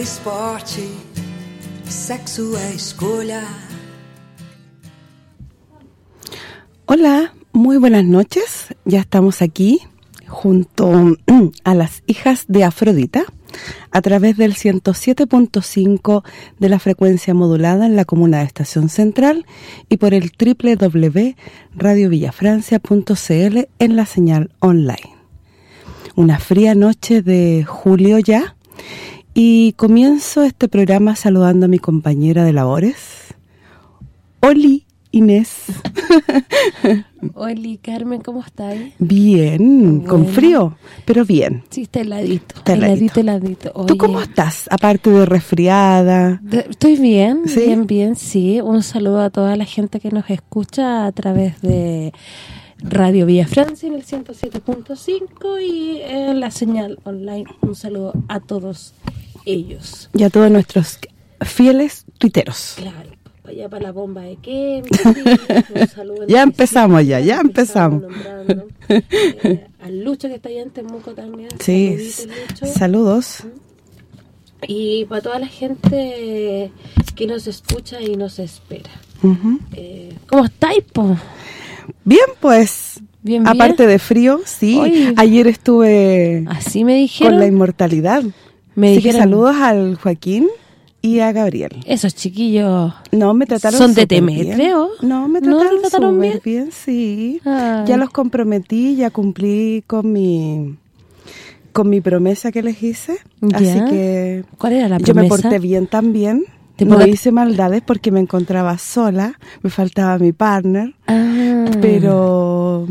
Esporte, sexo. Hola, muy buenas noches. Ya estamos aquí junto a las hijas de Afrodita a través del 107.5 de la frecuencia modulada en la comuna de Estación Central y por el www.radiovillafrancia.cl en la señal online. Una fría noche de julio ya y comienzo este programa saludando a mi compañera de labores, Oli Inés. Oli, Carmen, ¿cómo estás? Bien, con frío, pero bien. Sí, está heladito. Está heladito, heladito. ¿Tú cómo estás? Aparte de resfriada. estoy bien, bien, bien, sí. Un saludo a toda la gente que nos escucha a través de Radio Villa Francia en el 107.5 y en la señal online. Un saludo a todos ellos. Y a todos nuestros fieles tuiteros. Claro, para allá para la bomba de qué. ya empezamos ya, ya empezamos. Eh, al Lucho que está allá en Temuco también. Sí, saludos. Y para toda la gente que nos escucha y nos espera. Eh, ¿Cómo estáis, po? Bien, pues. Bien, Aparte de frío, sí. Ayer estuve Así me dijeron. con la inmortalidad. Me Así que saludos al Joaquín y a Gabriel. Esos chiquillos no me trataron son de Temetreo. No, me trataron, ¿No bien? bien? sí. Ya los comprometí, ya cumplí con mi con mi promesa que les hice. Así que ¿Cuál era la promesa? Yo me porté bien también. No hice maldades porque me encontraba sola, me faltaba mi partner, ah. pero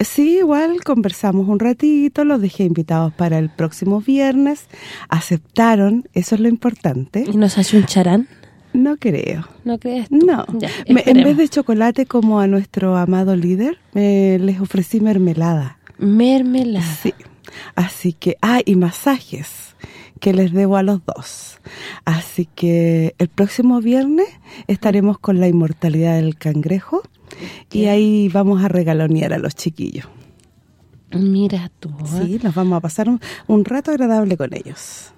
sí, igual conversamos un ratito, los dejé invitados para el próximo viernes, aceptaron, eso es lo importante. ¿Y nos hace un charán? No creo. ¿No crees No. en vez de chocolate como a nuestro amado líder, les ofrecí mermelada. Mermelada. Sí. Así que, ah, y masajes que les debo a los dos. Así que el próximo viernes estaremos con la inmortalidad del cangrejo y ahí vamos a regalonear a los chiquillos. Mira tú. ¿eh? Sí, nos vamos a pasar un, rato agradable con ellos.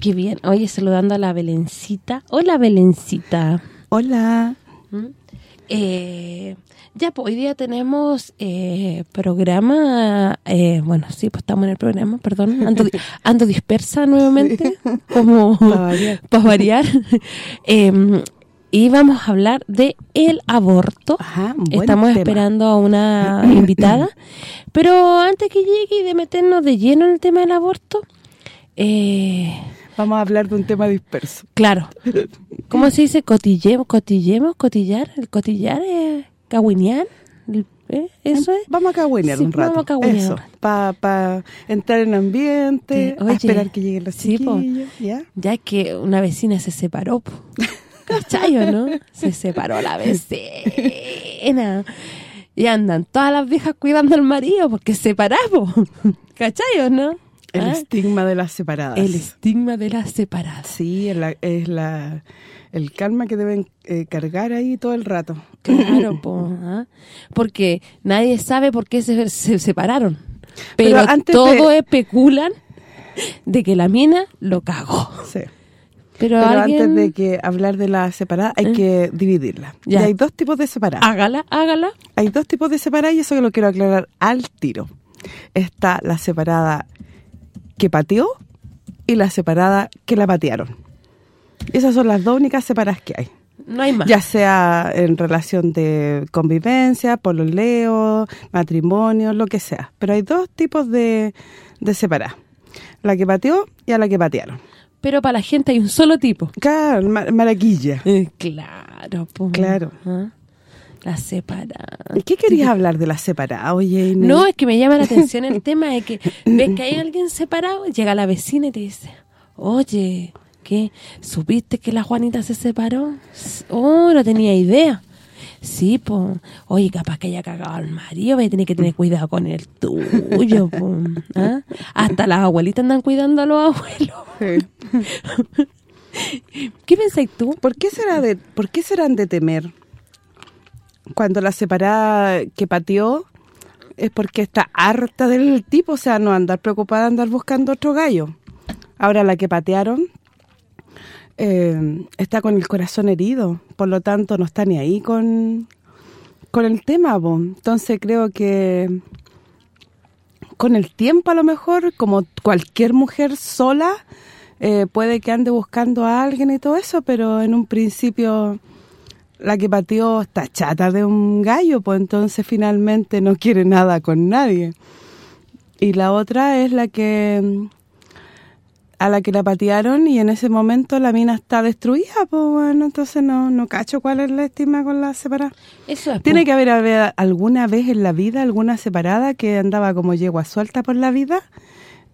Qué bien. Oye, saludando a la Belencita. Hola, Belencita. Hola. ¿Mm? Eh, ya, pues hoy día tenemos eh, programa, eh, bueno, sí, pues estamos en el programa, perdón, ando, dispersa nuevamente, como para variar. Em, y vamos a hablar de el aborto. Estamos esperando a una invitada. Pero antes que llegue y de meternos de lleno en el tema del aborto... Eh, vamos a hablar de un tema disperso. Claro. ¿Cómo se dice? Cotillemos, cotillemos, cotillar. El cotillar es caguinear. ¿Eh? ¿Eso es? Vamos a cagüinear un rato. Vamos a Eso, para entrar en ambiente, esperar que lleguen los chiquillos, ¿ya? Ya que una vecina se separó, ¿cachai no? Se separó la vecina. Y andan todas las viejas cuidando al marido porque separamos, ¿cachai no? El ¿Ah? estigma de las separadas. El estigma de las separadas. Sí, es la, el karma que deben eh, cargar ahí todo el rato. Claro, ¿ah? porque nadie sabe por qué se, separaron. Pero, todos especulan de que la mina lo cagó. Sí. Pero, Pero alguien... antes de que hablar de la separada, hay ¿Eh? que dividirla. Ya. Y hay dos tipos de separada. Hágala, hágala. Hay dos tipos de separada y eso que lo quiero aclarar al tiro. Está la separada que pateó y la separada que la patearon. Esas son las dos únicas separadas que hay. No hay más. Ya sea en relación de convivencia, pololeo, matrimonio, lo que sea. Pero hay dos tipos de, de separadas. La que pateó y a la que patearon. Pero para la gente hay un solo tipo. Claro, ma- maraquilla. Eh, claro, po. Claro. ¿Ah? La separada. ¿Y qué querías hablar de la separada, oye, Inés? No, es que me llama la atención el tema de que ves que hay alguien separado, llega la vecina y te dice, oye, ¿qué? ¿Supiste que la Juanita se separó? Oh, no tenía idea. Sí, pues, oye, capaz que haya cagado al marido, voy a tener que tener cuidado con el tuyo, po. ¿Ah? Hasta las abuelitas andan cuidando a los abuelos. Sí. ¿Qué pensáis tú? ¿Por qué será de por qué serán de temer? Cuando la separada que pateó es porque está harta del tipo, o sea, no andar preocupada andar buscando otro gallo. Ahora la que patearon eh, está con el corazón herido, por lo tanto no está ni ahí con, con el tema, po. entonces creo que con el tiempo a lo mejor, como cualquier mujer sola, eh, puede que ande buscando a alguien y todo eso, pero en un principio la que pateó está chata de un gallo, pues entonces finalmente no quiere nada con nadie. Y la otra es la que a la que la patearon y en ese momento la mina está destruida, pues bueno, entonces no no cacho cuál es la estima con la separada. Eso es, Tiene que haber, haber alguna vez en la vida alguna separada que andaba como yegua suelta por la vida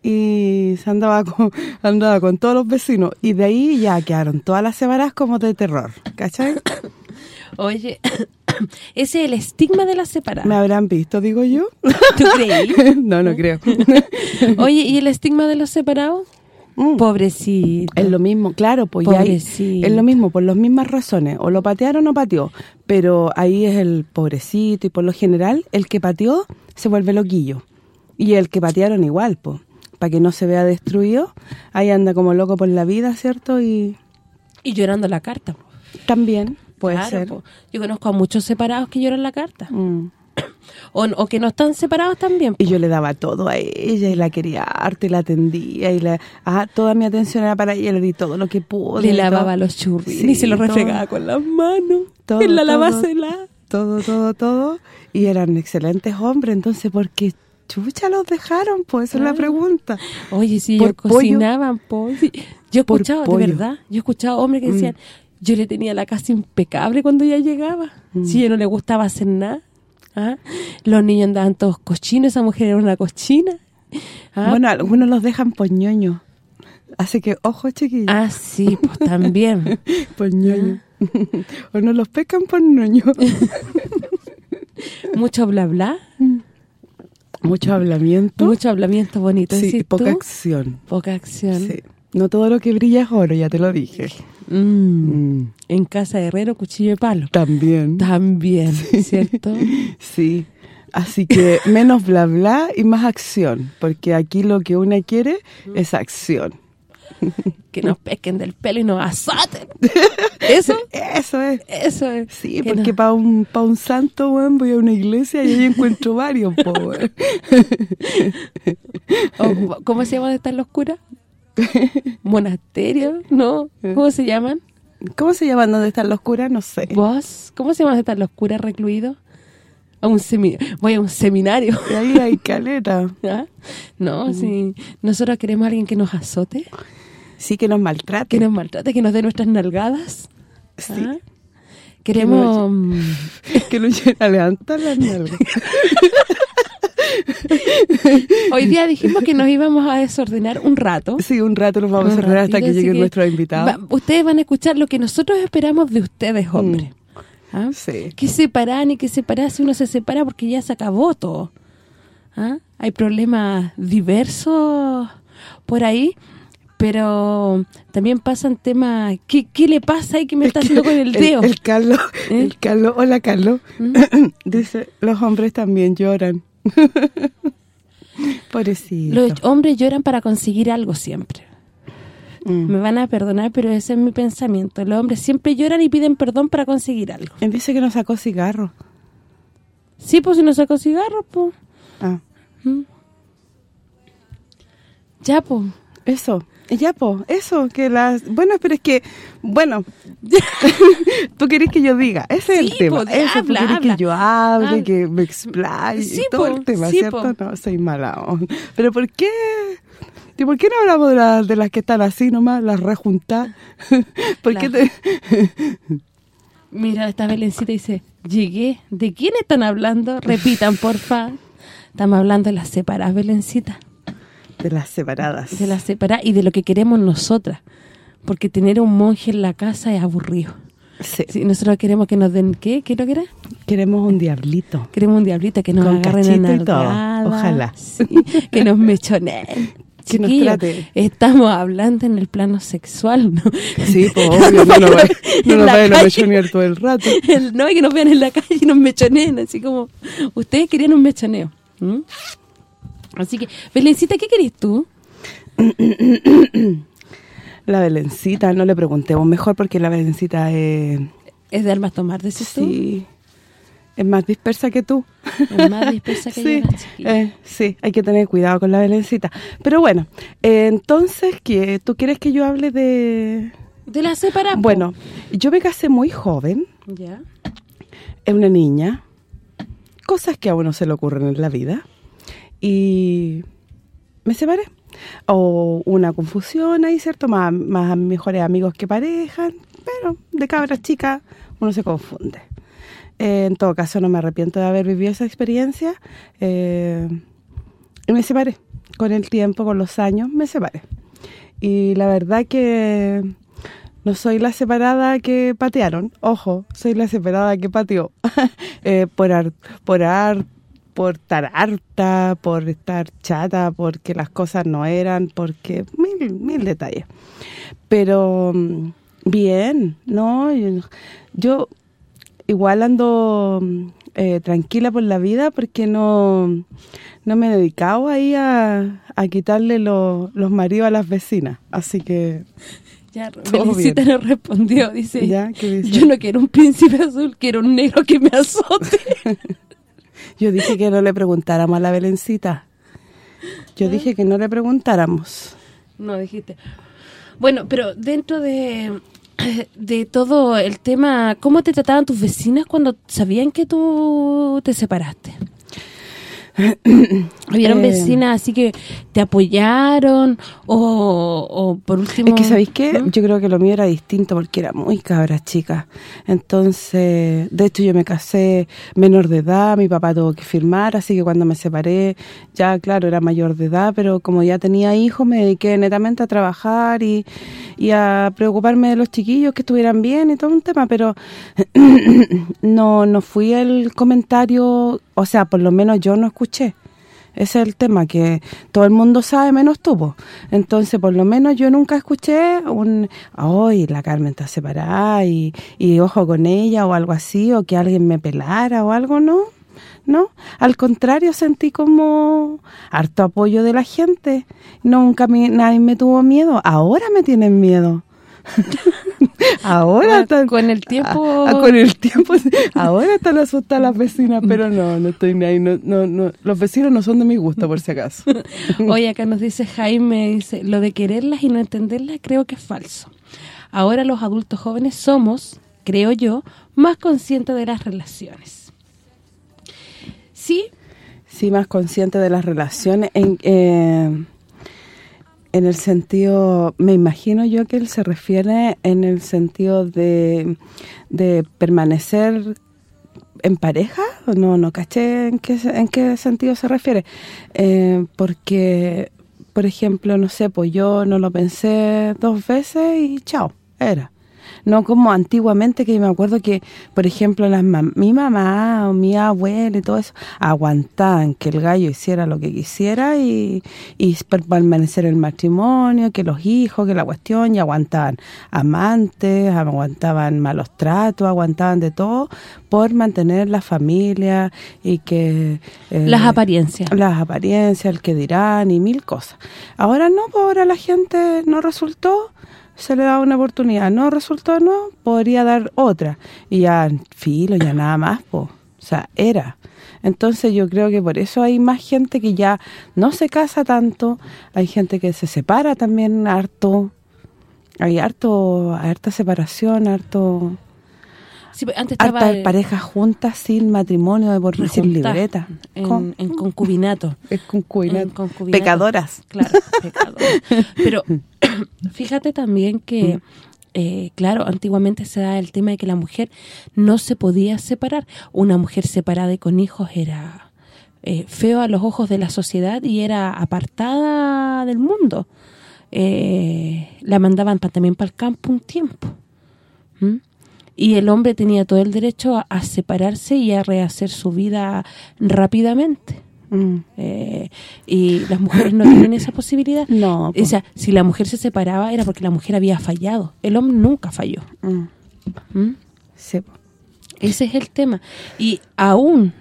y se andaba con, andaba con todos los vecinos y de ahí ya quedaron todas las separadas como de terror, ¿cachai? Oye, ese es el estigma de la separada. ¿Me habrán visto, digo yo? ¿Tú creí? no, no creo. Oye, ¿y el estigma de los separados? Mm. Pobrecito. Es lo mismo, claro, pues ya es lo mismo, por las mismas razones, o lo patearon o no pateó, pero ahí es el pobrecito y por lo general el que pateó se vuelve loquillo y el que patearon igual, pues, para que no se vea destruido, ahí anda como loco por la vida, ¿cierto? Y Y llorando la carta. po. también puede Claro, ser. po. Yo conozco a muchos separados que lloran la carta. Mm. O, o que no están separados también. Y yo le daba todo a ella y la quería harto y la atendía y la ah, toda mi atención era para ella, le di todo lo que pude. Le lavaba todo. los churris Sí, y se los refregaba con las manos. Todo, en la lavacela. todo, todo, todo, y eran excelentes hombres, entonces, ¿por qué chucha los dejaron? Pues esa es la pregunta. Oye, sí, Por ellos pollo. cocinaban pollo. Sí, Yo escuchado, de verdad, yo he escuchado hombres que Mm. decían, yo le tenía la casa impecable cuando ella llegaba. Mm. Si a ella no le gustaba hacer nada. ¿Ah? Los niños andaban todos cochinos, esa mujer era una cochina. ¿ah? Bueno, algunos los dejan poñoño. Así que, ojo, chiquillos. Ah, sí, pues también. Poñoño. o no los pescan poñoño. Mucho bla bla, Mucho hablamiento. mucho hablamiento bonito. sí, decís poca acción. Poca acción. Sí. No todo lo que brilla es oro, ya te lo dije. Mm. Mm, En casa de herrero, cuchillo de palo. También. También, ¿cierto? Sí. Así que menos bla bla y más acción, porque aquí lo que una quiere es acción. que nos pesquen del pelo y nos azoten. Eso, Eso es. eso es. Sí, Que porque nos- para un pa un santo, voy a una iglesia y ahí encuentro varios, po, weón. o, ¿Cómo se llaman donde están los curas? ¿Monasterio? ¿No? ¿Cómo se llaman? ¿Cómo se llaman donde están los curas? No sé. ¿Vos? ¿Cómo se llaman donde están los curas recluidos? A un semi Voy a un seminario. Y ahí hay caleta. ¿Ah? No, si nosotros queremos a alguien que nos azote, Sí que nos maltrate. que nos maltrate, que nos dé nuestras nalgadas. Sí. ¿Ah? Queremos... mm, que nos llena a levantar las nalgas. Hoy día dijimos que nos íbamos a desordenar un rato. Sí, un rato nos vamos a cerrar hasta que nuestros invitados. va- ustedes van a escuchar lo que nosotros esperamos de ustedes, hombres. ¿Ah? Sí. Que separan y que separar si uno se separa porque ya se acabó todo. ¿Ah? Hay problemas diversos por ahí, pero también pasan temas... ¿Qué, qué le pasa ahí que me está haciendo con el dedo? El, Carlos, ¿Eh? el Carlos, hola Carlos, ¿Mm? dice, los hombres también lloran. Pobrecito. Los hombres lloran para conseguir algo siempre. Mm. Me van a perdonar, pero ese es mi pensamiento. Los hombres siempre lloran y piden perdón para conseguir algo. Él dice que no sacó cigarro. Sí, pues si no sacó cigarro, pues. Ah, Ya, pues. eso. Ya, po, eso, que las... Bueno, pero es que, bueno, tú querés que yo diga, ese es el tema. po, eso, habla, tú querés habla. que yo hable, Habla. que me explaye, Sí, todo po, el tema, sí, ¿cierto? po. No, soy mala onda. Pero ¿por qué? ¿Y por qué no hablamos de, las de las que están así nomás, las rejuntadas? ¿Por qué te...? Mira, esta Belencita dice, llegué. ¿De quién están hablando? Repitan, porfa. Estamos hablando de las separadas, Belencita. De las separadas. De las separadas y de lo que queremos nosotras. Porque tener un monje en la casa es aburrido. Sí. Si nosotros queremos que nos den, ¿qué? ¿Qué lo que era? Queremos un diablito. Queremos un diablito que nos Con agarren a todo. Ojalá. sí, que nos mechoneen. Que nos trate. estamos hablando en el plano sexual, ¿no? Sí, pues obvio, no va no En nos vayan a mechonear todo el rato. El- no, que nos vean en la calle y nos mechoneen, así como... Ustedes querían un mechoneo. ¿m? Así que, Belencita, ¿qué querés tú? La Belencita, no le preguntemos mejor porque la Belencita es... ¿Es de armas tomar, decís tú? Sí, es más dispersa que tú. Es más dispersa que sí, yo, eh, sí, hay que tener cuidado con la Belencita. Pero bueno, eh, entonces, ¿qué? ¿tú quieres que yo hable de...? De la separa. Bueno, yo me casé muy joven, Ya. es una niña, cosas que a uno se le ocurren en la vida, y me separé. O una confusión ahí, ¿cierto? Más, más mejores amigos que pareja, pero de cabra chica uno se confunde. Eh, en todo caso, no me arrepiento de haber vivido esa experiencia. eh, y me separé. Con el tiempo, con los años, me separé. Y la verdad que no soy la separada que patearon. Ojo, soy la separada que pateó. Eh, por ar, por por estar harta, por estar chata, porque las cosas no eran, porque mil, mil detalles. Pero mm, bien, ¿no? Yo, igual ando mm, eh, tranquila por la vida porque no, no me he dedicado ahí a, a quitarle lo- los maridos a las vecinas. Así que, Ya, bien. nos respondió, dice, ¿Ya? ¿Qué dice? yo no quiero un príncipe azul, quiero un negro que me azote. yo dije que no le preguntáramos a la Belencita. Yo dije que no le preguntáramos. No, dijiste. Bueno, pero dentro de, de todo el tema, ¿cómo te trataban tus vecinas cuando sabían que tú te separaste? ¿Habían Eh. vecinas así que te apoyaron o, o por último... Es que, ¿sabéis qué? ¿Mm? Yo creo que lo mío era distinto porque era muy cabra chica. Entonces, de hecho, yo me casé menor de edad, mi papá tuvo que firmar, así que cuando me separé, ya, claro, era mayor de edad, pero como ya tenía hijos, me dediqué netamente a trabajar y, y a preocuparme de los chiquillos, que estuvieran bien y todo un tema, pero no no fui el comentario, o sea, por lo menos yo no escuché. Ese es el tema, que todo el mundo sabe menos tú. Entonces, por lo menos yo nunca escuché un, ay, la Carmen está separada y, y ojo con ella o algo así, o que alguien me pelara o algo, ¿no? ¿No? Al contrario, sentí como harto apoyo de la gente. Nunca me- nadie me tuvo miedo. Ahora me tienen miedo. Ahora Ah, están- con el tiempo- Ah, ah, con el tiempo. Ahora están asustadas las vecinas, pero no, no estoy ahí. No, no, no. Los vecinos no son de mi gusto, por si acaso. Oye, acá nos dice Jaime, dice, lo de quererlas y no entenderlas creo que es falso. Ahora los adultos jóvenes somos, creo yo, más conscientes de las relaciones. Sí, Sí, más consciente de las relaciones. En, eh, en el sentido, me imagino yo que él se refiere en el sentido de, de permanecer en pareja, ¿O no no caché en qué en qué sentido se refiere. Eh, porque, por ejemplo, no sé, pues yo no lo pensé dos veces y chao, era. No como antiguamente que me acuerdo que, por ejemplo, las mi mamá o mi abuela y todo eso aguantaban que el gallo hiciera lo que quisiera y, y permanecer el matrimonio, que los hijos, que la cuestión, y aguantaban amantes, aguantaban malos tratos, aguantaban de todo por mantener la familia y que... Eh, las apariencias. Las apariencias, el que dirán y mil cosas. Ahora no, pues ahora la gente no resultó se le da una oportunidad. No resultó, no, podría dar otra. Y ya, filo, ya nada más, pues. O sea, era. Entonces yo creo que por eso hay más gente que ya no se casa tanto, hay gente que se separa también harto, hay harto harta separación, harto sí, antes estaba parejas juntas sin matrimonio, de por sin libreta. En, en concubinato. Es concubinato. Pecadoras. Claro, pecadoras. Pero fíjate también que... Mm. Eh, claro, antiguamente se da el tema de que la mujer no se podía separar. Una mujer separada y con hijos era eh, feo a los ojos de la sociedad y era apartada del mundo. Eh, la mandaban también para el campo un tiempo. Y el hombre tenía todo el derecho a separarse y a rehacer su vida rápidamente. Mm. Eh, y las mujeres no tienen esa posibilidad. No. O sea, si la mujer se separaba era porque la mujer había fallado. El hombre nunca falló. Mm. ¿Mm? Ese es el tema. Y aún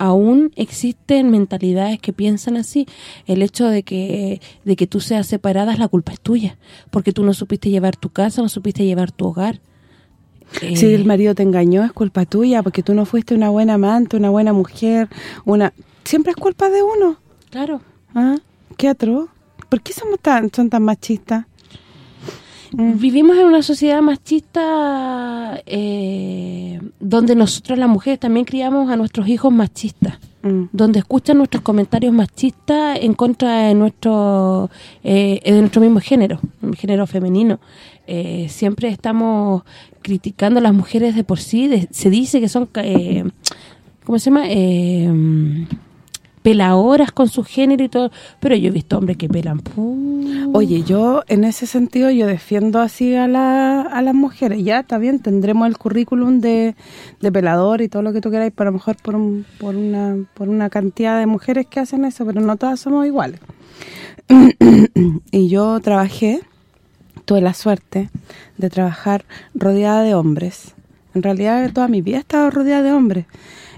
aún existen mentalidades que piensan así. El hecho de que de que tú seas separada, la culpa es tuya. Porque tú no supiste llevar tu casa, no supiste llevar tu hogar. si el marido te engañó, es culpa tuya, porque tú no fuiste una buena amante, una buena mujer, una siempre es culpa de uno. Claro. ¿Ah? ¿Qué otro? ¿Por qué somos tan son tan machistas? Mm. Vivimos en una sociedad machista eh, donde nosotros las mujeres también criamos a nuestros hijos machistas. Mm. Donde escuchan nuestros comentarios machistas en contra de nuestro eh, de nuestro mismo género, género femenino. Eh, siempre estamos criticando a las mujeres de por sí, se dice que son, ¿cómo se llama?, peladoras con su género y todo, pero yo he visto hombres que pelan. Oye, yo en ese sentido yo defiendo así a, la, a las mujeres. Ya, está bien, tendremos el currículum de, de pelador y todo lo que tú queráis, pero a lo mejor por, por, una, por una cantidad de mujeres que hacen eso, pero no todas somos iguales. y yo trabajé, tuve la suerte de trabajar rodeada de hombres. En realidad toda mi vida he estado rodeada de hombres.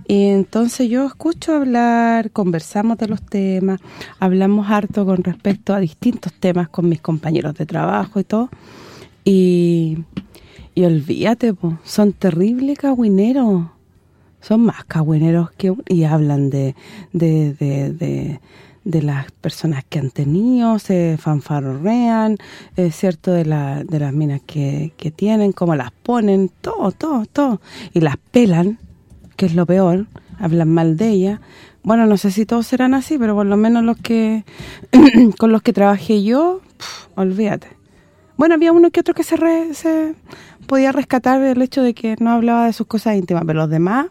Y entonces yo escucho hablar, conversamos de los temas, hablamos harto con respecto a distintos temas con mis compañeros de trabajo y todo. Y, y olvídate, son terribles cagüineros. Son más cagüineros que... Y hablan de, de, de, de las personas que han tenido, se fanfarrean, es cierto, de, la, de las minas que, que tienen, cómo las ponen, todo, todo, todo. Y las pelan que es lo peor, hablan mal de ella. Bueno, no sé si todos serán así, pero por lo menos los que con los que trabajé yo, olvídate. Bueno, había uno que otro que se, se podía rescatar el hecho de que no hablaba de sus cosas íntimas, pero los demás...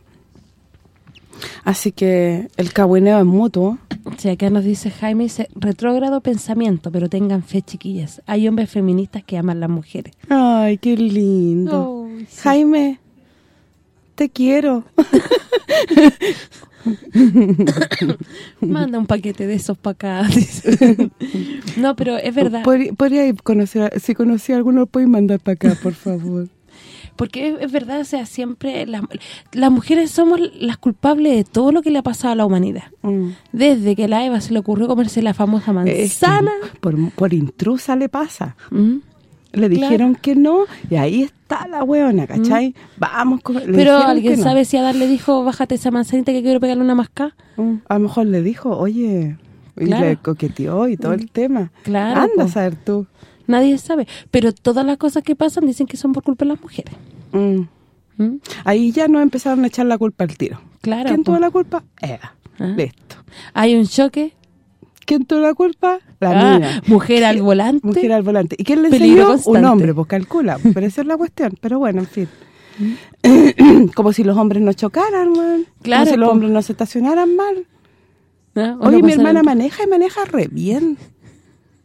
Así que el cagüineo es mutuo. Sí, acá nos dice Jaime, dice, retrógrado pensamiento, pero tengan fe, chiquillas. Hay hombres feministas que aman a las mujeres. Ay, qué lindo. Jaime, te quiero. Manda un paquete de esos para acá. no, pero es verdad. Podría, conocer, si conocí a alguno, puedes mandar para acá, por favor. Porque es, verdad, o sea, siempre las, mujeres somos las culpables de todo lo que le ha pasado a la humanidad. Mm. Desde que a la Eva se le ocurrió comerse la famosa manzana. por, intrusa le pasa. Mm. Le dijeron que no y ahí está la hueona, ¿cachai? Mm. Vamos con... Pero alguien sabe si Adar le dijo, bájate esa manzanita que quiero pegarle una masca. Mm. A lo mejor le dijo, oye, y le coqueteó y todo el mm. tema. Claro. Anda a saber tú. Nadie sabe. Pero todas las cosas que pasan dicen que son por culpa de las mujeres. Ahí ya no empezaron a echar la culpa al tiro. Claro. ¿Quién tuvo la culpa? Ella. Ah. Listo. Hay un choque ¿Quién tuvo la culpa? La ah, Mujer al volante. Mujer al volante. ¿Y quién le enseñó? Un hombre, pues calcula. Pero esa es la cuestión. Pero bueno, en fin. Como si los hombres no chocaran, man. Claro. Como si los hombres no se estacionaran mal. Ah, Oye, mi hermana maneja y maneja re bien.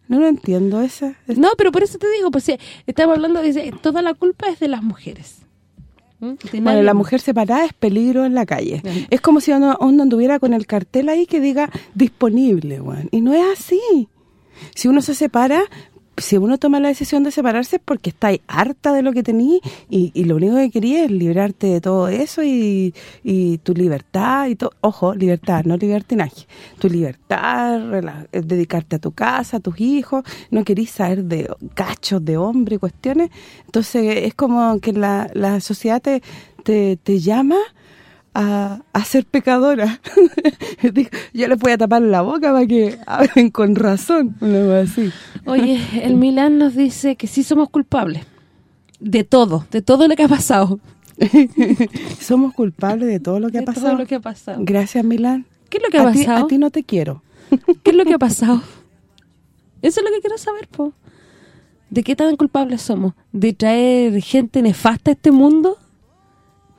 No lo entiendo esa. No, pero por eso te digo, pues estamos hablando, de toda la culpa es de las mujeres. ¿Mm? Bueno, la mujer separada es peligro en la calle. Es como si uno, anduviera con el cartel ahí que diga disponible, y no es así. Si uno se separa, si uno toma la decisión de separarse es porque estáis harta de lo que tenías y, lo único que querías es librarte de todo eso y, tu libertad y todo. Ojo, libertad, no libertinaje. Tu libertad, dedicarte a tu casa, a tus hijos, no querís saber de gachos de hombre, cuestiones. Entonces es como que la, la sociedad te, te, te llama a, ser pecadora. Yo les voy a tapar la boca para que hablen con razón. así. Oye, el Milán nos dice que sí somos culpables. De todo, de todo lo que ha pasado. somos culpables de todo lo que ha pasado. todo lo que ha pasado. Gracias, Milán. ¿Qué es lo que ha pasado? a ti no te quiero. ¿Qué es lo que ha pasado? Eso es lo que quiero saber, po. ¿De qué tan culpables somos? ¿De traer gente nefasta a este mundo?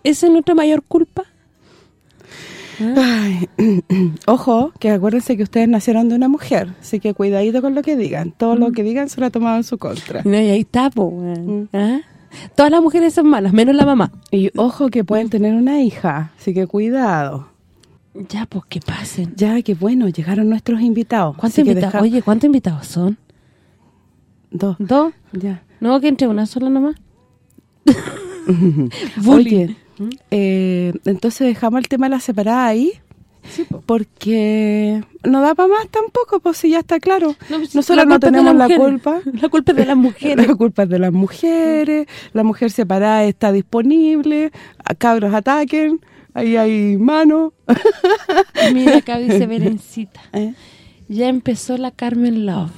¿Esa es nuestra mayor culpa? ojo, que acuérdense que ustedes nacieron de una mujer, así que cuidadito con lo que digan. Todo lo mm. que digan se lo ha tomado en su contra. y ahí está, mm. ¿Ah? Todas las mujeres son malas, menos la mamá. Y ojo que pueden tener una hija, así que cuidado. Ya, pues que pasen. Ya, que bueno, llegaron nuestros invitados. ¿Cuántos invitados? Oye, ¿cuántos invitados son? Dos. ¿Dos? Ya. ¿No que entre una sola nomás? Oye, eh, entonces dejamos el tema de la separada ahí. porque no da para más tampoco, pues si ya está claro. No, pues, Nosotros no tenemos la, culpa. La culpa es de las mujeres. La culpa es de las mujeres. La mujer separada está disponible. Cabros ataquen. Ahí hay mano. Mira, acá dice Berencita. ¿Eh? Ya empezó la Carmen Love.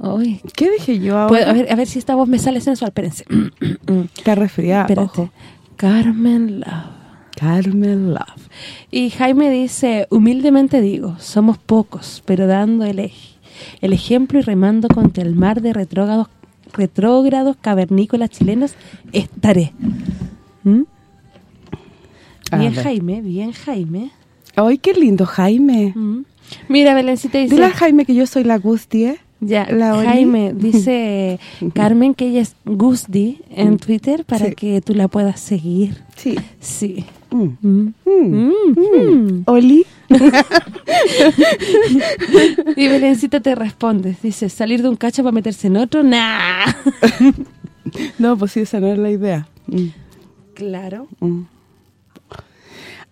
Oh. ¿Qué dije yo ahora? a, ver, a ver si esta voz me sale sensual. Espérense. Está resfriada. Espérate. Carmen Love. Carmen Love. Y Jaime dice, humildemente digo, somos pocos, pero dando el, el ejemplo y remando contra el mar de retrógrados, retrógrados cavernícolas chilenos, estaré. ¿Mm? Bien Jaime, bien Jaime. Ay, qué lindo Jaime. ¿Mm? Mira, Belencita dice... Dile a Jaime que yo soy la Gustie. Ya, Jaime, dice Carmen que ella es Gusdi en Twitter para que tú la puedas seguir. Sí. Sí. Mm. Mm. Mm. Oli. y Belencita te responde, dice, salir de un cacho para meterse en otro, nah. no, pues sí, esa no es la idea. Claro.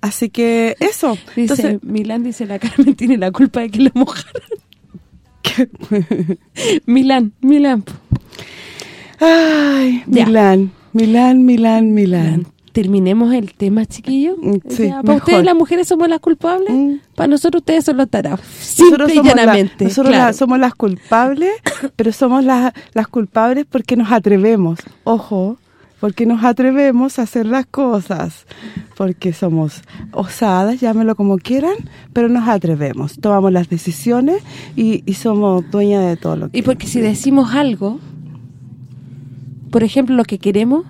Así que eso. Dice, Entonces, Milán dice, la Carmen tiene la culpa de que la mojaron. Milán, Milán. Ay, Milán, Milán, Milán, Milán. Terminemos el tema, chiquillo. Mm, para ustedes las mujeres somos las culpables, mm. para nosotros ustedes son los tarados. Simple y llanamente. nosotros somos las culpables, pero somos las, las culpables porque nos atrevemos. Ojo, porque nos atrevemos a hacer las cosas, porque somos osadas, llámelo como quieran, pero nos atrevemos, tomamos las decisiones y, somos dueñas de todo lo que... Y porque si decimos algo, por ejemplo, lo que queremos,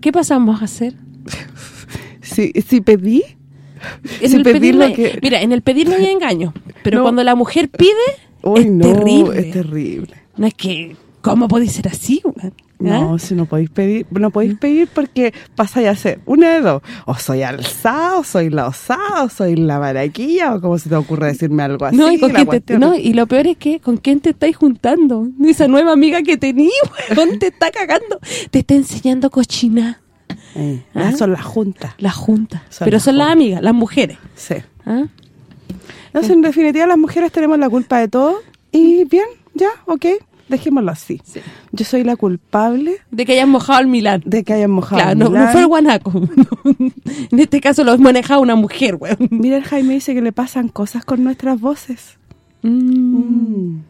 ¿qué pasamos a hacer? si, si pedí... En el pedir Mira, en el pedir no hay engaño, pero cuando la mujer pide, es terrible. es terrible. No es que, ¿cómo puede ser así? No, si no podéis pedir, no podéis pedir porque pasáis a ser una de dos. O soy alzado, o soy la osada, o soy la maraquilla, o como se te ocurre decirme algo así. No, y, lo peor es que, ¿con quién te estáis juntando? Esa nueva amiga que tenías, ¿dónde te está cagando? Te está enseñando cochina. Eh, ¿Ah? Son las juntas. Las juntas. Pero son las amigas, las mujeres. Sí. ¿Ah? en definitiva, las mujeres tenemos la culpa de todo. Y bien, ya, ok dejémoslo así. Yo soy la culpable... De que hayan mojado el Milán. De que hayan mojado claro, no, no, fue el guanaco. en este caso lo manejado una mujer, güey. Mira, el Jaime dice que le pasan cosas con nuestras voces. Mm. Mm.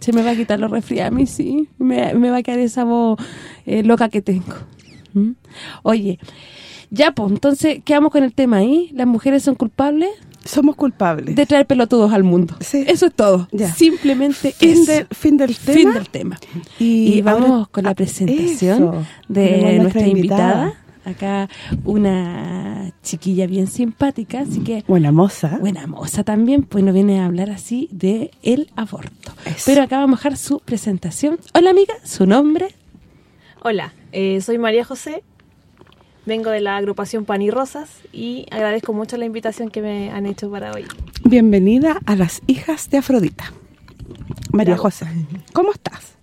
Se me va a quitar lo resfriado a mí, sí. Me, va a quedar esa voz eh, loca que tengo. ¿Mm? Oye, ya, pues, entonces, quedamos con el tema ahí. ¿Las mujeres son culpables? Somos culpables. De traer pelotudos al mundo. Eso es todo. Simplemente fin, fin del tema. Fin del tema. Y, vamos con la presentación de nuestra, invitada. acá una chiquilla bien simpática, así que... Buena moza. Buena moza también, pues nos viene a hablar así de el aborto. Pero acá vamos a dejar su presentación. Hola amiga, ¿su nombre? Hola, eh, soy María José, vengo de la agrupación Pan y Rosas y agradezco mucho la invitación que me han hecho para hoy. Bienvenida a las hijas de Afrodita. María José, ¿cómo estás?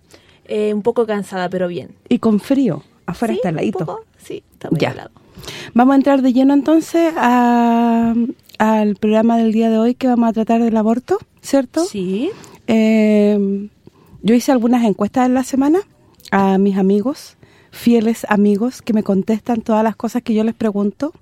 Eh, un poco cansada, pero bien. ¿Y con frío? Afuera está heladito. sí, está muy helado. Vamos a entrar de lleno entonces al programa del día de hoy que vamos a tratar del aborto, ¿cierto? Sí. Eh, yo hice algunas encuestas en la semana a mis amigos, fieles amigos, que me contestan todas las cosas que yo les pregunto.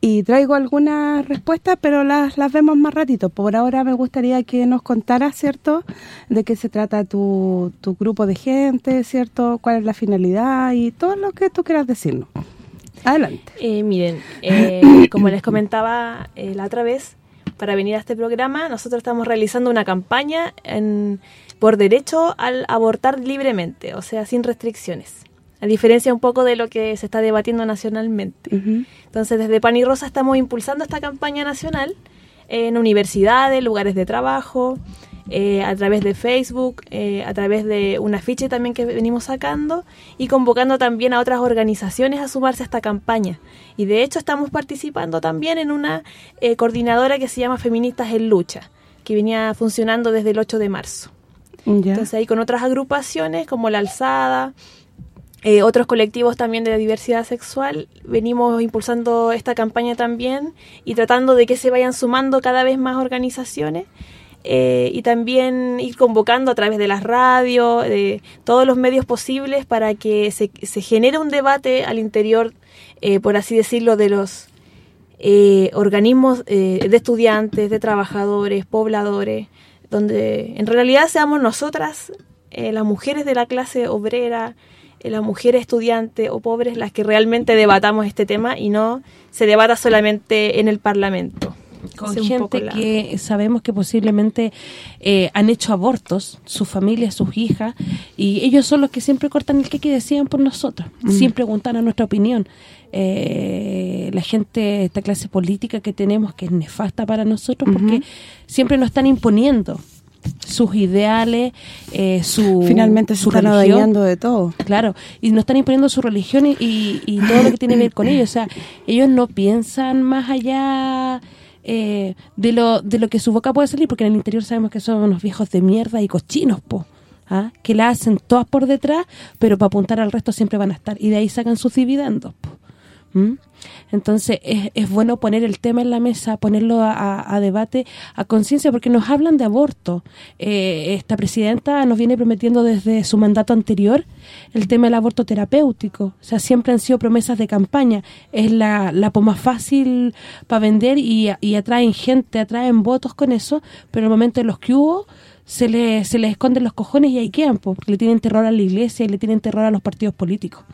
Y traigo algunas respuestas, pero las, las vemos más ratito. Por ahora me gustaría que nos contaras, ¿cierto?, de qué se trata tu, tu grupo de gente, ¿cierto?, cuál es la finalidad y todo lo que tú quieras decirnos. Adelante. Eh, miren, eh, como les comentaba eh, la otra vez, para venir a este programa, nosotros estamos realizando una campaña en por derecho al abortar libremente, o sea, sin restricciones. A diferencia un poco de lo que se está debatiendo nacionalmente. Entonces, desde Pan y Rosa estamos impulsando esta campaña nacional en universidades, lugares de trabajo, eh, a través de Facebook, eh, a través de un afiche también que venimos sacando y convocando también a otras organizaciones a sumarse a esta campaña. Y de hecho estamos participando también en una eh, coordinadora que se llama Feministas en Lucha, que venía funcionando desde el 8 de marzo. Entonces ahí con otras agrupaciones como La Alzada, eh, otros colectivos también de la diversidad sexual, venimos impulsando esta campaña también y tratando de que se vayan sumando cada vez más organizaciones eh, y también ir convocando a través de las radios, de todos los medios posibles para que se, genere un debate al interior, eh, por así decirlo, de los organismos de estudiantes, de trabajadores, pobladores, donde en realidad seamos nosotras, eh, las mujeres de la clase obrera, eh, las mujeres estudiantes o pobres, las que realmente debatamos este tema y no se debata solamente en el Parlamento. Con gente que sabemos que posiblemente eh, han hecho abortos, sus familias, sus hijas, y ellos son los que siempre cortan el que decían por nosotros, mm. sin preguntar a nuestra opinión. la gente, esta clase política que tenemos, que es nefasta para nosotros, porque siempre nos están imponiendo sus ideales, eh, su Finalmente se están religión. de todo. Claro, y nos están imponiendo su religión y, y, todo lo que tiene que ver con ellos. O sea, ellos no piensan más allá eh, de lo de lo que su boca puede salir, porque en el interior sabemos que son unos viejos de mierda y cochinos, po. ¿ah? que la hacen todas por detrás, pero para apuntar al resto siempre van a estar. Y de ahí sacan sus dividendos, po. ¿Mm? Entonces es, bueno poner el tema en la mesa, ponerlo a, debate, a conciencia, porque nos hablan de aborto. Eh, esta presidenta nos viene prometiendo desde su mandato anterior el tema del aborto terapéutico. O sea, siempre han sido promesas de campaña. Es la, la más fácil para vender y, atraen gente, atraen votos con eso, pero en el momento en los que hubo se les, se les esconden los cojones y ahí quedan, porque le tienen terror a la iglesia y le tienen terror a los partidos políticos.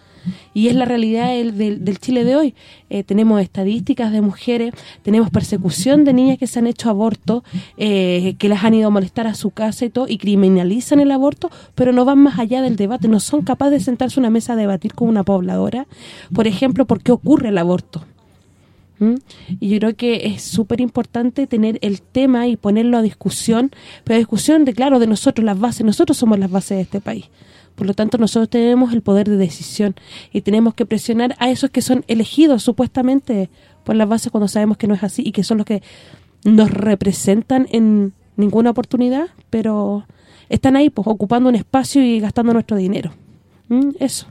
Y es la realidad del, del, Chile de hoy. Eh, tenemos estadísticas de mujeres, tenemos persecución de niñas que se han hecho aborto, eh, que las han ido a molestar a su casa y todo, y criminalizan el aborto, pero no van más allá del debate, no son capaces de sentarse a una mesa a debatir con una pobladora, por ejemplo, por qué ocurre el aborto. ¿Mm? Y yo creo que es súper importante tener el tema y ponerlo a discusión, pero a discusión de, claro, de nosotros, las bases, nosotros somos las bases de este país. Por lo tanto, nosotros tenemos el poder de decisión y tenemos que presionar a esos que son elegidos supuestamente por las bases cuando sabemos que no es así y que son los que nos representan en ninguna oportunidad, pero están ahí pues ocupando un espacio y gastando nuestro dinero. ¿Mm? Eso.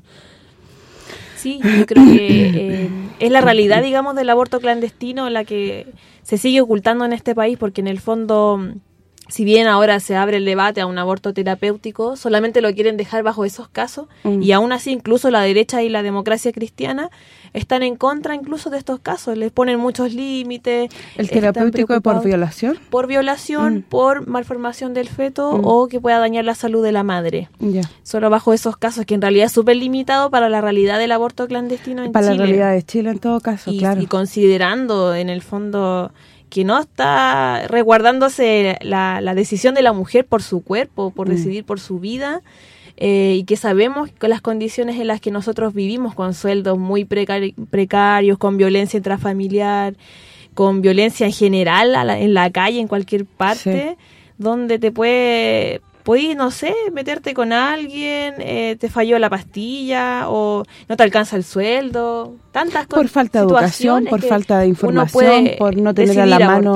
Sí, yo creo que eh, es la realidad, digamos, del aborto clandestino la que se sigue ocultando en este país porque en el fondo si bien ahora se abre el debate a un aborto terapéutico, solamente lo quieren dejar bajo esos casos mm. y aún así incluso la derecha y la democracia cristiana están en contra incluso de estos casos, les ponen muchos límites. ¿El terapéutico por violación? Por violación, mm. por malformación del feto mm. o que pueda dañar la salud de la madre. Solo bajo esos casos que en realidad es súper limitado para la realidad del aborto clandestino en Chile. Para la realidad de Chile en todo caso, claro. Y considerando en el fondo que no está resguardándose la, la, decisión de la mujer por su cuerpo, por mm. decidir por su vida, eh, y que sabemos con las condiciones en las que nosotros vivimos, con sueldos muy precarios, con violencia intrafamiliar, con violencia en general en la calle, en cualquier parte, donde te puede podís, no sé, meterte con alguien, eh, te falló la pastilla o no te alcanza el sueldo, tantas cosas. Por falta de educación, por falta de información, por no tener a la mano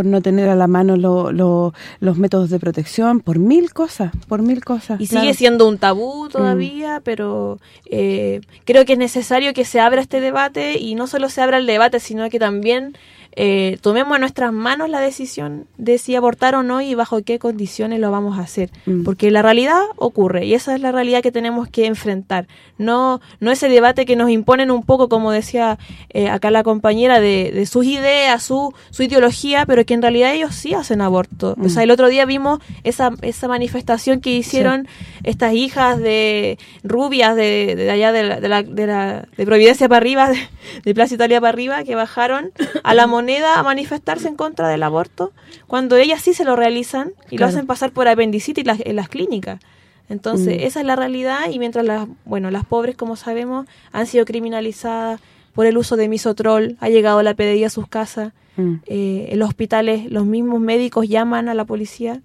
por no tener a la mano los métodos de protección, por mil cosas, por mil cosas. Y sigue siendo un tabú todavía, mm. pero eh, creo que es necesario que se abra este debate y no solo se abra el debate, sino que también eh, tomemos en nuestras manos la decisión de si abortar o no y bajo qué condiciones lo vamos a hacer. Mm. Porque la realidad ocurre y esa es la realidad que tenemos que enfrentar. No no ese debate que nos imponen un poco, como decía eh, acá la compañera, de, sus ideas, su, su ideología, pero que en realidad ellos sí hacen aborto. O sea, mm. el otro día vimos esa, esa manifestación que hicieron estas hijas de rubias de, de allá de, la, de, la, de, Providencia para arriba, de, Plaza Italia para arriba, que bajaron a la moneda a manifestarse en contra del aborto, cuando ellas sí se lo realizan y lo hacen pasar por apendicitis en las clínicas. Entonces, mm. esa es la realidad y mientras las, bueno, las pobres, como sabemos, han sido criminalizadas por el uso de misotrol, ha llegado la PDI a sus casas, mm. eh, en los hospitales los mismos médicos llaman a la policía,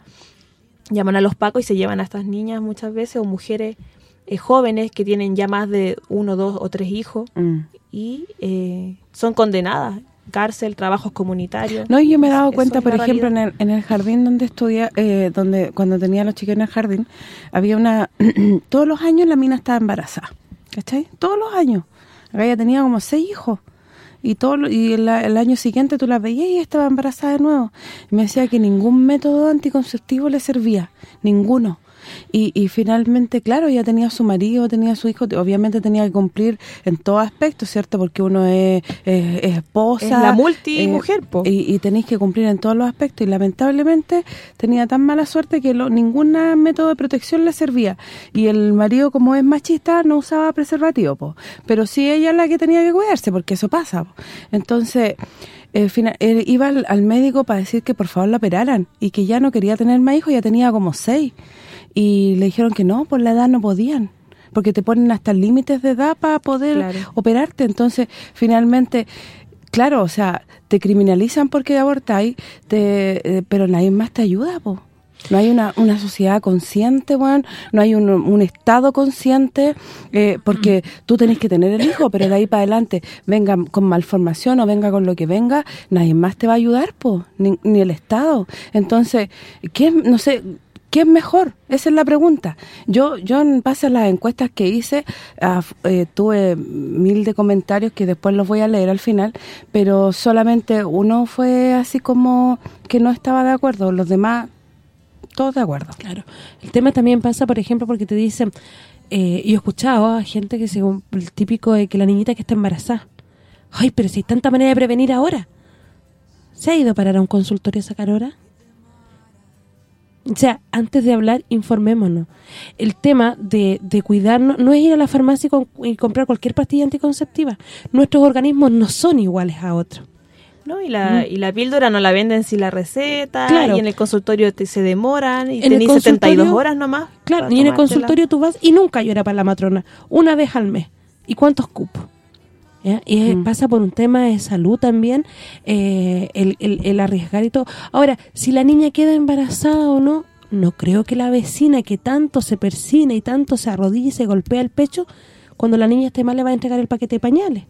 llaman a los pacos y se llevan a estas niñas muchas veces o mujeres eh, jóvenes que tienen ya más de uno, dos o tres hijos mm. y eh, son condenadas cárcel, trabajos comunitarios. No, yo me he dado cuenta, por ejemplo, en el, en el, jardín donde estudia, eh, donde cuando tenía los chicos en el jardín, había una... todos los años la mina estaba embarazada, ¿cachai? Todos los años. Ella tenía como seis hijos. Y todo y el, año siguiente tú la veías y estaba embarazada de nuevo. Y me decía que ningún método anticonceptivo le servía, ninguno. Y, y finalmente, claro, ya tenía su marido, tenía su hijo, obviamente tenía que cumplir en todo aspecto, ¿cierto? Porque uno es, esposa. Es la multimujer, eh, Y, y tenéis que cumplir en todos los aspectos. Y lamentablemente tenía tan mala suerte que ningún método de protección le servía. Y el marido, como es machista, no usaba preservativo, po. pero sí ella es la que tenía que cuidarse, porque eso pasa. Entonces... Eh, él iba al, al, médico para decir que por favor la operaran y que ya no quería tener más hijos, ya tenía como seis y le dijeron que no, por la edad no podían porque te ponen hasta límites de edad para poder operarte. Entonces, finalmente, claro, o sea, te criminalizan porque abortáis, te, eh, pero nadie más te ayuda, po. No hay una, una sociedad consciente, Juan, no hay un, un Estado consciente, eh, porque tú tenés que tener el hijo, pero de ahí para adelante, venga con malformación o venga con lo que venga, nadie más te va a ayudar, po, ni, ni el Estado. Entonces, ¿qué, no sé, ¿Qué es mejor? Esa es la pregunta. Yo yo en base a las encuestas que hice, ah, eh, tuve mil de comentarios que después los voy a leer al final, pero solamente uno fue así como que no estaba de acuerdo, los demás todos de acuerdo. Claro. El tema también pasa, por ejemplo, porque te dicen, eh, yo he escuchado a gente que según el típico de que la niñita que está embarazada, ay, pero si hay tanta manera de prevenir ahora, ¿se ha ido a parar a un consultorio a sacar hora? O sea, antes de hablar, informémonos. El tema de, de cuidarnos no es ir a la farmacia y, comprar cualquier pastilla anticonceptiva. Nuestros organismos no son iguales a otros. ¿no? Y la, mm. y la píldora no la venden sin la receta, y en el consultorio te, se demoran, y tenés 72 horas nomás. Claro, y en el consultorio tú vas y nunca llora para la matrona, una vez al mes. ¿Y cuántos cupos? Y mm. pasa por un tema de salud también, eh, el, el, arriesgar y todo. Ahora, si la niña queda embarazada o no, no creo que la vecina que tanto se persina y tanto se arrodilla y se golpea el pecho, cuando la niña esté mal le va a entregar el paquete de pañales.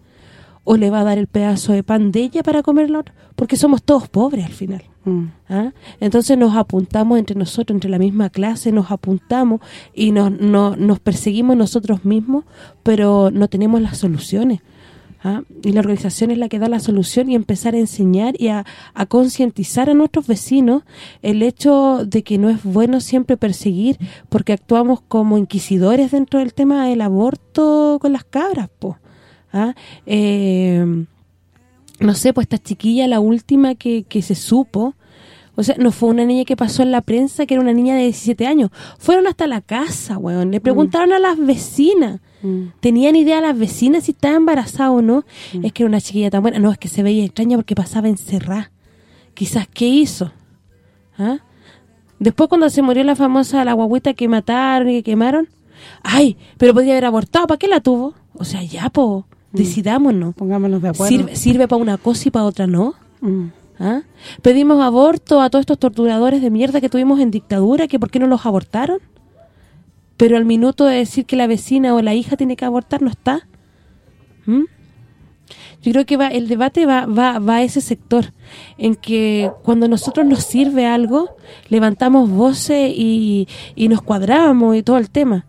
O le va a dar el pedazo de pan de ella para comerlo, porque somos todos pobres al final. Mm. ¿ah? Entonces nos apuntamos entre nosotros, entre la misma clase, nos apuntamos y nos, nos perseguimos nosotros mismos, pero no tenemos las soluciones. ¿Ah? y la organización es la que da la solución y empezar a enseñar y a, concientizar a nuestros vecinos el hecho de que no es bueno siempre perseguir porque actuamos como inquisidores dentro del tema del aborto con las cabras, po. ¿ah? Eh, no sé, pues esta chiquilla, la última que, que se supo, o sea, no fue una niña que pasó en la prensa, que era una niña de 17 años. Fueron hasta la casa, weón. Le preguntaron a las vecinas. Mm. ¿Tenían idea las vecinas si estaba embarazada o no? Mm. Es que era una chiquilla tan buena. No, es que se veía extraña porque pasaba encerrada. Quizás, ¿qué hizo? ¿Ah? Después cuando se murió la famosa, la guaguita que mataron y que quemaron, Ay, pero podría haber abortado, ¿para qué la tuvo? O sea, ya, po, mm. decidámonos. Pongámonos de acuerdo. Sirve, sirve para una cosa y para otra no. ¿Ah? Pedimos aborto a todos estos torturadores de mierda que tuvimos en dictadura, que ¿por qué no los abortaron? Pero al minuto de decir que la vecina o la hija tiene que abortar, no está. ¿Mm? Yo creo que va el debate va, va, va a ese sector, en que cuando nosotros nos sirve algo, levantamos voces y, y nos cuadramos y todo el tema.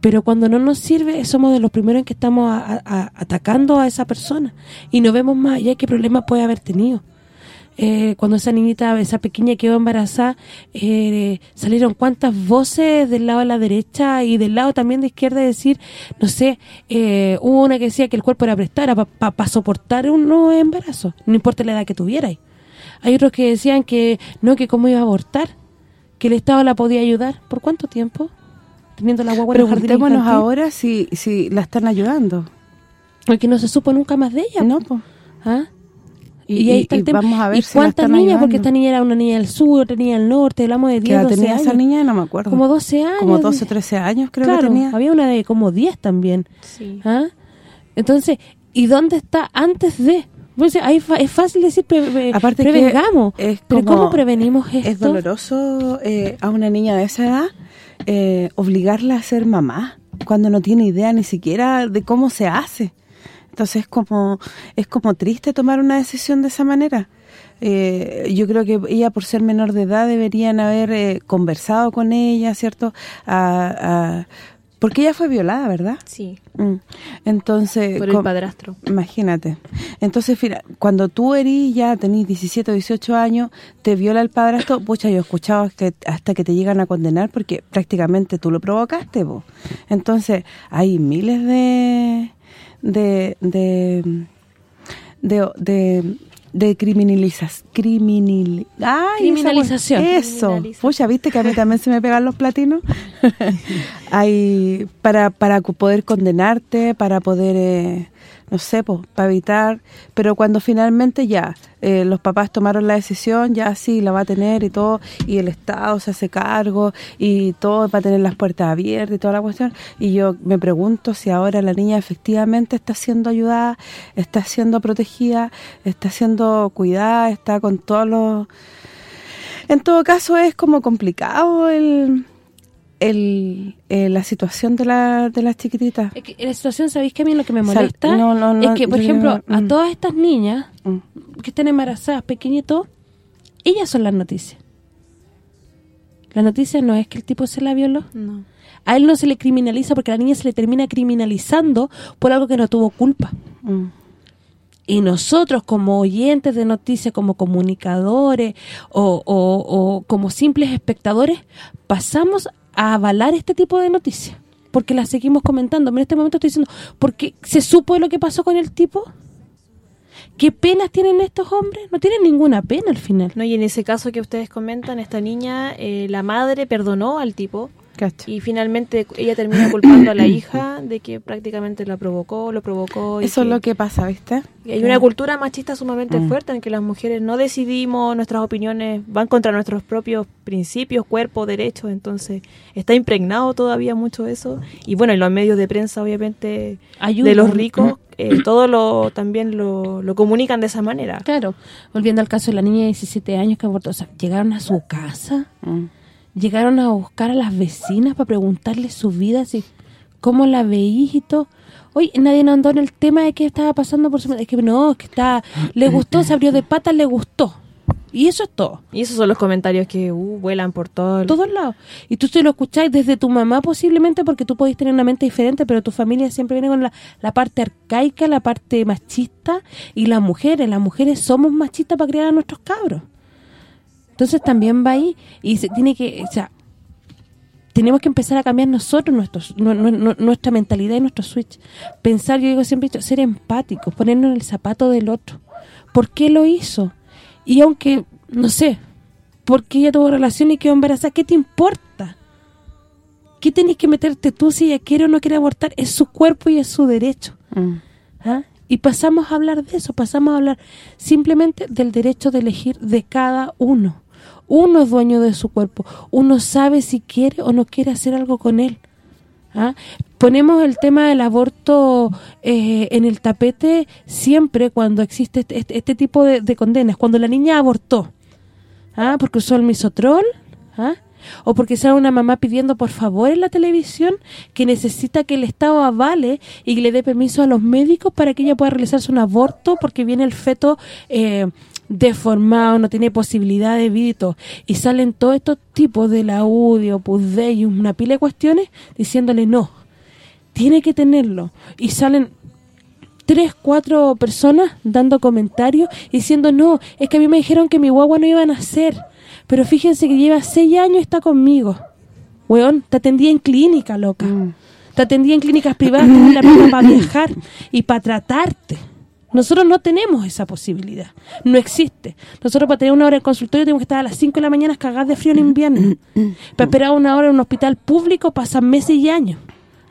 Pero cuando no nos sirve, somos de los primeros en que estamos atacando a esa persona. Y no vemos más allá qué problema puede haber tenido. Eh, cuando esa niñita, esa pequeña quedó embarazada, eh, salieron cuántas voces del lado de la derecha y del lado también de izquierda decir, no sé, eh, hubo una que decía que el cuerpo era prestar para soportar un nuevo embarazo, no importa la edad que tuvierais. Hay otros que decían que no, que cómo iba a abortar, que el Estado la podía ayudar. ¿Por cuánto tiempo? Teniendo la guagua Preguntémonos ahora si, si la están ayudando. Porque no se supo nunca más de ella. No, pues. ¿Ah? Y, ahí está el tema. Vamos a ver ¿Y cuántas niñas? Porque esta niña era una niña del sur, otra niña del norte, hablamos de 10, 12 tenía esa niña? No me acuerdo. Como 12 años. Como 12, 13 años creo que tenía. había una de como 10 también. Sí. ¿Ah? Entonces, ¿y dónde está antes de...? Pues ahí es fácil decir Aparte prevengamos, pero ¿cómo prevenimos esto? Es doloroso eh, a una niña de esa edad eh, obligarla a ser mamá cuando no tiene idea ni siquiera de cómo se hace. Entonces es como es como triste tomar una decisión de esa manera. Eh, yo creo que ella por ser menor de edad deberían haber eh, conversado con ella, ¿cierto? porque ella fue violada, ¿verdad? Sí. Mm. Entonces... Por el padrastro. Imagínate. Entonces, cuando tú eres ya tenés 17 o 18 años, te viola el padrastro, pucha, yo he escuchado que hasta que te llegan a condenar porque prácticamente tú lo provocaste, vos. Entonces, hay miles de de de de, de, criminalizas, criminal, criminalización. eso. Pucha, ¿viste que a mí también se me pegan los platinos? Hay para para poder condenarte, para poder eh, no sé, pues, para evitar, pero cuando finalmente ya eh, los papás tomaron la decisión, ya sí, la va a tener y todo, y el Estado se hace cargo y todo va a tener las puertas abiertas y toda la cuestión, y yo me pregunto si ahora la niña efectivamente está siendo ayudada, está siendo protegida, está siendo cuidada, está con todos los... En todo caso es como complicado el el, eh, la situación de, la, de las chiquititas. Es que la situación, ¿sabéis que a mí lo que me molesta? es que, por ejemplo, a todas estas niñas mm. que están embarazadas, pequeñitos, ellas son las noticias. La noticia no es que el tipo se la violó. No. A él no se le criminaliza porque a la niña se le termina criminalizando por algo que no tuvo culpa. Mm. Y nosotros como oyentes de noticias, como comunicadores o, o, como simples espectadores, pasamos a avalar este tipo de noticias. Porque las seguimos comentando. En este momento estoy diciendo, porque se supo de lo que pasó con el tipo. ¿Qué penas tienen estos hombres? No tienen ninguna pena al final. No, y en ese caso que ustedes comentan, esta niña, eh, la madre perdonó al tipo y finalmente ella termina culpando a la hija de que prácticamente la provocó, lo provocó. Eso es lo que pasa, ¿viste? hay una cultura machista sumamente mm. fuerte en que las mujeres no decidimos, nuestras opiniones van contra nuestros propios principios, cuerpo, derechos, entonces está impregnado todavía mucho eso. Y bueno, y los medios de prensa obviamente de los ricos, eh, todo lo también lo, comunican de esa manera. Claro, volviendo al caso de la niña de 17 años que abortó, o sea, llegaron a su casa... Mm llegaron a buscar a las vecinas para preguntarles su vida, así, cómo la veís y todo. Hoy nadie nos andó en el tema de qué estaba pasando por su... Es que no, es que está... Le gustó, se abrió de patas, le gustó. Y eso es todo. Y esos son los comentarios que uh, vuelan por todo todos lados. Y tú te lo escucháis desde tu mamá posiblemente porque tú podés tener una mente diferente, pero tu familia siempre viene con la, la parte arcaica, la parte machista y las mujeres. Las mujeres somos machistas para criar a nuestros cabros. Entonces también va ahí y se tiene que, o sea, tenemos que empezar a cambiar nosotros nuestros, nuestra mentalidad y nuestro switch. Pensar, yo digo siempre, ser empáticos, ponernos en el zapato del otro. ¿Por qué lo hizo? Y aunque, no sé, ¿por qué ella tuvo relación y quedó embarazada? ¿Qué te importa? ¿Qué tenés que meterte tú si ella quiere o no quiere abortar? Es su cuerpo y es su derecho. Mm. ¿Ah? Y pasamos a hablar de eso, pasamos a hablar simplemente del derecho de elegir de cada uno. Uno es dueño de su cuerpo. Uno sabe si quiere o no quiere hacer algo con él. ¿ah? Ponemos el tema del aborto eh, en el tapete siempre cuando existe este, este, este tipo de, condenas. Cuando la niña abortó, ¿ah? porque usó el misotrol, ¿ah? o porque sale una mamá pidiendo por favor en la televisión que necesita que el Estado avale y le dé permiso a los médicos para que ella pueda realizarse un aborto porque viene el feto eh, deformado, no tiene posibilidad de vida y todo. Y salen todos estos tipos de laudio, de y una pila de cuestiones diciéndole no, tiene que tenerlo. Y salen tres, cuatro personas dando comentarios diciendo no, es que a mí me dijeron que mi guagua no iba a nacer pero fíjense que lleva seis años y está conmigo. Weón, te atendía en clínica, loca. Mm. Te atendía en clínicas privadas, la para viajar y para tratarte. Nosotros no tenemos esa posibilidad. No existe. Nosotros para tener una hora en consultorio tenemos que estar a las 5 de la mañana cagadas de frío en invierno. Para esperar una hora en un hospital público pasan meses y años.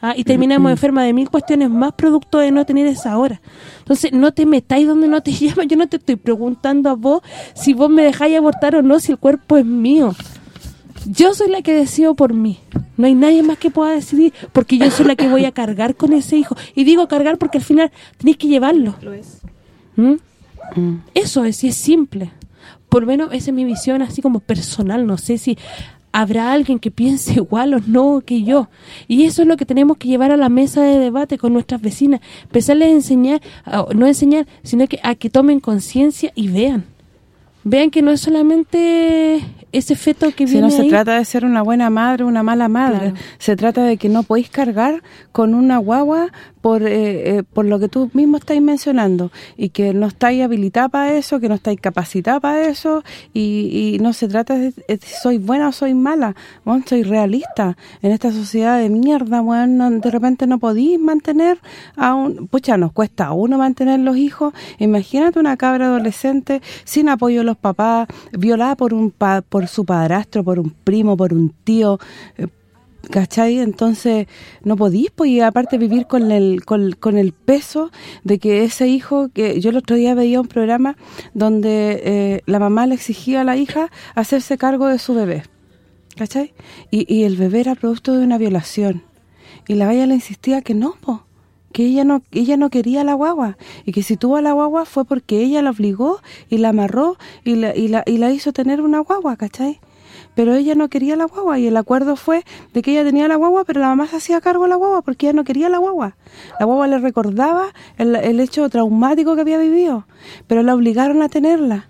¿ah? y terminamos enferma de mil cuestiones más producto de no tener esa hora. Entonces, no te metáis donde no te llaman. Yo no te estoy preguntando a vos si vos me dejáis abortar o no, si el cuerpo es mío. Yo soy la que decido por mí. No hay nadie más que pueda decidir porque yo soy la que voy a cargar con ese hijo. Y digo cargar porque al final tenéis que llevarlo. Lo es. ¿Mm? Eso es, y es simple. Por lo menos esa es mi visión así como personal. No sé si habrá alguien que piense igual o no que yo. Y eso es lo que tenemos que llevar a la mesa de debate con nuestras vecinas. Empezarles a enseñar, no enseñar, sino que a que tomen conciencia y vean. Vean que no es solamente ese feto que si no se trata de ser una buena madre una mala madre. Se trata de que no podéis cargar con una guagua por eh, eh, por lo que tú mismo estáis mencionando y que no estáis habilitada para eso, que no estáis capacitada para eso y, no se trata de, si soy buena o soy mala, bueno, soy realista. En esta sociedad de mierda, bueno, de repente no podéis mantener a un... Pucha, nos cuesta a uno mantener los hijos. Imagínate una cabra adolescente sin apoyo de los papás, violada por un por su padrastro, por un primo, por un tío, eh, ¿cachai? Entonces, no podís, pues, y aparte vivir con el, con, el peso de que ese hijo, que yo el otro día veía un programa donde eh, la mamá le exigía a la hija hacerse cargo de su bebé, ¿cachai? Y, y el bebé era producto de una violación. Y la vaya le insistía que no, pues que ella no ella no quería la guagua y que si tuvo la guagua fue porque ella la obligó y la amarró y la, y la, y la hizo tener una guagua, ¿cachai? Pero ella no quería la guagua y el acuerdo fue de que ella tenía la guagua, pero la mamá se hacía cargo de la guagua porque ella no quería la guagua. La guagua le recordaba el, el hecho traumático que había vivido, pero la obligaron a tenerla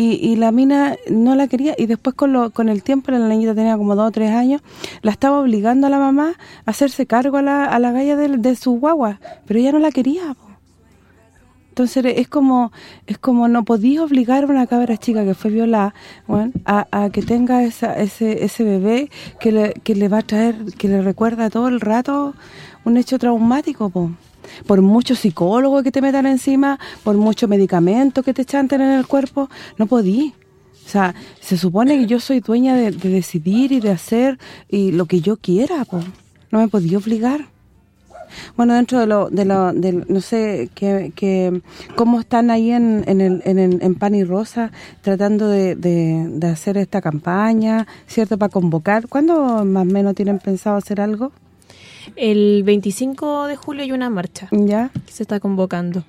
y, la mina no la quería y después con lo, con el tiempo, la niñita tenía como dos o tres años, la estaba obligando a la mamá a hacerse cargo a la, a la galla de, su guagua, pero ella no la quería, Entonces es como es como no podía obligar a una cabra chica que fue violada a, que tenga esa, ese ese bebé que le, que le va a traer, que le recuerda todo el rato un hecho traumático, po por mucho psicólogo que te metan encima, por mucho medicamento que te chanten en el cuerpo, no podí. O sea, se supone que yo soy dueña de, decidir y de hacer y lo que yo quiera, pues. No me podía obligar. Bueno, dentro de lo, de lo no sé, que, que cómo están ahí en, en, el, en, Pan y Rosa tratando de, de, hacer esta campaña, ¿cierto? Para convocar. ¿Cuándo más o menos tienen pensado hacer algo? El 25 de julio hay una marcha ¿Ya? que se está convocando.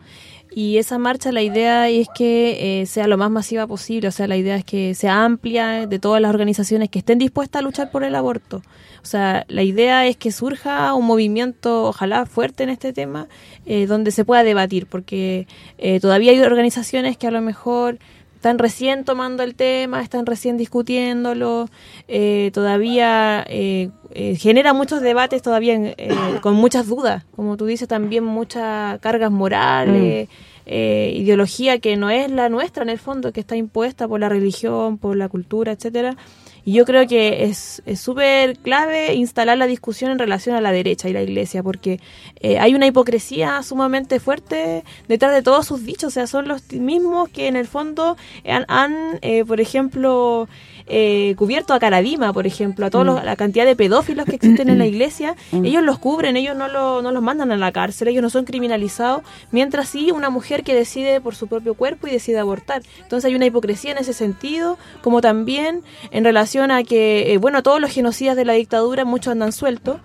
Y esa marcha la idea es que eh, sea lo más masiva posible, o sea, la idea es que sea amplia de todas las organizaciones que estén dispuestas a luchar por el aborto. O sea, la idea es que surja un movimiento, ojalá fuerte en este tema, eh, donde se pueda debatir, porque eh, todavía hay organizaciones que a lo mejor están recién tomando el tema, están recién discutiéndolo, eh, todavía eh, eh, genera muchos debates, todavía con muchas dudas, como tú dices, también muchas cargas morales, mm. ideología que no es la nuestra en el fondo, que está impuesta por la religión, por la cultura, etcétera. Y yo creo que es súper clave instalar la discusión en relación a la derecha y la iglesia, porque eh, hay una hipocresía sumamente fuerte detrás de todos sus dichos, o sea, son los mismos que en el fondo han, eh, por ejemplo, eh, cubierto a Caradima, por ejemplo, a toda mm. la cantidad de pedófilos que existen en la iglesia, mm. ellos los cubren, ellos no, lo, no los mandan a la cárcel, ellos no son criminalizados, mientras sí una mujer que decide por su propio cuerpo y decide abortar. Entonces hay una hipocresía en ese sentido, como también en relación a que, eh, bueno, todos los genocidas de la dictadura, muchos andan sueltos,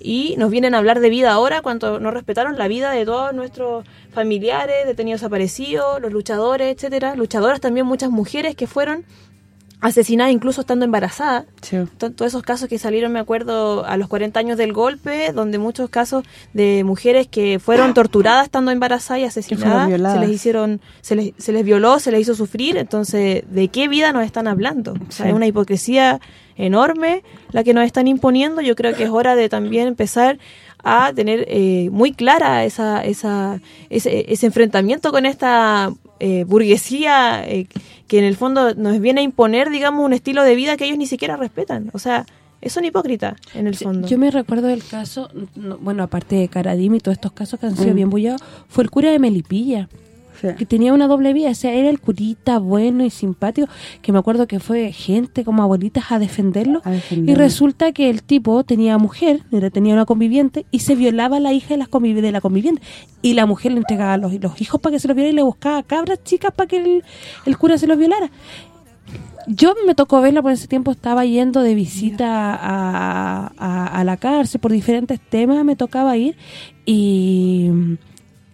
y nos vienen a hablar de vida ahora cuando no respetaron la vida de todos nuestros familiares, detenidos desaparecidos, los luchadores, etcétera, luchadoras también muchas mujeres que fueron asesinada incluso estando embarazada. Todos esos casos que salieron, me acuerdo, a los 40 años del golpe, donde muchos casos de mujeres que fueron torturadas estando embarazadas y asesinadas, se les hicieron, se les, se les violó, se les hizo sufrir. Entonces, ¿de qué vida nos están hablando? es una hipocresía enorme la que nos están imponiendo. Yo creo que es hora de también empezar a tener eh, muy clara esa, esa, ese, ese enfrentamiento con esta eh, burguesía eh, que en el fondo nos viene a imponer, digamos, un estilo de vida que ellos ni siquiera respetan. O sea, son hipócritas en el fondo. Yo me recuerdo del caso, bueno, aparte de Caradim y todos estos casos que han sido mm. bien bullados, fue el cura de Melipilla que tenía una doble vida, o sea, era el curita bueno y simpático, que me acuerdo que fue gente como abuelitas a defenderlo, y resulta que el tipo tenía mujer, tenía una conviviente, y se violaba a la hija de, las de la conviviente, y la mujer le entregaba a los, los hijos para que se los violara y le buscaba cabras chicas para que el, cura se los violara. Yo me tocó verla, por ese tiempo estaba yendo de visita a, a, la cárcel por diferentes temas, me tocaba ir y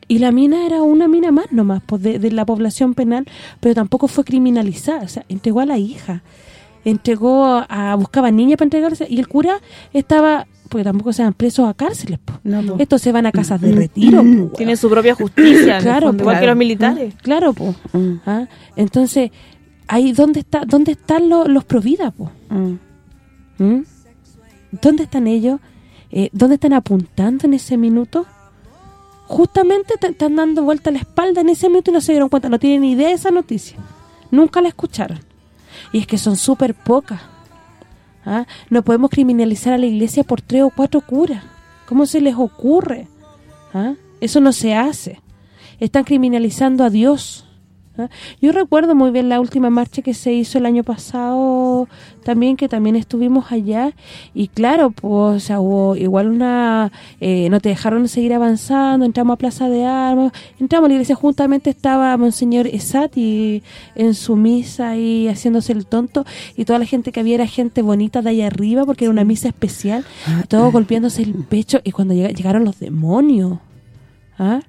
y la mina era una mina más nomás pues, de, la población penal, pero tampoco fue criminalizada, o sea, entregó a la hija, entregó a, buscaba niñas para entregarse y el cura estaba porque tampoco se van presos a cárceles, pues. Estos se van a casas de retiro. Tienen su propia justicia, claro, igual que los militares. Claro, pues. Entonces, ahí dónde está dónde están los, los providas, pues. ¿Dónde están ellos? Eh, ¿Dónde están apuntando en ese minuto? Justamente te están dando vuelta la espalda en ese minuto y no se dieron cuenta, no tienen ni idea de esa noticia. Nunca la escucharon. Y es que son súper pocas. ¿ah? No podemos criminalizar a la iglesia por tres o cuatro curas. ¿Cómo se les ocurre? ¿Ah? Eso no se hace. Están criminalizando a Dios. ¿Ah? Yo recuerdo muy bien la última marcha que se hizo el año pasado también, que también estuvimos allá, y claro, pues hubo igual una... Eh, no te dejaron seguir avanzando, entramos a Plaza de Armas, entramos a la iglesia, juntamente estaba Monseñor Esati en su misa y haciéndose el tonto, y toda la gente que había era gente bonita de allá arriba, porque era una misa especial, todos golpeándose el pecho, y cuando llegaron los demonios, ¿ah?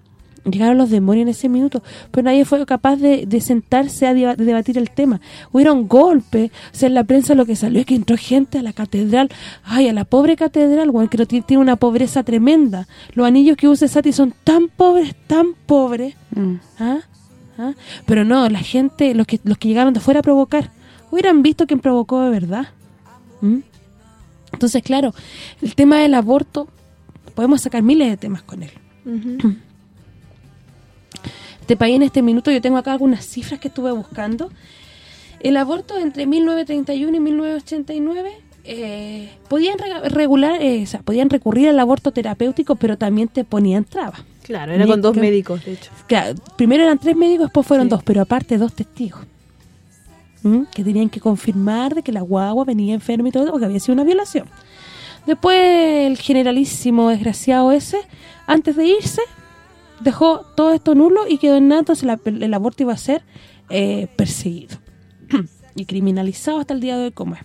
Llegaron los demonios en ese minuto, pero nadie fue capaz de, sentarse a debatir el tema. Hubieron golpes, o sea, en la prensa lo que salió es que entró gente a la catedral, ay, a la pobre catedral, bueno, que tiene una pobreza tremenda. Los anillos que usa Sati son tan pobres, tan pobres. Mm. ¿Ah? ¿Ah? Pero no, la gente, los que los que llegaron de fuera a provocar, hubieran visto quién provocó de verdad. ¿Mm? Entonces, claro, el tema del aborto, podemos sacar miles de temas con él este país en este minuto, yo tengo acá algunas cifras que estuve buscando. El aborto entre 1931 y 1989 eh, podían regular, eh, o sea, podían recurrir al aborto terapéutico, pero también te ponían trabas. Claro, era con dos médicos, de hecho. primero eran tres médicos, después fueron dos, pero aparte dos testigos. Que tenían que confirmar de que la guagua venía enferma y todo, porque había sido una violación. Después el generalísimo desgraciado ese, antes de irse, dejó todo esto nulo y quedó en nada, entonces el aborto iba a ser eh, perseguido y criminalizado hasta el día de hoy como es.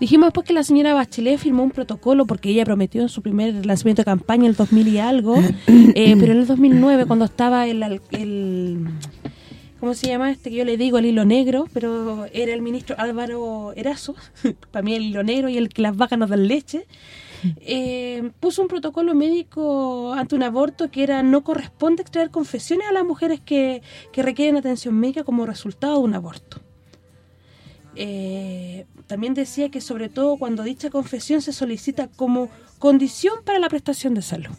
Dijimos después que la señora Bachelet firmó un protocolo porque ella prometió en su primer lanzamiento de campaña el 2000 y algo, eh, pero en el 2009 cuando estaba el, el, ¿cómo se llama este que yo le digo? El hilo negro, pero era el ministro Álvaro Erazo, para mí el hilo negro y el que las vacas nos dan leche, eh, puso un protocolo médico ante un aborto que era no corresponde extraer confesiones a las mujeres que, requieren atención médica como resultado de un aborto. Eh, también decía que sobre todo cuando dicha confesión se solicita como condición para la prestación de salud.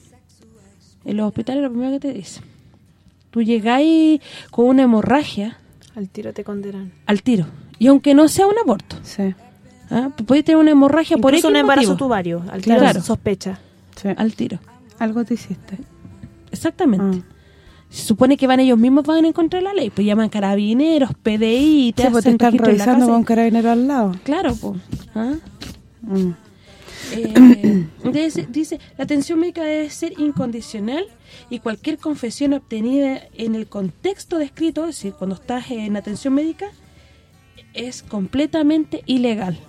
En los hospitales lo primero que te dicen. Tú llegáis con una hemorragia... Al tiro te condenan. Al tiro. Y aunque no sea un aborto. Sí. ¿Ah? Puede tener una hemorragia por eso un embarazo tubario, al tiro claro. sospecha. Al tiro. Algo te hiciste. Exactamente. Ah. Se supone que van ellos mismos van en contra de la ley, pues llaman carabineros, PDI, te sí, pues te están revisando con carabinero al lado. Claro, pues. Eh, dice, la atención médica debe ser incondicional y cualquier confesión obtenida en el contexto descrito, es decir, cuando estás en atención médica, es completamente ilegal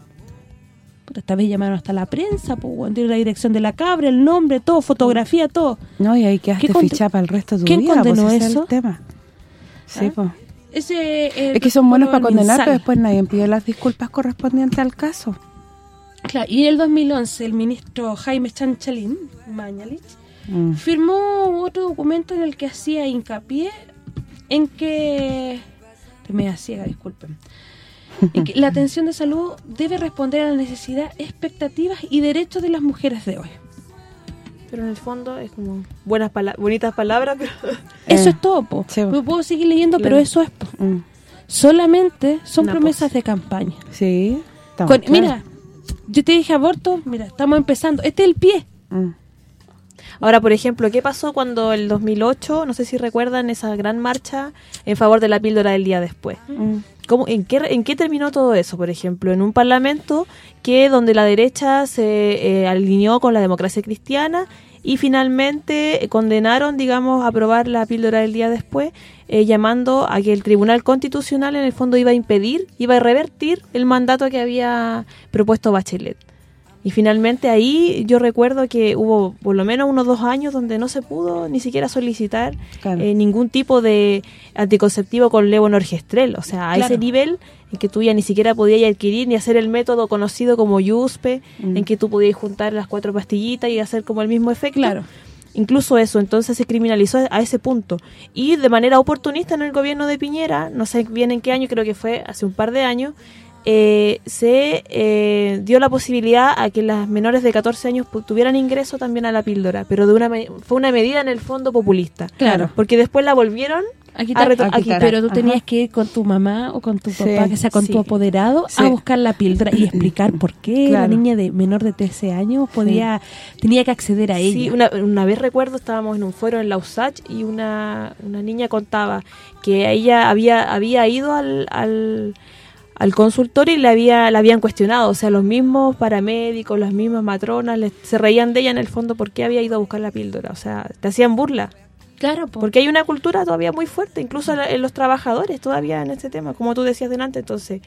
esta vez llamaron hasta la prensa, pues, la dirección de la cabra, el nombre, todo, fotografía, todo. No, y ahí quedaste fichada para el resto de tu ¿Quién vida. ¿Quién condenó eso? el tema. Sí, pues. Ese, es que son buenos para condenar, pero después nadie pide las disculpas correspondientes al caso. Claro, y en el 2011 el ministro Jaime Chanchalín Mañalich mm. firmó otro documento en el que hacía hincapié en que... me ciega, disculpen. En que la atención de salud debe responder a la necesidad, expectativas y derechos de las mujeres de hoy. Pero en el fondo es como buenas bonitas palabras, pero... Eso es todo, po. puedo seguir leyendo, pero eso es... Mm. Solamente son promesas de campaña. Sí. Mira, yo te dije aborto, mira, estamos empezando. Este es el pie. Mm. Ahora, por ejemplo, ¿qué pasó cuando el 2008, no sé si recuerdan, esa gran marcha en favor de la píldora del día después? Mm. ¿Cómo, en, qué, ¿En qué terminó todo eso, por ejemplo? En un parlamento que donde la derecha se eh, alineó con la democracia cristiana y finalmente condenaron, digamos, a aprobar la píldora del día después, eh, llamando a que el Tribunal Constitucional en el fondo iba a impedir, iba a revertir el mandato que había propuesto Bachelet. Y finalmente ahí yo recuerdo que hubo por lo menos unos dos años donde no se pudo ni siquiera solicitar eh, ningún tipo de anticonceptivo con levonorgestrel. O sea, a ese nivel en que tú ya ni siquiera podías adquirir ni hacer el método conocido como YUSPE, mm. en que tú podías juntar las cuatro pastillitas y hacer como el mismo efecto. Claro. Incluso eso, entonces se criminalizó a ese punto. Y de manera oportunista en el gobierno de Piñera, no sé bien en qué año, creo que fue hace un par de años, eh, se eh, dio la posibilidad a que las menores de 14 años tuvieran ingreso también a la píldora, pero de una fue una medida en el fondo populista. Claro. Porque después la volvieron a quitar, Pero tú tenías que ir con tu mamá o con tu papá, que sea con tu apoderado, a buscar la píldora y explicar por qué la niña de menor de 13 años podía tenía que acceder a ella. Una, una vez recuerdo, estábamos en un foro en la USACH y una, una niña contaba que ella había había ido al al consultorio y le había la habían cuestionado, o sea, los mismos paramédicos, las mismas matronas se reían de ella en el fondo porque había ido a buscar la píldora, o sea, te hacían burla. Claro, porque hay una cultura todavía muy fuerte, incluso en los trabajadores todavía en este tema, como tú decías delante, entonces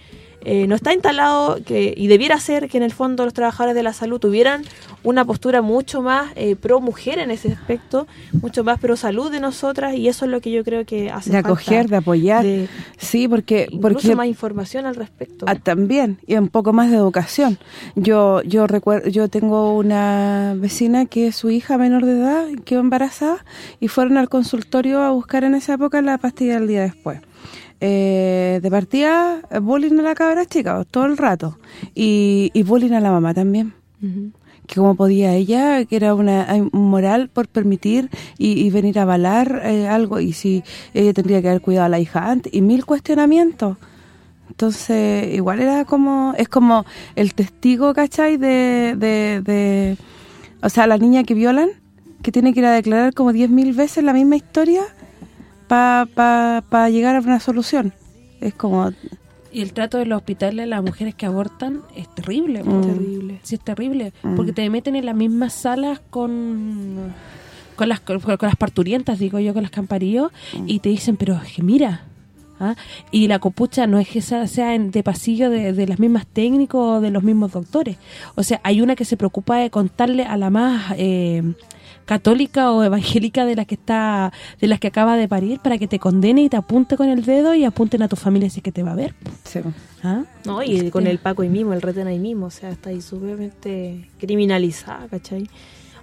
eh, no está instalado que y debiera ser que en el fondo los trabajadores de la salud tuvieran una postura mucho más eh, pro mujer en ese aspecto, mucho más pro salud de nosotras y eso es lo que yo creo que hace de acoger, de apoyar, sí, porque porque más información al respecto. Ah, también y un poco más de educación. Yo yo recuerdo yo tengo una vecina que su hija menor de edad quedó embarazada y fueron al consultorio a buscar en esa época la pastilla del día después. Eh, de partida, bullying a la cabra chica, todo el rato. Y, y bullying a la mamá también. Que como podía ella, que era una moral por permitir y, venir a avalar eh, algo. Y si ella tendría que haber cuidado a la hija antes. Y mil cuestionamientos. Entonces, igual era como... Es como el testigo, ¿cachai? De, de, de o sea, la niña que violan, que tiene que ir a declarar como diez mil veces la misma historia para pa, llegar a una solución. Es como... Y el trato de los hospitales las mujeres que abortan es terrible. Mm. terrible. Sí, es terrible. Mm. Porque te meten en las mismas salas con con las con, las parturientas, digo yo, con las camparillos, mm. y te dicen, pero es que mira... ¿ah? Y la copucha no es que sea, de pasillo de, de las mismas técnicos o de los mismos doctores. O sea, hay una que se preocupa de contarle a la más... Eh, católica o evangélica de las que está de las que acaba de parir para que te condene y te apunte con el dedo y apunten a tu familia si es que te va a ver. ¿Ah? No, y con el Paco y mismo, el reten ahí mismo, o sea, está ahí sumamente criminalizada, ¿cachai?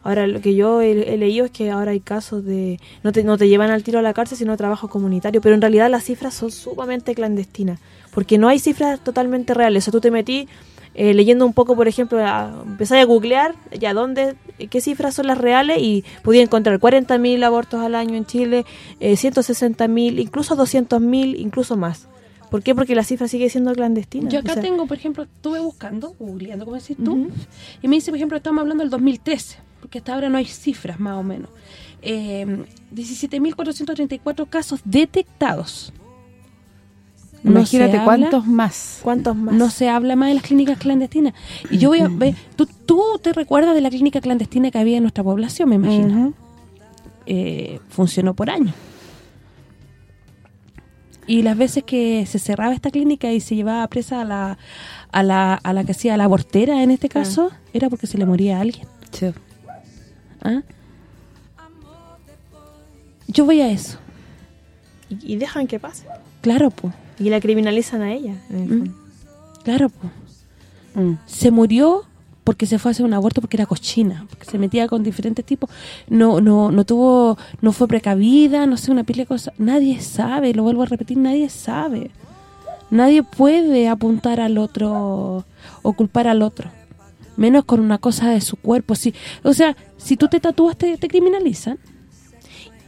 Ahora, lo que yo he, leído es que ahora hay casos de... No te, no te llevan al tiro a la cárcel, sino a trabajo comunitario, pero en realidad las cifras son sumamente clandestinas, porque no hay cifras totalmente reales. O sea, tú te metí eh, leyendo un poco, por ejemplo, empecé a googlear ya dónde, qué cifras son las reales y pude encontrar 40.000 abortos al año en Chile, eh, 160.000, incluso 200.000, incluso más. ¿Por qué? Porque la cifra sigue siendo clandestina. Yo acá tengo, por ejemplo, estuve buscando, googleando, como decís tú, y me dice, por ejemplo, estamos hablando del 2013, porque hasta ahora no hay cifras, más o menos. Eh, 17.434 casos detectados Imagínate cuántos más. ¿Cuántos más? No se habla más de las clínicas clandestinas. Y yo voy a ver, tú, tú te recuerdas de la clínica clandestina que había en nuestra población, me imagino. Eh, funcionó por años. Y las veces que se cerraba esta clínica y se llevaba presa a la, a la, a la que hacía la abortera en este caso, era porque se le moría a alguien. Sí. ¿Ah? Yo voy a eso. Y, y dejan que pase. Claro, pues. Y la criminalizan a ella. en el Mm. Claro, pues. Mm. se murió porque se fue a hacer un aborto porque era cochina, porque se metía con diferentes tipos, no no no tuvo no fue precavida, no sé, una pila de cosas. Nadie sabe, lo vuelvo a repetir, nadie sabe. Nadie puede apuntar al otro o culpar al otro. Menos con una cosa de su cuerpo, sí. O sea, si tú te tatúas te, te criminalizan.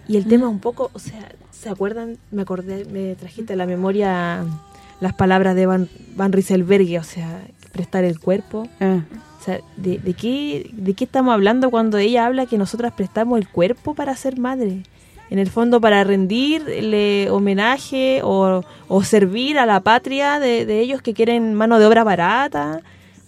Y el tema un poco, o sea, ¿se acuerdan? Me acordé, me trajiste a la memoria las palabras de Van, Van Rieselberghe, o sea, prestar el cuerpo. Ah, O sea, ¿de, de qué, ¿de qué estamos hablando cuando ella habla que nosotras prestamos el cuerpo para ser madre? En el fondo para rendirle homenaje o, o servir a la patria de, de ellos que quieren mano de obra barata.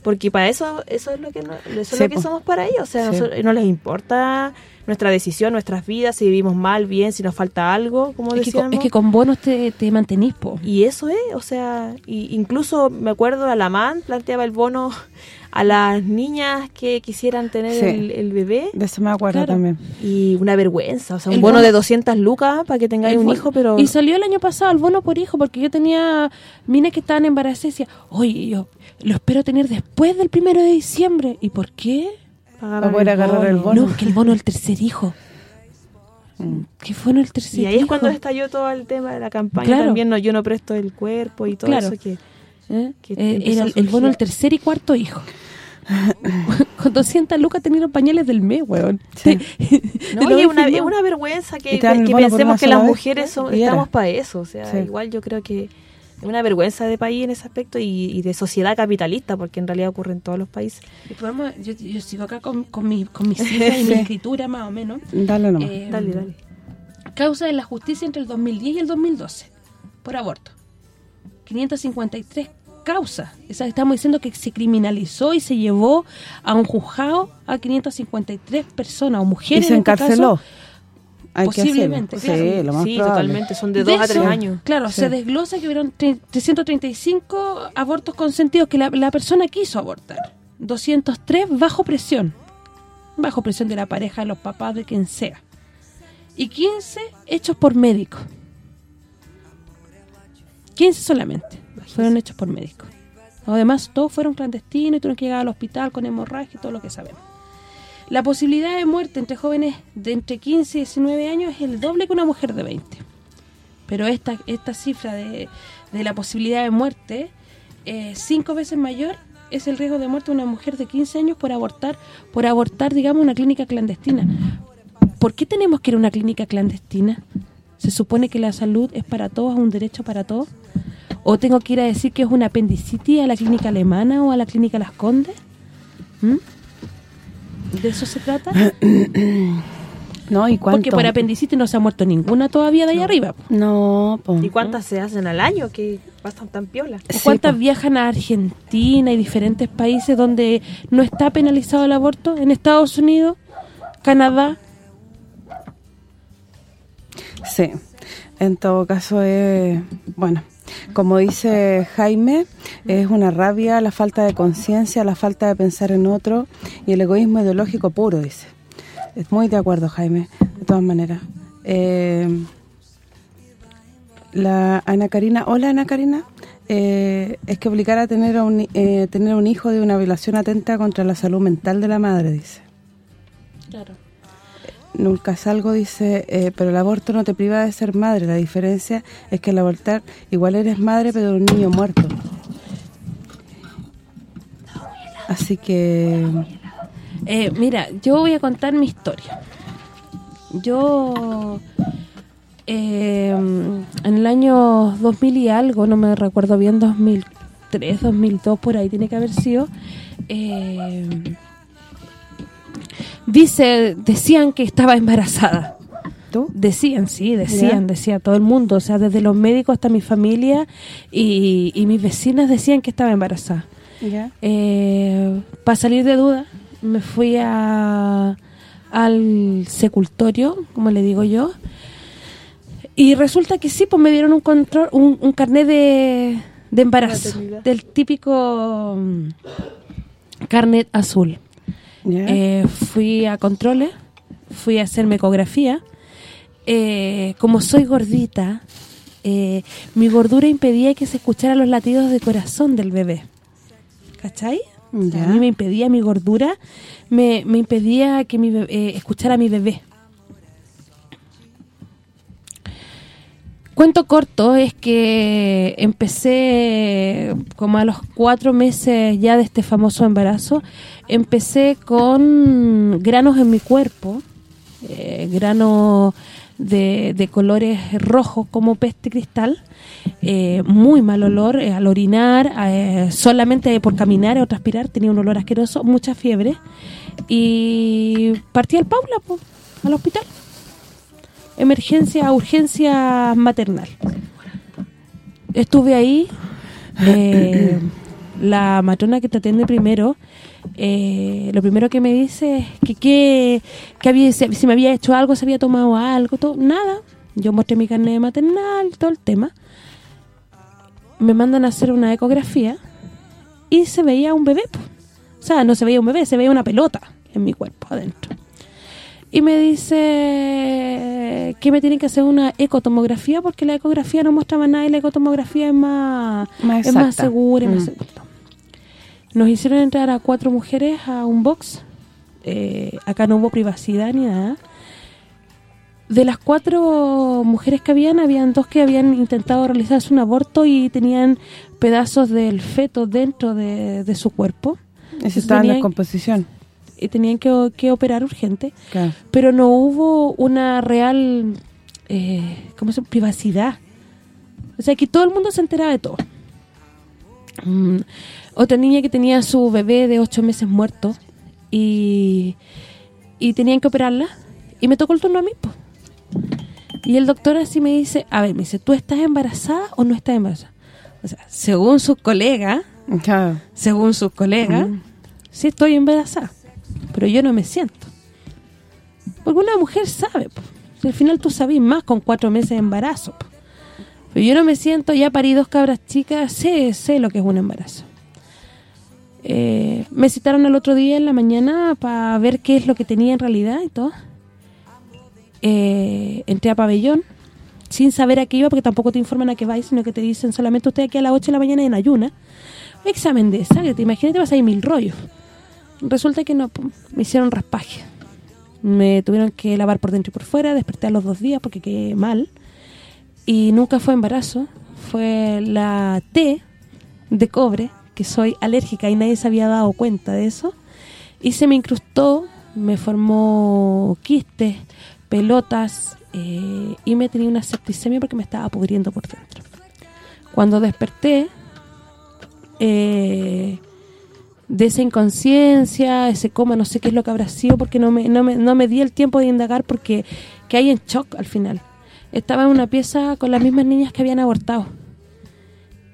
Porque para eso eso es lo que no- eso es Sí, lo que po. somos para ellos. O sea, Sí. no les importa nuestra decisión, nuestras vidas, si vivimos mal, bien, si nos falta algo, como Es que, con- es que con bonos te, te mantenís, po. Y eso es, o sea, y incluso me acuerdo Alamán planteaba el bono a las niñas que quisieran tener Sí. el, el bebé de eso me acuerdo Claro. también. y una vergüenza, o sea, un El bono, bono- de 200 lucas para que tengáis un hijo, pero Y salió el año pasado el bono por hijo, porque yo tenía minas que estaban embarazadas y decía, oye, yo lo espero tener después del primero de diciembre. ¿Y por qué? Para poder agarrar el bono. No, que el bono del tercer hijo. ¿Qué fue en el tercer y ahí es hijo? cuando estalló todo el tema de la campaña Claro. también, no yo no presto el cuerpo y todo Claro. eso que ¿Eh? que Eh, Era el, el bono del tercer y cuarto hijo. Con 200 lucas tenían pañales del mes, weón. Sí. No, es una, es una vergüenza que, que bono una pensemos que las mujeres son, estamos para eso. O sea, Sí. igual yo creo que es una vergüenza de país en ese aspecto y, y de sociedad capitalista, porque en realidad ocurre en todos los países. Y podemos- yo, yo sigo acá con, con, mi, con mis cifras y mi escritura, más o menos. Dale nomás. Eh, Dale, dale. Causa de la justicia entre el 2010 y el 2012 por aborto. 553 causas. Esa estamos diciendo que se criminalizó y se llevó a un juzgado a 553 personas o Y mujeres se en este caso. Hay Posiblemente, claro. Sí, lo más sí, probable. totalmente, son de De dos a tres años. Claro, Sí. se desglosa que hubieron tre- 335 abortos consentidos que la, la persona quiso abortar. 203 bajo presión. Bajo presión de la pareja, de los papás, de quien sea. Y 15 hechos por médicos. 15 solamente fueron hechos por médicos. Además, todos fueron clandestinos y tuvieron que llegar al hospital con hemorragia y todo lo que sabemos. La posibilidad de muerte entre jóvenes de entre 15 y 19 años es el doble que una mujer de 20. Pero esta esta cifra de, de la posibilidad de muerte, eh, cinco veces mayor, es el riesgo de muerte de una mujer de 15 años por abortar, por abortar, digamos, una clínica clandestina. ¿Por qué tenemos que ir a una clínica clandestina? ¿Se supone que la salud es para todos, es un derecho para todos? ¿O tengo que ir a decir que es una apendicitis a la clínica alemana o a la clínica Las Condes? ¿Mm? ¿De eso se trata? No, ¿y cuánto? Porque por apendicitis no se ha muerto ninguna todavía de ahí arriba. No, po. ¿Y cuántas se hacen al año que pasan tan piola? ¿O Sí, ¿Cuántas po. viajan a Argentina y diferentes países donde no está penalizado el aborto? En Estados Unidos, Canadá. Sí, en todo caso es, bueno, como dice Jaime, es una rabia, la falta de conciencia, la falta de pensar en otro y el egoísmo ideológico puro, dice. Es muy de acuerdo, Jaime, de todas maneras. Eh, la Ana Karina, hola Ana Karina, eh, es que obligar a tener a un, eh, tener un hijo de una violación atenta contra la salud mental de la madre, dice. Claro. Nunca salgo, dice, eh, pero el aborto no te priva de ser madre. La diferencia es que al abortar igual eres madre, pero un niño muerto. Así que... Eh, mira, yo voy a contar mi historia. Yo, eh, en el año 2000 y algo, no me recuerdo bien, 2003, 2002, por ahí tiene que haber sido, eh, dice, decían que estaba embarazada. ¿Tú? Decían, sí, decían, Ya. decía todo el mundo, o sea, desde los médicos hasta mi familia y, y mis vecinas decían que estaba embarazada. Eh, para salir de duda, me fui a al secultorio, como le digo yo, Y resulta que sí, pues me dieron un control, un, un carnet de, de embarazo, del típico mm, carnet azul. Eh, fui a controles, fui a hacerme ecografía. Eh, como soy gordita, eh, mi gordura impedía que se escucharan los latidos de corazón del bebé. ¿Cachai? A mí me impedía mi gordura, me, me impedía que mi escuchara a mi bebé. Cuento corto es que empecé como a los cuatro meses ya de este famoso embarazo, empecé con granos en mi cuerpo, eh, granos de, colores rojos como peste cristal, eh, muy mal olor eh, al orinar, eh, solamente por caminar o transpirar, tenía un olor asqueroso, mucha fiebre, y partí al Paula, al hospital emergencia, urgencia maternal. Estuve ahí, la matrona que te atiende primero, eh, lo primero que me dice es que, que, había, si me había hecho algo, se había tomado algo, todo, nada. Yo mostré mi carnet maternal, todo el tema. Me mandan a hacer una ecografía y se veía un bebé. O sea, no se veía un bebé, se veía una pelota en mi cuerpo adentro y me dice que me tienen que hacer una ecotomografía porque la ecografía no mostraba nada y la ecotomografía es más, es más segura y más mm. segura. Nos hicieron entrar a cuatro mujeres a un box. Eh, acá no hubo privacidad ni nada. De las cuatro mujeres que habían, habían dos que habían intentado realizarse un aborto y tenían pedazos del feto dentro de, su cuerpo. Eso estaba en la composición y tenían que, operar urgente, pero no hubo una real, eh, ¿cómo se? Privacidad. O sea, que todo el mundo se enteraba de todo. Mm, otra niña que tenía su bebé de ocho meses muerto y, y tenían que operarla y me tocó el turno a mí, Y el doctor así me dice, a ver, me dice, ¿tú estás embarazada o no estás embarazada? O sea, según sus colegas, según sus colegas, sí estoy embarazada pero yo no me siento. Porque una mujer sabe, al final tú sabes más con cuatro meses de embarazo. Pero yo no me siento, ya parí dos cabras chicas, sé, sé lo que es un embarazo. Eh, me citaron el otro día en la mañana para ver qué es lo que tenía en realidad y todo. Eh, entré a pabellón sin saber a qué iba porque tampoco te informan a qué vais, sino que te dicen solamente usted aquí a las 8 de la mañana en ayuna. Examen de sangre, te imagínate vas a ir mil rollos. Resulta que no, me hicieron raspaje. Me tuvieron que lavar por dentro y por fuera, desperté a los dos días porque quedé mal. Y nunca fue embarazo, fue la T de cobre, que soy alérgica y nadie se había dado cuenta de eso. Y se me incrustó, me formó quistes, pelotas eh, y me tenía una septicemia porque me estaba pudriendo por dentro. Cuando desperté, eh, de esa inconsciencia, ese coma, no sé qué es lo que habrá sido, porque no me, no me, no me di el tiempo de indagar porque que hay en shock al final. Estaba en una pieza con las mismas niñas que habían abortado.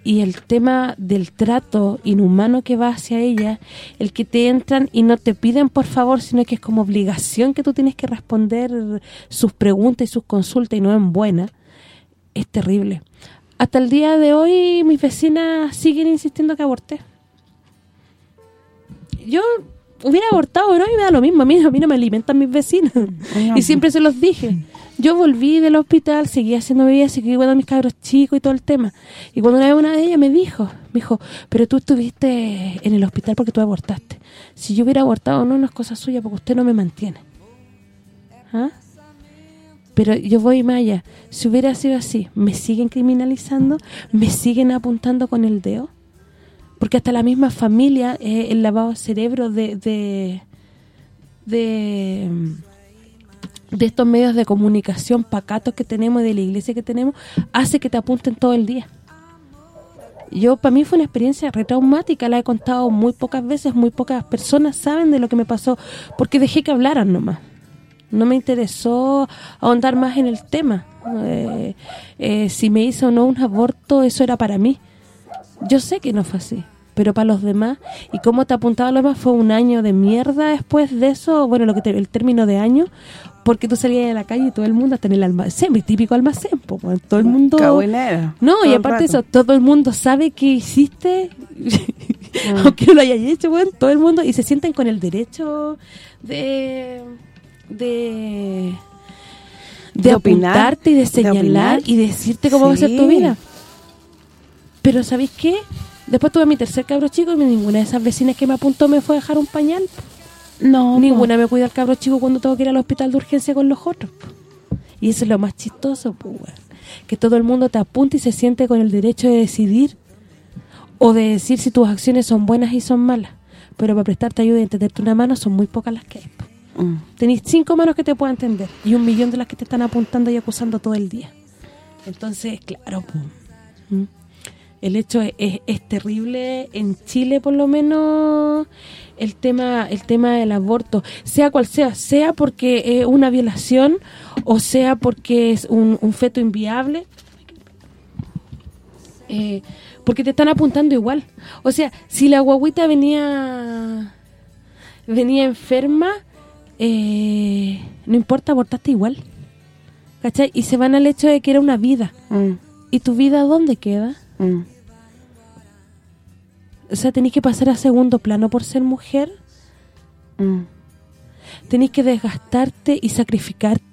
Y el tema del trato inhumano que va hacia ella, el que te entran y no te piden por favor, sino que es como obligación que tú tienes que responder sus preguntas y sus consultas y no en buena, es terrible. Hasta el día de hoy mis vecinas siguen insistiendo que aborté yo hubiera abortado, pero a mí me da lo mismo, a mí, a mí no me alimentan mis vecinos. y siempre se los dije. Yo volví del hospital, seguí haciendo mi vida, seguí cuidando a mis cabros chicos y todo el tema. Y cuando una una de ellas me dijo, me dijo, pero tú estuviste en el hospital porque tú abortaste. Si yo hubiera abortado, no, no es cosa suya porque usted no me mantiene. ¿Ah? Pero yo voy más allá. Si hubiera sido así, ¿me siguen criminalizando? ¿Me siguen apuntando con el dedo? porque hasta la misma familia, eh, el lavado de cerebro de, de, de, estos medios de comunicación pacatos que tenemos, de la iglesia que tenemos, hace que te apunten todo el día. Yo, para mí fue una experiencia retraumática, la he contado muy pocas veces, muy pocas personas saben de lo que me pasó, porque dejé que hablaran nomás. No me interesó ahondar más en el tema. Eh, eh, si me hizo o no un aborto, eso era para mí. Yo sé que no fue así pero para los demás. Y cómo te apuntaba a los demás fue un año de mierda después de eso, bueno, lo que el término de año, porque tú salías de la calle y todo el mundo hasta en el almacén, mi típico almacén, pues, todo el mundo... No, y aparte eso, todo el mundo sabe que hiciste, ah. aunque no lo hayas hecho, bueno, todo el mundo, y se sienten con el derecho de... de de, apuntarte y de señalar y decirte cómo va a ser tu vida. Pero ¿sabéis qué? Después tuve mi tercer cabro chico y ninguna de esas vecinas que me apuntó me fue a dejar un pañal. No. Ninguna me cuida al cabro chico cuando tengo que ir al hospital de urgencia con los otros. Y eso es lo más chistoso, pues, Que todo el mundo te apunte y se siente con el derecho de decidir o de decir si tus acciones son buenas y son malas. Pero para prestarte ayuda y entenderte una mano son muy pocas las que hay. Mm. Tenéis cinco manos que te puedan entender y un millón de las que te están apuntando y acusando todo el día. Entonces, claro, pues, el hecho es, es, terrible en Chile, por lo menos, el tema el tema del aborto, sea cual sea, sea porque es una violación o sea porque es un, feto inviable, eh, porque te están apuntando igual. O sea, si la guaguita venía venía enferma, eh, no importa, abortaste igual. ¿Cachai? Y se van al hecho de que era una vida. Mm. ¿Y tu vida dónde queda? Mm. O sea, tenéis que pasar a segundo plano por ser mujer. Mm. Tenéis que desgastarte y sacrificarte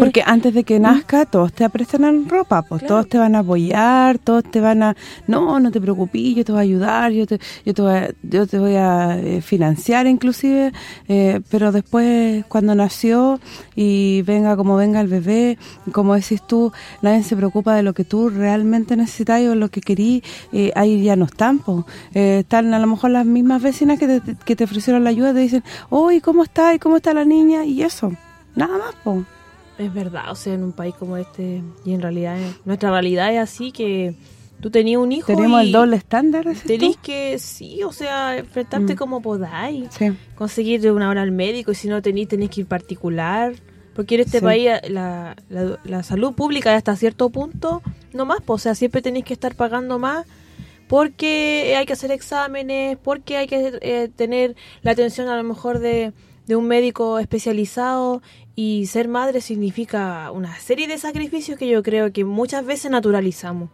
porque antes de que ¿Mm? nazca, todos te prestan ropa, pues todos te van a apoyar, todos te van a... No, no te preocupes, yo te voy a ayudar, yo te, yo te, voy, a, yo te voy a eh, financiar inclusive, eh, pero después cuando nació y venga como venga el bebé, como decís tú, nadie se preocupa de lo que tú realmente necesitas o lo que querís, eh, ahí ya no están, pues. están a lo mejor las mismas vecinas que te, que te ofrecieron la ayuda, te dicen, oye, ¿cómo está? ¿Y cómo está la niña? Y eso, nada más, pues. Es verdad, o sea, en un país como este, y en realidad, nuestra realidad es así que tú tenías un hijo Tenemos el doble estándar, Tenés que, sí, o sea, enfrentarte mm. como podáis. Sí. Conseguir una hora al médico y si no tenés, tenés que ir particular. Porque en este país la, la, salud pública hasta cierto punto, no más, pues, o sea, siempre tenéis que estar pagando más porque hay que hacer exámenes, porque hay que eh, tener la atención a lo mejor de, de un médico especializado y ser madre significa una serie de sacrificios que yo creo que muchas veces naturalizamos.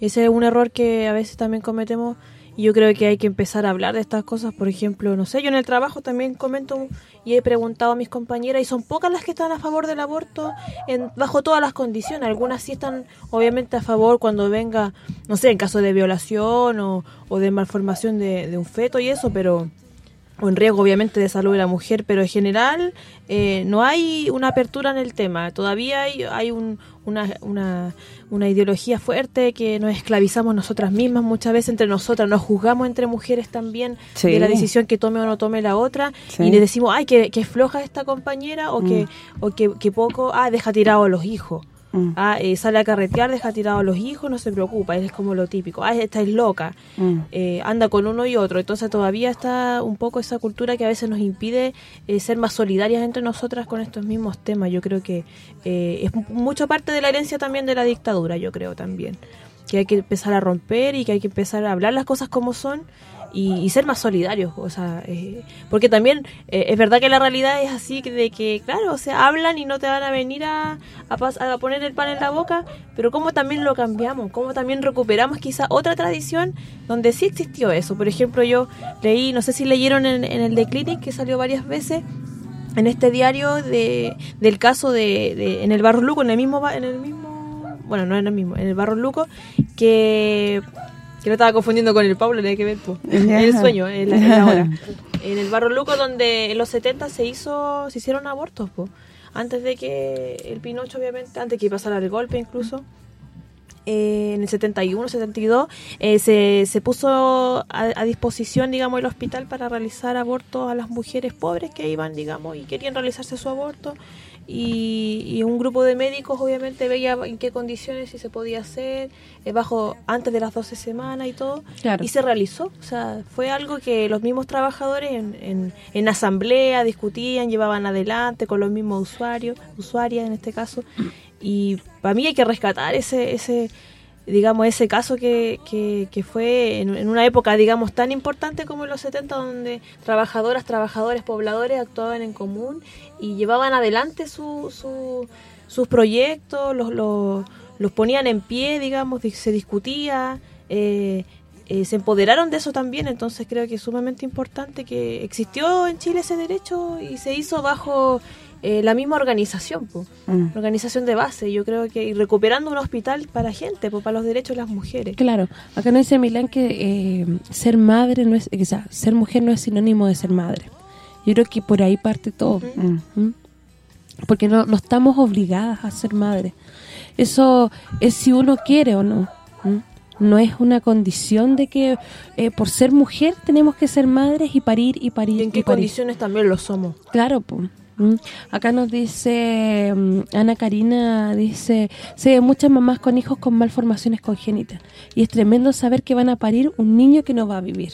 Ese es un error que a veces también cometemos y yo creo que hay que empezar a hablar de estas cosas. Por ejemplo, no sé, yo en el trabajo también comento y he preguntado a mis compañeras y son pocas las que están a favor del aborto en, bajo todas las condiciones. Algunas sí están obviamente a favor cuando venga, no sé, en caso de violación o, o de malformación de, de un feto y eso, pero o en riesgo obviamente de salud de la mujer, pero en general eh, no hay una apertura en el tema. Todavía hay, hay una, una, una, ideología fuerte que nos esclavizamos nosotras mismas muchas veces entre nosotras, nos juzgamos entre mujeres también de la decisión que tome o no tome la otra y le decimos, ay, que, que floja esta compañera o, que, mm. o que, que poco, ah, deja tirado a los hijos. Mm. Ah, eh, sale a carretear, deja tirado a los hijos, no se preocupa, es como lo típico. Ah, esta es loca, mm. eh, anda con uno y otro. Entonces todavía está un poco esa cultura que a veces nos impide eh, ser más solidarias entre nosotras con estos mismos temas. Yo creo que es mucha parte de la herencia también de la dictadura, yo creo también. Que hay que empezar a romper y que hay que empezar a hablar las cosas como son y, ser más solidarios, o sea, eh, porque también eh, es verdad que la realidad es así de que, claro, o sea, hablan y no te van a venir a, a, poner el pan en la boca, pero cómo también lo cambiamos, cómo también recuperamos quizá otra tradición donde sí existió eso. Por ejemplo, yo leí, no sé si leyeron en, el The Clinic, que salió varias veces, en este diario de, del caso de, en el Barro Luco, en el mismo en el mismo bueno, no en el mismo, en el Barro Luco, que que lo estaba confundiendo con el Pablo en el que En el sueño, en la, hora. En el Barro Luco, donde en los 70 se hizo se hicieron abortos, po. antes de que el Pinocho, obviamente, antes que pasara el golpe incluso. Eh, en el 71, 72, eh, se, se puso a, a, disposición, digamos, el hospital para realizar abortos a las mujeres pobres que iban, digamos, y querían realizarse su aborto y, un grupo de médicos obviamente veía en qué condiciones si se podía hacer eh, bajo antes de las 12 semanas y todo. Y se realizó. O sea fue algo que los mismos trabajadores en, en, asamblea discutían llevaban adelante con los mismos usuarios usuarias en este caso. Y para mí hay que rescatar ese ese digamos, ese caso que, que, fue en, una época, digamos, tan importante como en los 70, donde trabajadoras, trabajadores, pobladores actuaban en común y llevaban adelante su, sus proyectos, los, los, los, ponían en pie, digamos, se discutía, eh, eh, se empoderaron de eso también, entonces creo que es sumamente importante que existió en Chile ese derecho y se hizo bajo eh, la misma organización, mm. organización de base, yo creo que y recuperando un hospital para gente, para los derechos de las mujeres. Claro, acá no dice Milán que eh, ser madre no es, o sea, ser mujer no es sinónimo de ser madre. Yo creo que por ahí parte todo. Mm. ¿Mm? Porque no, no estamos obligadas a ser madre. Eso es si uno quiere o no no es una condición de que eh, por ser mujer tenemos que ser madres y parir y parir. ¿Y en qué condiciones también lo somos? Claro, pues. Acá nos dice mm, Ana Karina, dice, sé muchas mamás con hijos con malformaciones congénitas y es tremendo saber que van a parir un niño que no va a vivir.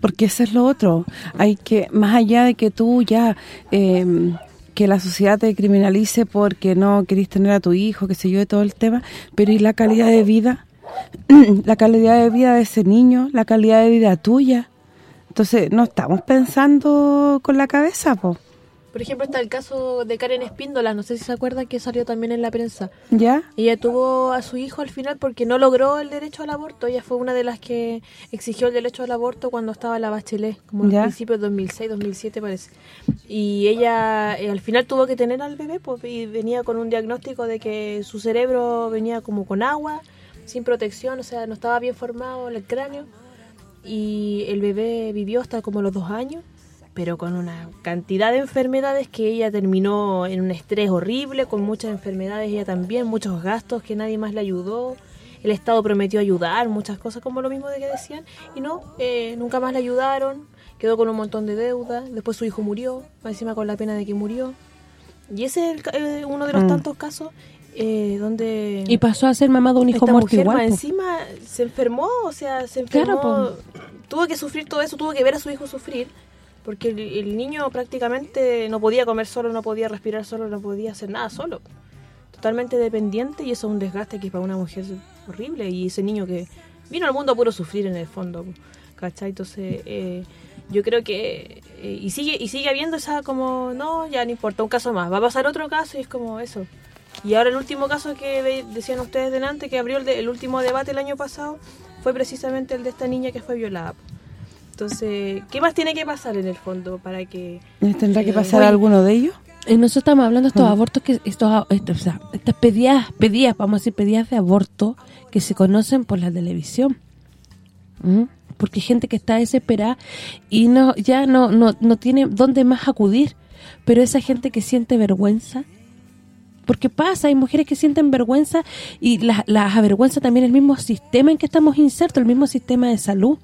Porque eso es lo otro, hay que, más allá de que tú ya, em, que la sociedad te criminalice porque no querís tener a tu hijo, que sé yo, de todo el tema, pero ¿y la calidad de vida? la calidad de vida de ese niño, la calidad de vida tuya. Entonces, no estamos pensando con la cabeza, po. Por ejemplo, está el caso de Karen Espíndola, no sé si se acuerdan que salió también en la prensa. ¿Ya? Ella tuvo a su hijo al final porque no logró el derecho al aborto. Ella fue una de las que exigió el derecho al aborto cuando estaba la Bachelet, como en principios de 2006, 2007 parece. Y ella eh, al final tuvo que tener al bebé pues, y venía con un diagnóstico de que su cerebro venía como con agua sin protección, o sea, no estaba bien formado el cráneo y el bebé vivió hasta como los dos años, pero con una cantidad de enfermedades que ella terminó en un estrés horrible, con muchas enfermedades ella también, muchos gastos que nadie más le ayudó. El Estado prometió ayudar, muchas cosas como lo mismo de que decían, y no, eh, nunca más le ayudaron, quedó con un montón de deudas, después su hijo murió, encima con la pena de que murió. Y ese es eh, uno de los mm. tantos casos eh, donde y pasó a ser mamá de un hijo muerto igual encima se enfermó o sea se enfermó tuvo que sufrir todo eso tuvo que ver a su hijo sufrir porque el, niño prácticamente no podía comer solo no podía respirar solo no podía hacer nada solo totalmente dependiente y eso es un desgaste que para una mujer es horrible y ese niño que vino al mundo a sufrir en el fondo ¿cachai? entonces eh, yo creo que eh, y sigue y sigue habiendo esa como no ya no importa un caso más va a pasar otro caso y es como eso y ahora el último caso que decían ustedes delante, que abrió el, último debate el año pasado, fue precisamente el de esta niña que fue violada. Entonces, ¿qué más tiene que pasar en el fondo para que... ¿Tendrá que pasar alguno de ellos? Eh, nosotros estamos hablando de estos ah. abortos, que estos, o sea, estas pedidas, pedidas, vamos a decir, pedidas de aborto que se conocen por la televisión. Porque hay gente que está desesperada y no ya no, no, no tiene dónde más acudir. Pero esa gente que siente vergüenza, porque pasa, hay mujeres que sienten vergüenza y las la avergüenza también el mismo sistema en que estamos insertos, el mismo sistema de salud.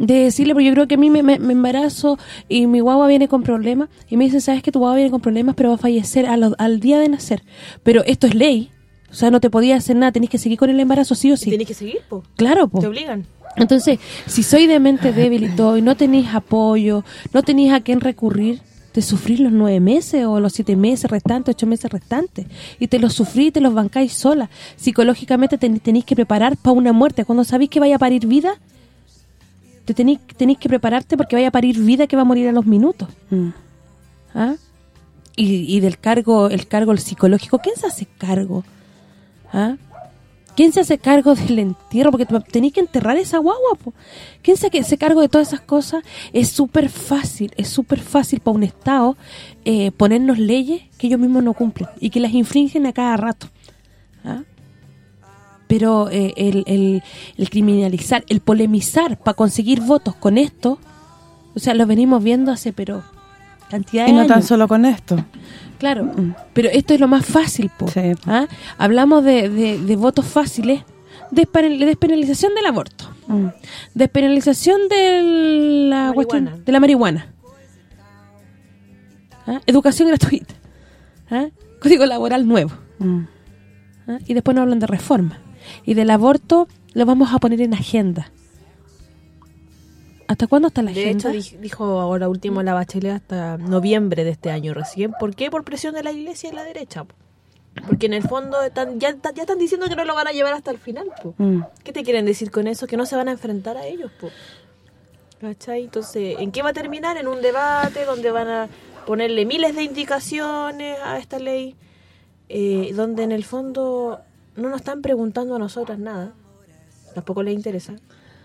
De decirle, porque yo creo que a mí me, embarazo y mi guagua viene con problemas y me dicen, sabes que tu guagua viene con problemas pero va a fallecer al día de nacer. Pero esto es ley, o sea, no te podía hacer nada, tenés que seguir con el embarazo sí o sí. Tenés que seguir, po. Claro, po. Te obligan. Entonces, si soy de mente débil y todo, y no tenéis apoyo, no tenéis a quién recurrir, de sufrir los nueve meses o los siete meses restantes, ocho meses restantes. Y te los sufrí y te los bancáis sola. Psicológicamente tenéis que preparar para una muerte. Cuando sabéis que vaya a parir vida, te tenéis, que prepararte porque vaya a parir vida que va a morir a los minutos. Mm. ¿Ah? Y, y, del cargo, el cargo psicológico, ¿quién se hace cargo? ¿Ah? ¿Quién se hace cargo del entierro? Porque tenéis que enterrar esa guagua. ¿Quién se hace cargo de todas esas cosas? Es súper fácil, es súper fácil para un Estado eh, ponernos leyes que ellos mismos no cumplen y que las infringen a cada rato. ¿ah? Pero eh, el, el, criminalizar, el polemizar para conseguir votos con esto, o sea, lo venimos viendo hace, pero cantidad de Y no tan solo con esto. Claro, mm. pero esto es lo más fácil, po. ¿ah? Hablamos de, votos fáciles, despenalización del aborto, mm. despenalización de la, de la marihuana, ¿ah? educación gratuita, ¿ah? código laboral nuevo, mm. y después nos hablan de reforma. Y del aborto lo vamos a poner en agenda. ¿Hasta cuándo está la de agenda? De hecho, dijo ahora último la Bachelet hasta noviembre de este año recién. ¿Por qué? Por presión de la iglesia y la derecha. Porque en el fondo ya, ya están diciendo que no lo van a llevar hasta el final, po. Mm. ¿Qué te quieren decir con eso? Que no se van a enfrentar a ellos, po. ¿Cachai? Entonces, ¿en qué va a terminar? En un debate donde van a ponerle miles de indicaciones a esta ley, eh, donde en el fondo no nos están preguntando a nosotras nada, tampoco les interesa.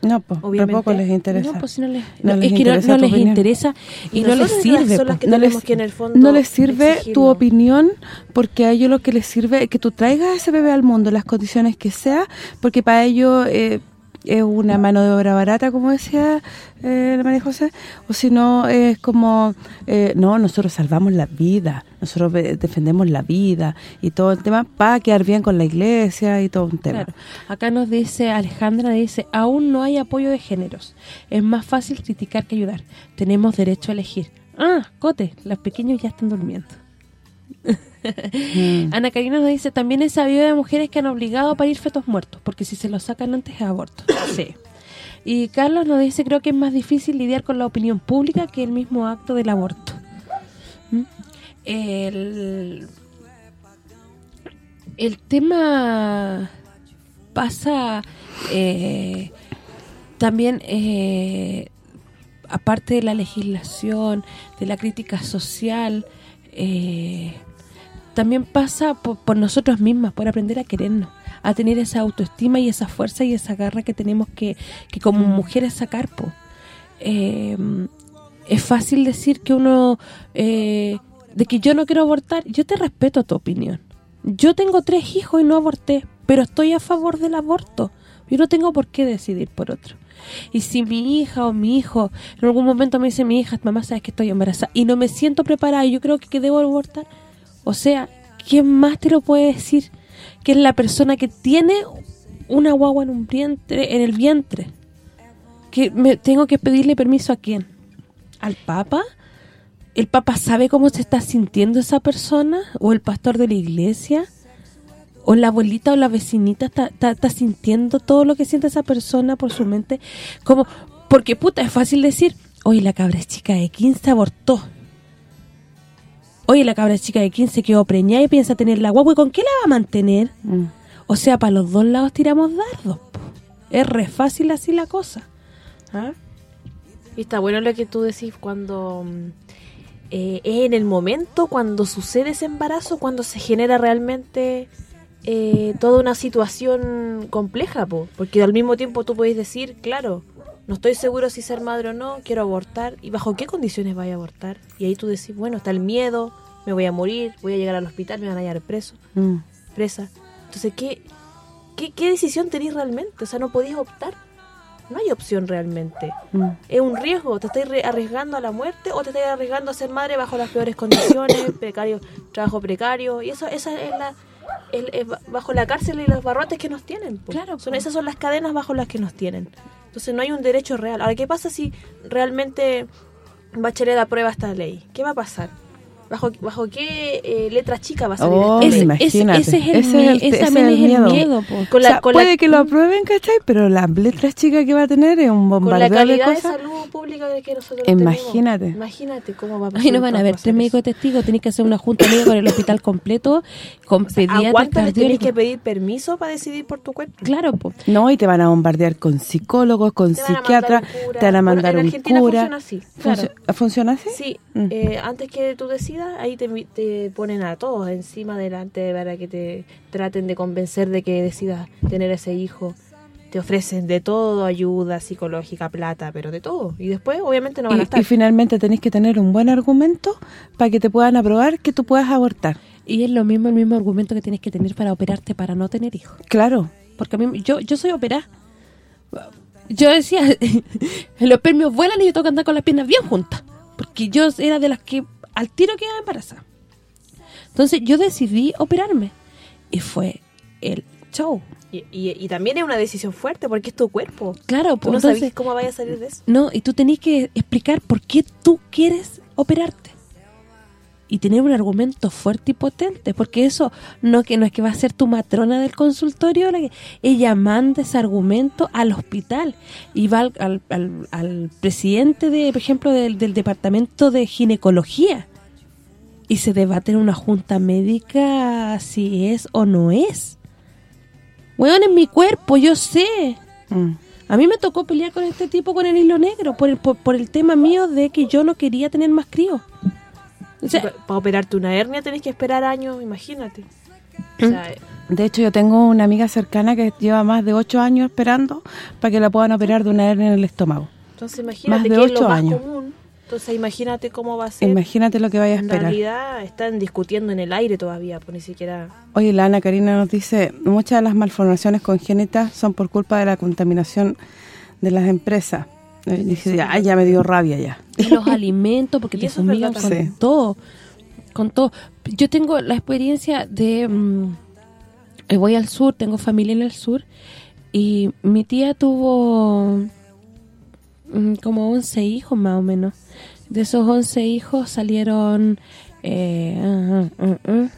No, pues, tampoco les interesa. No, pues si no les, no les es interesa que no, les interesa y no les sirve. no, les, que en el fondo no les sirve tu opinión porque a ellos lo que les sirve es que tú traigas a ese bebé al mundo, las condiciones que sea, porque para ellos... Eh, es una mano de obra barata, como decía eh, María José, o si no es como, eh, no, nosotros salvamos la vida, nosotros defendemos la vida y todo el tema para quedar bien con la iglesia y todo un tema. Acá nos dice, Alejandra dice, aún no hay apoyo de géneros, es más fácil criticar que ayudar, tenemos derecho a elegir. Ah, Cote, los pequeños ya están durmiendo. Mm. Ana Karina nos dice, también he sabido de mujeres que han obligado a parir fetos muertos, porque si se los sacan antes es aborto. sí. Y Carlos nos dice, creo que es más difícil lidiar con la opinión pública que el mismo acto del aborto. ¿Mm? El, el tema pasa eh, también... Eh, aparte de la legislación, de la crítica social, eh, también pasa por, nosotros mismas, por aprender a querernos, a tener esa autoestima y esa fuerza y esa garra que tenemos que, que como mm. mujeres sacar. Po. Eh, es fácil decir que uno... Eh, de que yo no quiero abortar, yo te respeto tu opinión. Yo tengo tres hijos y no aborté, pero estoy a favor del aborto. Yo no tengo por qué decidir por otro. Y si mi hija o mi hijo en algún momento me dice mi hija, mamá, sabes que estoy embarazada y no me siento preparada y yo creo que debo abortar, o sea, ¿quién más te lo puede decir? Que es la persona que tiene una guagua en un vientre, en el vientre. Que me tengo que pedirle permiso a quién? ¿Al Papa? ¿El Papa sabe cómo se está sintiendo esa persona? ¿O el pastor de la iglesia? ¿O la abuelita o la vecinita está, está sintiendo todo lo que siente esa persona por su mente? como Porque, puta, es fácil decir, oye, la cabra chica de 15 abortó Oye, la cabra chica de 15 quedó preñada y piensa tener la guagua. ¿Y con qué la va a mantener? Mm. O sea, para los dos lados tiramos dardos. Es re fácil así la cosa. ¿Ah? Y está bueno lo que tú decís cuando... Mm, eh, es en el momento cuando sucede ese embarazo, cuando se genera realmente eh, toda una situación compleja, porque al mismo tiempo tú podés decir, claro, no estoy seguro si ser madre o no, quiero abortar, y bajo qué condiciones voy a abortar. Y ahí tú decís, bueno, está el miedo, me voy a morir, voy a llegar al hospital, me van a hallar preso, mm. presa. Entonces, ¿qué, qué, decisión tenéis realmente? O sea, no podéis optar. No hay opción realmente. Mm. Es un riesgo. ¿Te estás arriesgando a la muerte o te estás arriesgando a ser madre bajo las peores condiciones, precario, trabajo precario? Y eso esa es la... bajo la cárcel y los barrotes que nos tienen. Claro. Son, esas son las cadenas bajo las que nos tienen. Entonces no hay un derecho real. Ahora, ¿qué pasa si realmente Bachelet aprueba esta ley? ¿Qué va a pasar? ¿Bajo, bajo qué eh, letra chica va a salir oh, ese, imagínate. Ese, es el, ese es el, ese es el miedo. Con la, puede que lo aprueben, ¿cachai? Pero las letras chicas que va a tener es un bombardeo con la calidad de, salud pública que nosotros Imagínate. Tenemos. Imagínate cómo va a pasar. Ahí no van a ver tres médicos testigos, tenés que hacer una junta médica con el hospital completo, con pediatras, tenés que pedir permiso para decidir por tu cuerpo. Claro, po. No, y te van a bombardear con psicólogos, con psiquiatras, te van a mandar un cura. funciona así. ¿Funciona así? Sí, mm. eh, antes que tú decidas, ahí te te ponen a todos encima delante para que te traten de convencer de que decidas tener ese hijo. Te ofrecen de todo, ayuda psicológica, plata, pero de todo. Y después, obviamente, no van a estar. Y finalmente tenés que tener un buen argumento para que te puedan aprobar que tú puedas abortar. Y es lo mismo, el mismo argumento que tienes que tener para operarte para no tener hijos. Claro. Porque a mí, yo, yo soy operada. Yo decía, los premios vuelan y yo tengo que andar con las piernas bien juntas. Porque yo era de las que al tiro quedaba embarazada. Entonces yo decidí operarme y fue el show. Y, también es una decisión fuerte porque es tu cuerpo. Claro, pues, no sabes cómo vaya a salir de eso. No, y tú tenés que explicar por qué tú quieres operarte. Y tener un argumento fuerte y potente, porque eso no que no es que va a ser tu matrona del consultorio, la que ella manda ese argumento al hospital y va al, al, presidente, de por ejemplo, del, del departamento de ginecología y se debate en una junta médica si es o no es. Weón, en mi cuerpo, yo sé. Mm. A mí me tocó pelear con este tipo con el hilo negro por el, por, el tema mío de que yo no quería tener más crío. para operarte una hernia tenés que esperar años, imagínate. ¿Mm? de hecho, yo tengo una amiga cercana que lleva más de ocho años esperando para que la puedan operar de una hernia en el estómago. Entonces imagínate más de que años. común entonces imagínate cómo va a ser. Imagínate lo que vaya a esperar. En realidad están discutiendo en el aire todavía, por ni siquiera... Oye, la Ana Karina nos dice, muchas de las malformaciones congénitas son por culpa de la contaminación de las empresas. Eh, dice, ay, ya me dio rabia ya. los alimentos, porque te fumigan con todo. Con todo. Yo tengo la experiencia de... Mm, voy al sur, tengo familia en el sur, y mi tía tuvo mm, como 11 hijos más o menos de esos 11 hijos salieron... Eh, uh, uh, uh,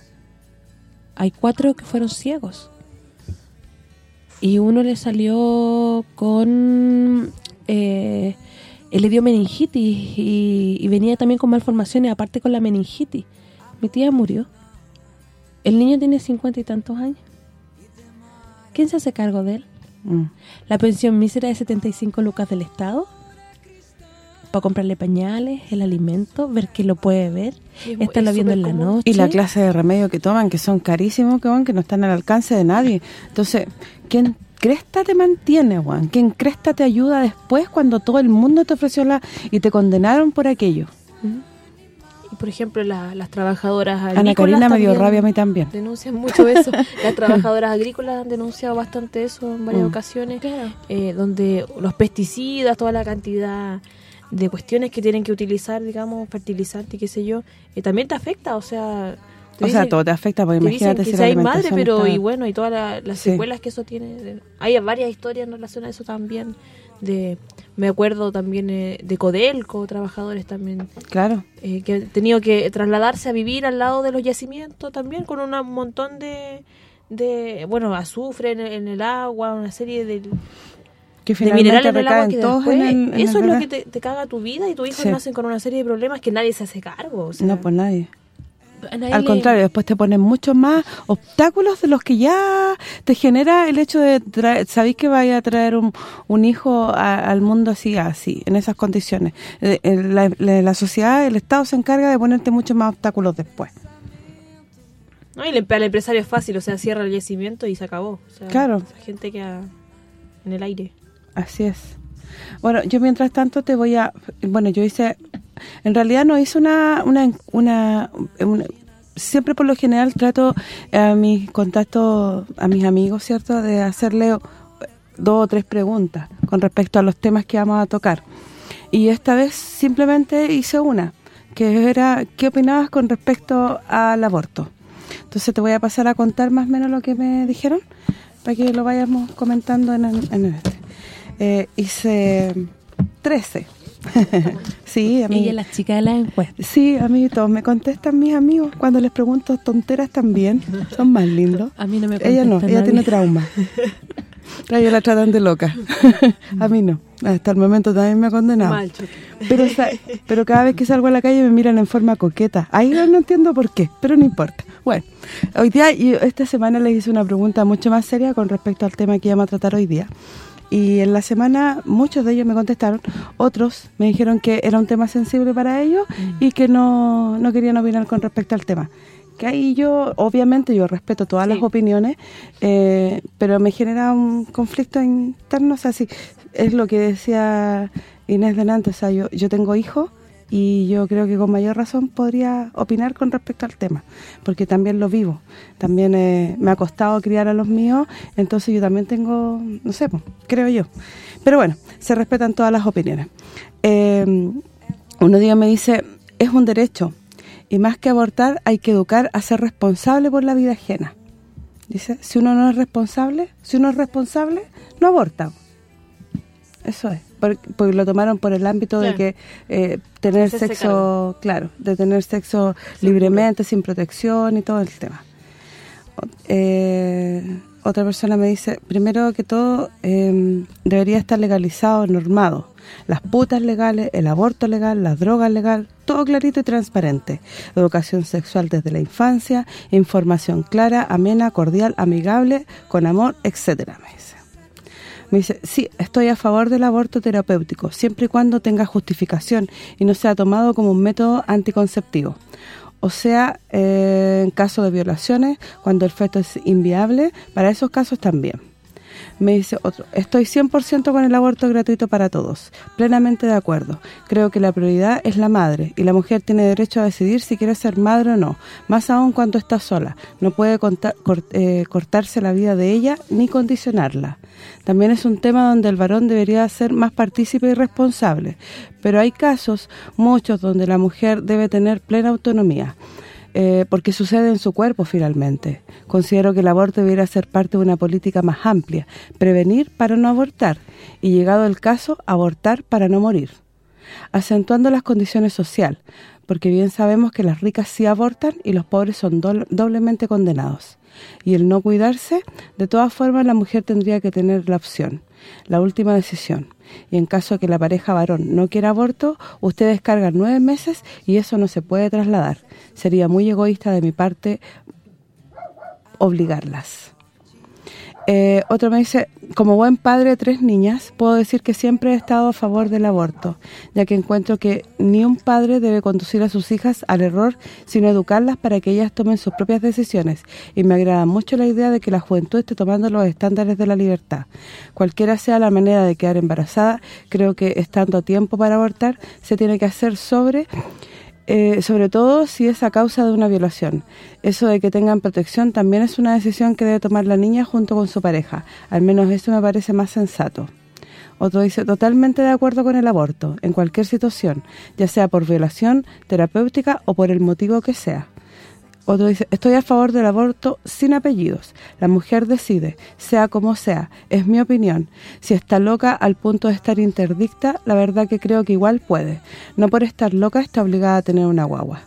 hay cuatro que fueron ciegos. Y uno le salió con... Eh, él le dio meningitis y, venía también con malformaciones, aparte con la meningitis. Mi tía murió. El niño tiene cincuenta y tantos años. ¿Quién se hace cargo de él? Mm. La pensión mísera de 75 lucas del Estado para comprarle pañales, el alimento, ver que lo puede ver, estarlo viendo en la noche. Y la clase de remedio que toman, que son carísimos, que van que no están al alcance de nadie. Entonces, ¿quién cresta te mantiene, Juan? ¿Quién cresta te ayuda después cuando todo el mundo te ofreció la y te condenaron por aquello? Y por ejemplo, las trabajadoras agrícolas Ana Karina me dio rabia a mí también. Denuncian mucho eso. las trabajadoras agrícolas han denunciado bastante eso en varias mm. ocasiones, eh, donde los pesticidas, toda la cantidad de cuestiones que tienen que utilizar, digamos, fertilizante, qué sé yo, eh, también te afecta, o sea... O sea, todo te afecta, porque imagínate si hay madre, pero y bueno, y todas las secuelas que eso tiene. Hay varias historias en relación a eso también. de Me acuerdo también eh, de Codelco, trabajadores también. Claro. Eh, que han tenido que trasladarse a vivir al lado de los yacimientos también, con un montón de, de bueno, azufre en, en el agua, una serie de que finalmente recaen todos en, Eso es lo que te, caga tu vida y tus hijos nacen con una serie de problemas que nadie se hace cargo. no, pues nadie. Al contrario, después te ponen muchos más obstáculos de los que ya te genera el hecho de traer, sabéis que vaya a traer un, hijo al mundo así, así, en esas condiciones. Eh, la, la, sociedad, el Estado se encarga de ponerte muchos más obstáculos después. No, y el, empresario es fácil, o sea, cierra el yacimiento y se acabó. claro. gente queda en el aire. Así es. Bueno, yo mientras tanto te voy a... Bueno, yo hice... En realidad no hice una, una, una, siempre por lo general trato a mis contactos, a mis amigos, ¿cierto? De hacerle dos o tres preguntas con respecto a los temas que vamos a tocar. Y esta vez simplemente hice una, que era ¿qué opinabas con respecto al aborto? Entonces te voy a pasar a contar más o menos lo que me dijeron, para que lo vayamos comentando en el, eh, hice 13. sí, a mí. Ella es la chica de la encuesta. Sí, a mí todos me contestan mis amigos cuando les pregunto tonteras también. Son más lindos. A mí no me Ella no, ella tiene trauma. Ella la tratan de loca. a mí no. Hasta el momento también me ha condenado. pero pero cada vez que salgo a la calle me miran en forma coqueta. Ahí no entiendo por qué, pero no importa. Bueno, hoy día, esta semana les hice una pregunta mucho más seria con respecto al tema que íbamos a tratar hoy día. Y en la semana muchos de ellos me contestaron, otros me dijeron que era un tema sensible para ellos mm. y que no, no querían opinar con respecto al tema. Que ahí yo, obviamente yo respeto todas las opiniones, eh, pero me genera un conflicto interno, o sea, es lo que decía Inés delante, o sea, yo, yo tengo hijos y yo creo que con mayor razón podría opinar con respecto al tema, porque también lo vivo, también eh, me ha costado criar a los míos, entonces yo también tengo, no sé, pues, creo yo. Pero bueno, se respetan todas las opiniones. Eh, uno día me dice, es un derecho, y más que abortar hay que educar a ser responsable por la vida ajena. Dice, si uno no es responsable, si uno es responsable, no aborta. Eso es porque, lo tomaron por el ámbito de que eh, tener sexo, claro, de tener sexo libremente, sin protección y todo el tema. Eh, otra persona me dice, primero que todo, em, debería estar legalizado, normado. Las putas legales, el aborto legal, las drogas legal, todo clarito y transparente. Educación sexual desde la infancia, información clara, amena, cordial, amigable, con amor, etcétera, me dice. Me dice, sí, estoy a favor del aborto terapéutico, siempre y cuando tenga justificación y no sea tomado como un método anticonceptivo o sea, eh, en caso de violaciones, cuando el feto es inviable, para esos casos también. Me dice otro, estoy 100% con el aborto gratuito para todos, plenamente de acuerdo. Creo que la prioridad es la madre y la mujer tiene derecho a decidir si quiere ser madre o no, más aún cuando está sola. No puede eh, cortarse la vida de ella ni condicionarla. También es un tema donde el varón debería ser más partícipe y responsable, pero hay casos, muchos, donde la mujer debe tener plena autonomía. Eh, porque sucede en su cuerpo finalmente. Considero que el aborto debería ser parte de una política más amplia, prevenir para no abortar y llegado el caso, abortar para no morir. Acentuando las condiciones sociales, porque bien sabemos que las ricas sí abortan y los pobres son doblemente condenados. Y el no cuidarse, de todas formas la mujer tendría que tener la opción, la última decisión y en caso de que la pareja varón no quiera aborto, ustedes cargan nueve meses y eso no se puede trasladar. Sería muy egoísta de mi parte obligarlas. Eh, otro me dice, como buen padre de tres niñas, puedo decir que siempre he estado a favor del aborto, ya que encuentro que ni un padre debe conducir a sus hijas al error, sino educarlas para que ellas tomen sus propias decisiones. Y me agrada mucho la idea de que la juventud esté tomando los estándares de la libertad. Cualquiera sea la manera de quedar embarazada, creo que estando a tiempo para abortar, se tiene que hacer sobre eh, sobre todo si es a causa de una violación. Eso de que tengan protección también es una decisión que debe tomar la niña junto con su pareja. Al menos eso me parece más sensato. Otro dice, totalmente de acuerdo con el aborto, en cualquier situación, ya sea por violación, terapéutica o por el motivo que sea. Otro dice, estoy a favor del aborto sin apellidos. La mujer decide, sea como sea. Es mi opinión. Si está loca al punto de estar interdicta, la verdad que creo que igual puede. No por estar loca está obligada a tener una guagua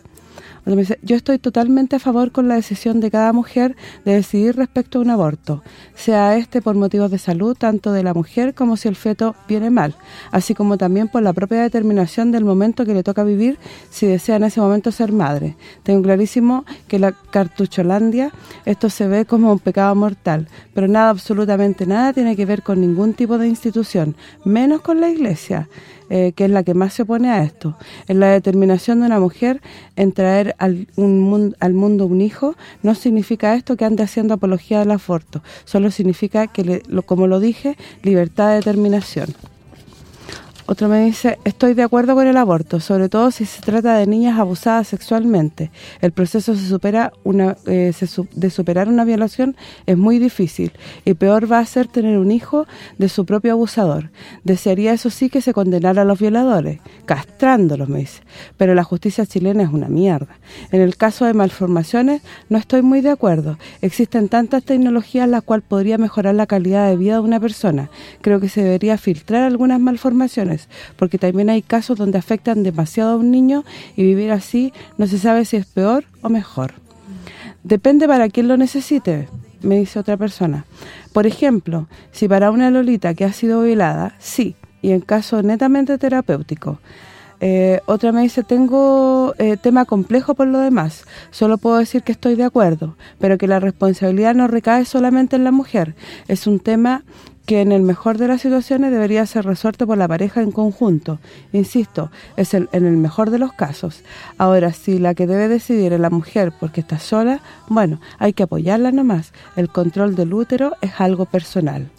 yo estoy totalmente a favor con la decisión de cada mujer de decidir respecto a un aborto, sea este por motivos de salud tanto de la mujer como si el feto viene mal, así como también por la propia determinación del momento que le toca vivir si desea en ese momento ser madre. Tengo clarísimo que la cartucholandia esto se ve como un pecado mortal, pero nada, absolutamente nada tiene que ver con ningún tipo de institución, menos con la iglesia. Eh, que es la que más se opone a esto. En la determinación de una mujer en traer al, un, al mundo un hijo, no significa esto que ande haciendo apología del aborto, solo significa que, como lo dije, libertad de determinación. Otro me dice, estoy de acuerdo con el aborto, sobre todo si se trata de niñas abusadas sexualmente. El proceso se supera una eh, de superar una violación es muy difícil y peor va a ser tener un hijo de su propio abusador. Desearía eso sí que se condenara a los violadores, castrándolos, me dice. Pero la justicia chilena es una mierda. En el caso de malformaciones no estoy muy de acuerdo. Existen tantas tecnologías las cuales podría mejorar la calidad de vida de una persona. Creo que se debería filtrar algunas malformaciones porque también hay casos donde afectan demasiado a un niño y vivir así no se sabe si es peor o mejor. Depende para quién lo necesite, me dice otra persona. Por ejemplo, si para una lolita que ha sido violada, sí, y en caso netamente terapéutico. Eh, otra me dice, tengo eh, tema complejo por lo demás, solo puedo decir que estoy de acuerdo, pero que la responsabilidad no recae solamente en la mujer, es un tema que en el mejor de las situaciones debería ser resuelto por la pareja en conjunto. Insisto, es en el mejor de los casos. Ahora, si la que debe decidir es la mujer porque está sola, bueno, hay que apoyarla nomás. El control del útero es algo personal.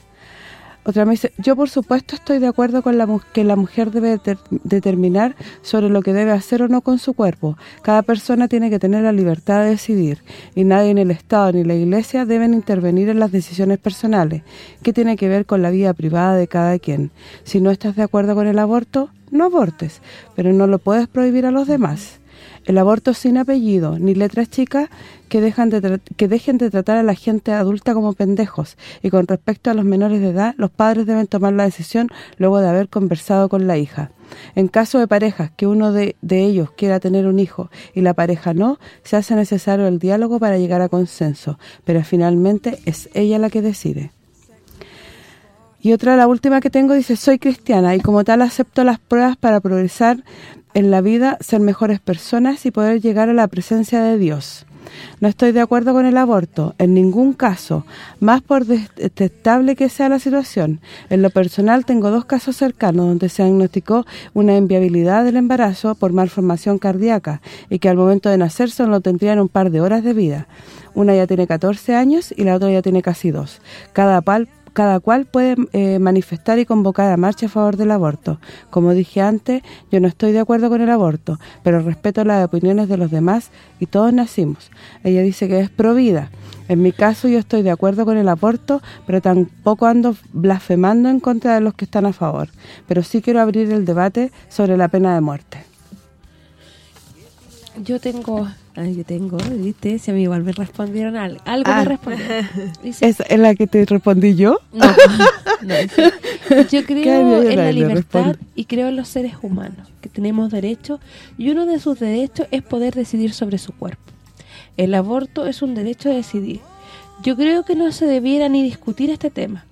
Otra me dice, yo por supuesto estoy de acuerdo con la que la mujer debe determinar sobre lo que debe hacer o no con su cuerpo. Cada persona tiene que tener la libertad de decidir y nadie en el Estado ni la Iglesia deben intervenir en las decisiones personales, que tiene que ver con la vida privada de cada quien. Si no estás de acuerdo con el aborto, no abortes, pero no lo puedes prohibir a los demás. El aborto sin apellido ni letras chicas que dejan de que dejen de tratar a la gente adulta como pendejos y con respecto a los menores de edad, los padres deben tomar la decisión luego de haber conversado con la hija. En caso de parejas que uno de, de, ellos quiera tener un hijo y la pareja no, se hace necesario el diálogo para llegar a consenso, pero finalmente es ella la que decide. Y otra, la última que tengo, dice, soy cristiana y como tal acepto las pruebas para progresar en la vida, ser mejores personas y poder llegar a la presencia de Dios. No estoy de acuerdo con el aborto, en ningún caso, más por detestable que sea la situación. En lo personal tengo dos casos cercanos donde se diagnosticó una inviabilidad del embarazo por malformación cardíaca y que al momento de nacer solo tendrían un par de horas de vida. Una ya tiene 14 años y la otra ya tiene casi dos. Cada, pal, cada cual puede eh, manifestar y convocar a marcha a favor del aborto. Como dije antes, yo no estoy de acuerdo con el aborto, pero respeto las opiniones de los demás y todos nacimos. Ella dice que es provida. En mi caso yo estoy de acuerdo con el aborto, pero tampoco ando blasfemando en contra de los que están a favor. Pero sí quiero abrir el debate sobre la pena de muerte. Yo tengo Ay, yo tengo, ¿viste? Si a mí igual me respondieron algo. Algo me ah. respondieron. ¿Es la que te respondí yo? No, no, Yo creo en la libertad y creo en los seres humanos, que tenemos derechos, y uno de sus derechos es poder decidir sobre su cuerpo. El aborto es un derecho a decidir. Yo creo que no se debiera ni discutir este tema.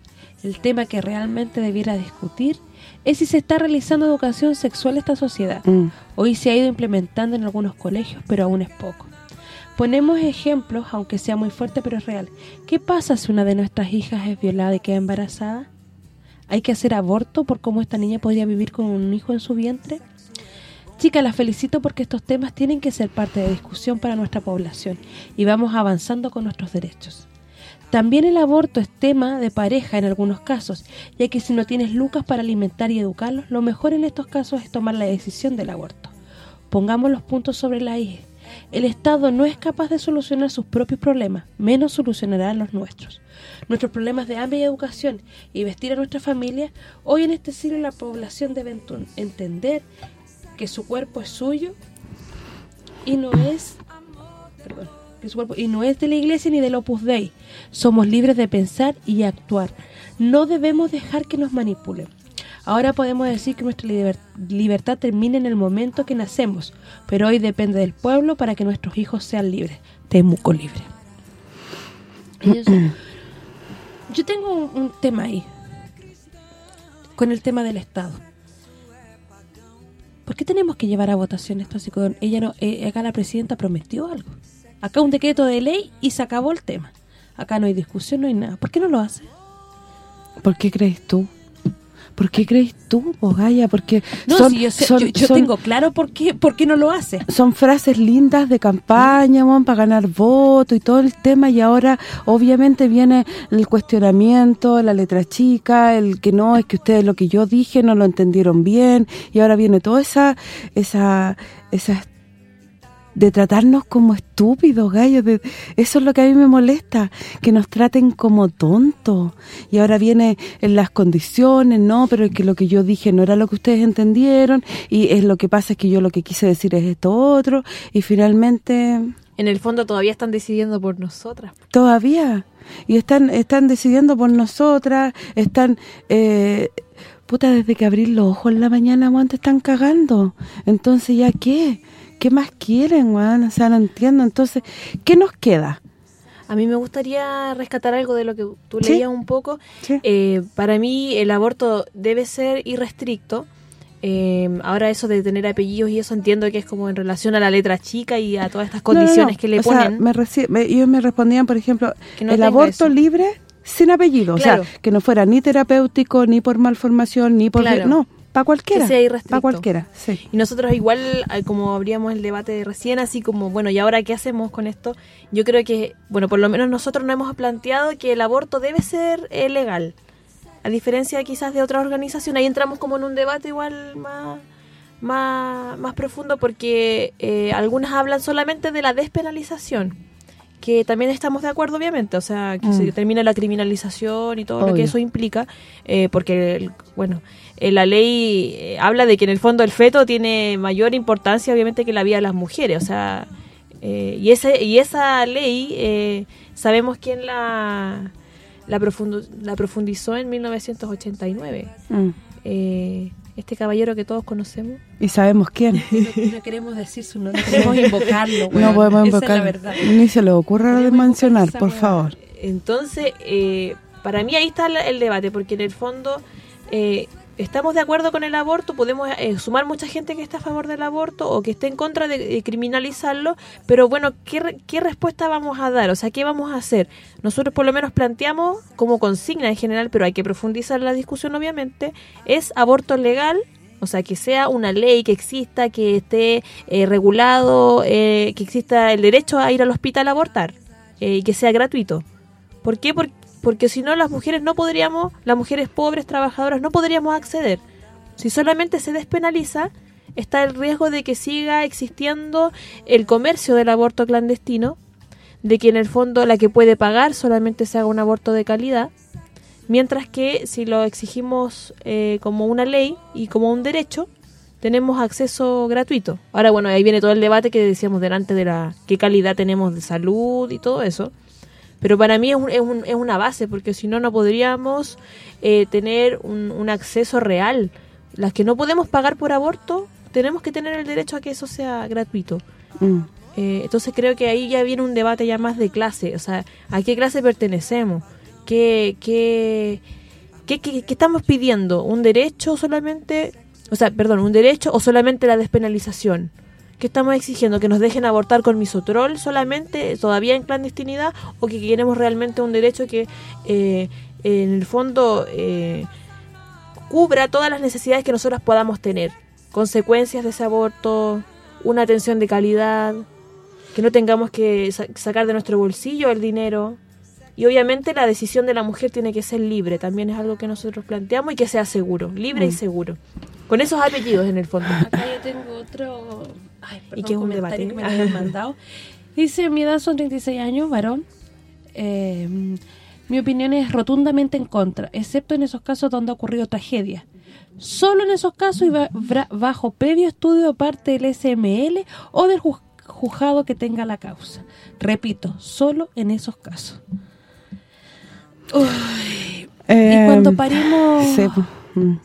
El tema que realmente debiera discutir es si se está realizando educación sexual en esta sociedad. Mm. Hoy se ha ido implementando en algunos colegios, pero aún es poco. Ponemos ejemplos, aunque sea muy fuerte, pero es real. ¿Qué pasa si una de nuestras hijas es violada y queda embarazada? ¿Hay que hacer aborto por cómo esta niña podría vivir con un hijo en su vientre? Chica, la felicito porque estos temas tienen que ser parte de discusión para nuestra población y vamos avanzando con nuestros derechos. También el aborto es tema de pareja en algunos casos, ya que si no tienes lucas para alimentar y educarlos, lo mejor en estos casos es tomar la decisión del aborto. Pongamos los puntos sobre la I. El Estado no es capaz de solucionar sus propios problemas, menos solucionará los nuestros. Nuestros problemas de hambre y educación y vestir a nuestra familia, hoy en este siglo la población debe entender que su cuerpo es suyo y no es... Perdón, y no es de la iglesia ni del Opus Dei. Somos libres de pensar y actuar. No debemos dejar que nos manipulen. Ahora podemos decir que nuestra libertad termina en el momento que nacemos, pero hoy depende del pueblo para que nuestros hijos sean libres. Temuco libre. Yo tengo un, tema ahí, con el tema del Estado. ¿Por qué tenemos que llevar a votación esto así con ella no eh, acá la presidenta prometió algo? Acá un decreto de ley y se acabó el tema. Acá no hay discusión, no hay nada. ¿Por qué no lo hace? ¿Por qué crees tú? ¿Por qué crees tú, Bogaya? Porque no, yo, tengo claro por qué, por qué no lo hace. Son frases lindas de campaña, para ganar votos y todo el tema y ahora obviamente viene el cuestionamiento, la letra chica, el que no, es que ustedes lo que yo dije no lo entendieron bien y ahora viene toda esa esa esa de tratarnos como estúpidos, gallos. De, eso es lo que a mí me molesta, que nos traten como tontos. Y ahora viene en las condiciones, no, pero es que lo que yo dije no era lo que ustedes entendieron, y es lo que pasa es que yo lo que quise decir es esto otro, y finalmente... En el fondo todavía están decidiendo por nosotras. Todavía. Y están están decidiendo por nosotras, están... Eh, puta, desde que abrir los ojos en la mañana, te están cagando. Entonces, ¿ya qué? ¿Qué más quieren, weón? O sea, no entiendo. Entonces, ¿qué nos queda? A mí me gustaría rescatar algo de lo que tú leías un poco. Eh, para mí el aborto debe ser irrestricto. Eh, ahora eso de tener apellidos y eso entiendo que es como en relación a la letra chica y a todas estas condiciones que le ponen. me, ellos me respondían, por ejemplo, el aborto libre sin apellido. O sea, que no fuera ni terapéutico, ni por malformación, ni por... No, para cualquiera. Para cualquiera, sí. Y nosotros igual, eh, como abríamos el debate recién, así como, bueno, ¿y ahora qué hacemos con esto? Yo creo que, bueno, por lo menos nosotros nos hemos planteado que el aborto debe ser eh, legal. A diferencia quizás de otras organizaciones, ahí entramos como en un debate igual más más, más profundo porque eh, algunas hablan solamente de la despenalización que también estamos de acuerdo obviamente, o sea, que se mm. termine la criminalización y todo lo que eso implica, porque, bueno, eh, la ley eh, habla de que en el fondo el feto tiene mayor importancia obviamente que la vida de las mujeres, o sea, eh, y ese y esa ley sabemos quién la la, la profundizó en 1989. Mm. este caballero que todos conocemos. Y sabemos quién. No, queremos decir su nombre, no queremos invocarlo. No podemos invocarlo. Ni se le ocurra de mencionar, por favor. Entonces, eh, para mí ahí está el debate, porque en el fondo eh, estamos de acuerdo con el aborto, podemos eh, sumar mucha gente que está a favor del aborto o que esté en contra de, criminalizarlo, pero bueno, ¿qué, ¿qué, respuesta vamos a dar? O sea, ¿qué vamos a hacer? Nosotros por lo menos planteamos como consigna en general, pero hay que profundizar la discusión obviamente, es aborto legal, o sea, que sea una ley que exista, que esté eh, regulado, eh, que exista el derecho a ir al hospital a abortar y que sea gratuito. ¿Por qué? Porque porque si no las mujeres no podríamos, las mujeres pobres, trabajadoras, no podríamos acceder. Si solamente se despenaliza, está el riesgo de que siga existiendo el comercio del aborto clandestino, de que en el fondo la que puede pagar solamente se haga un aborto de calidad, mientras que si lo exigimos eh, como una ley y como un derecho, tenemos acceso gratuito. Ahora, bueno, ahí viene todo el debate que decíamos delante de la qué calidad tenemos de salud y todo eso. Pero para mí es, un, es, una base, porque si no, no podríamos eh, tener un, acceso real. Las que no podemos pagar por aborto, tenemos que tener el derecho a que eso sea gratuito. Mm. Eh, entonces creo que ahí ya viene un debate ya más de clase, o sea, ¿a qué clase pertenecemos? ¿Qué, qué, qué, qué, qué estamos pidiendo? ¿Un derecho solamente? O sea, perdón, ¿un derecho o solamente la despenalización? ¿Qué estamos exigiendo? ¿Que nos dejen abortar con misotrol solamente, todavía en clandestinidad? ¿O que queremos realmente un derecho que eh, en el fondo eh, cubra todas las necesidades que nosotras podamos tener? Consecuencias de ese aborto, una atención de calidad, que no tengamos que sacar de nuestro bolsillo el dinero. Y obviamente la decisión de la mujer tiene que ser libre, también es algo que nosotros planteamos y que sea seguro, libre y mm. seguro. Con esos apellidos en el fondo. Acá yo tengo otro y que es un debate que me han mandado. Dice, mi edad son 36 años, varón. Eh, mi opinión es rotundamente en contra, excepto en esos casos donde ha ocurrido tragedia. Solo en esos casos y bajo previo estudio de parte del SML o del juzgado que tenga la causa. Repito, solo en esos casos. y cuando em, parimos... Mm.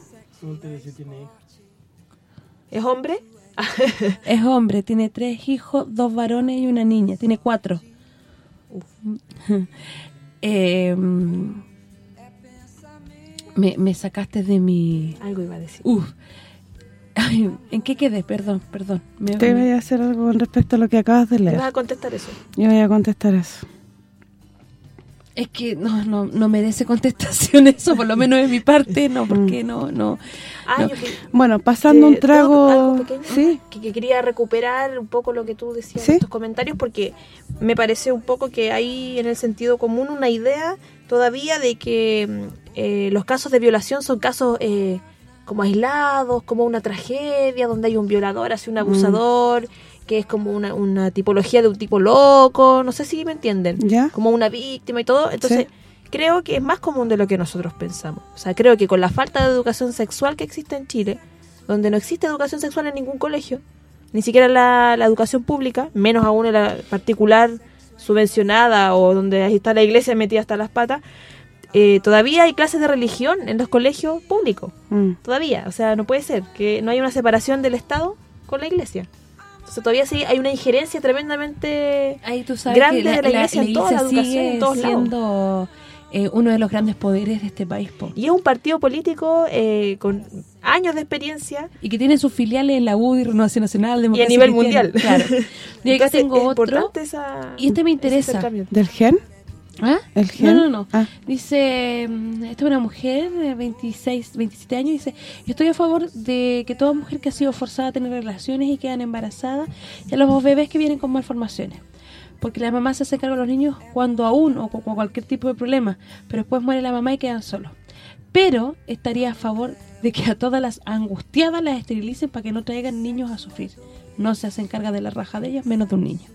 ¿Es hombre? es hombre, tiene tres hijos, dos varones y una niña. Tiene cuatro. Em, me, sacaste de mi... Algo iba a decir. ¿En qué quedé? Perdón, perdón. Te voy a hacer algo con respecto a lo que acabas de leer. ¿Vas a contestar eso? Yo voy a contestar eso. Es que no, no, no merece contestación eso, por lo menos de mi parte, no, porque no, no. Ah, bueno, pasando un trago... ¿sí? Que, quería recuperar un poco lo que tú decías en tus comentarios, porque me parece un poco que hay en el sentido común una idea todavía de que mm, eh, los casos de violación son casos... Eh, como aislados, como una tragedia donde hay un violador hacia un mm. abusador que es como una, una tipología de un tipo loco, no sé si me entienden, como una víctima y todo, entonces creo que es más común de lo que nosotros pensamos. O sea, creo que con la falta de educación sexual que existe en Chile, donde no existe educación sexual en ningún colegio, ni siquiera la, la educación pública, menos aún en la particular subvencionada o donde ahí está la iglesia metida hasta las patas, eh, todavía hay clases de religión en los colegios públicos. Mm. Todavía, o sea, no puede ser que no haya una separación del Estado con la iglesia todavía sí hay una injerencia tremendamente grande de la, iglesia, en toda la educación, en todos siendo eh, uno de los grandes poderes de este país. Y es un partido político eh, con años de experiencia. Y que tiene sus filiales en la UDI, Renovación Nacional, Democracia Y a nivel mundial. Claro. Y acá tengo otro. y este me interesa. ¿Del gen? ¿Ah? No, no, no. Ah. Dice, mm, esta es una mujer de 26, 27 años, dice, estoy a favor de que toda mujer que ha sido forzada a tener relaciones y quedan embarazadas, y a los bebés que vienen con malformaciones. Porque la mamá se hace cargo de los niños cuando aún o con cualquier tipo de problema, pero después muere la mamá y quedan solos. Pero estaría a favor de que a todas las angustiadas las esterilicen para que no traigan niños a sufrir. No se hacen carga de la raja de ellas, menos de un niño.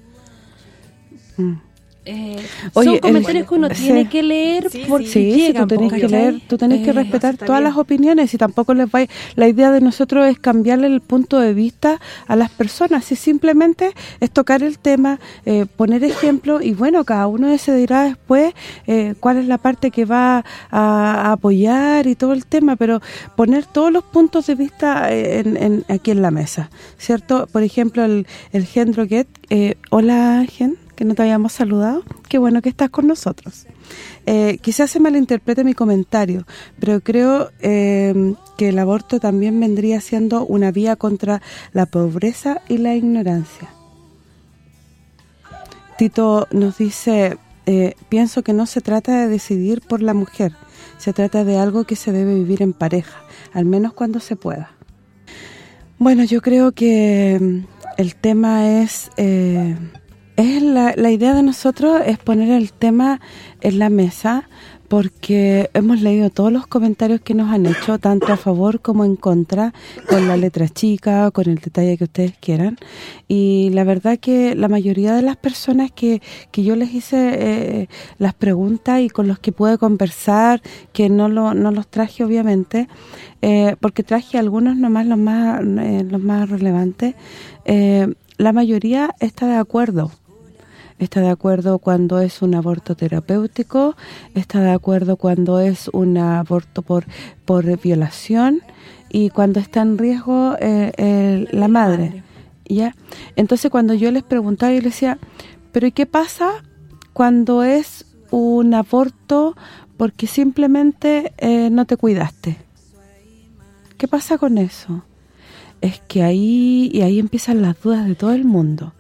Mm. Eh, son comentarios que uno tiene que leer sí, porque sí, tú tenés que leer, tú tenés que respetar todas las opiniones y tampoco les va la idea de nosotros es cambiarle el punto de vista a las personas, y simplemente es tocar el tema, eh, poner ejemplo y bueno, cada uno se dirá después eh, cuál es la parte que va a, apoyar y todo el tema, pero poner todos los puntos de vista en, aquí en la mesa, ¿cierto? Por ejemplo, el, el Gendro Get, hola Gen, que no te habíamos saludado. Qué bueno que estás con nosotros. Eh, quizás se malinterprete mi comentario, pero creo eh, que el aborto también vendría siendo una vía contra la pobreza y la ignorancia. Tito nos dice, eh, pienso que no se trata de decidir por la mujer, se trata de algo que se debe vivir en pareja, al menos cuando se pueda. Bueno, yo creo que el tema es es la, idea de nosotros es poner el tema en la mesa porque hemos leído todos los comentarios que nos han hecho, tanto a favor como en contra, con la letra chica, con el detalle que ustedes quieran. Y la verdad que la mayoría de las personas que, que yo les hice eh, las preguntas y con los que pude conversar, que no, lo, no los traje obviamente, eh, porque traje algunos nomás los más, eh, los más relevantes, la mayoría está de acuerdo está de acuerdo cuando es un aborto terapéutico, está de acuerdo cuando es un aborto por por violación y cuando está en riesgo eh, la madre. ¿Ya? Entonces cuando yo les preguntaba, yo les decía, ¿pero y qué pasa cuando es un aborto porque simplemente eh, no te cuidaste? ¿Qué pasa con eso? Es que ahí y ahí empiezan las dudas de todo el mundo.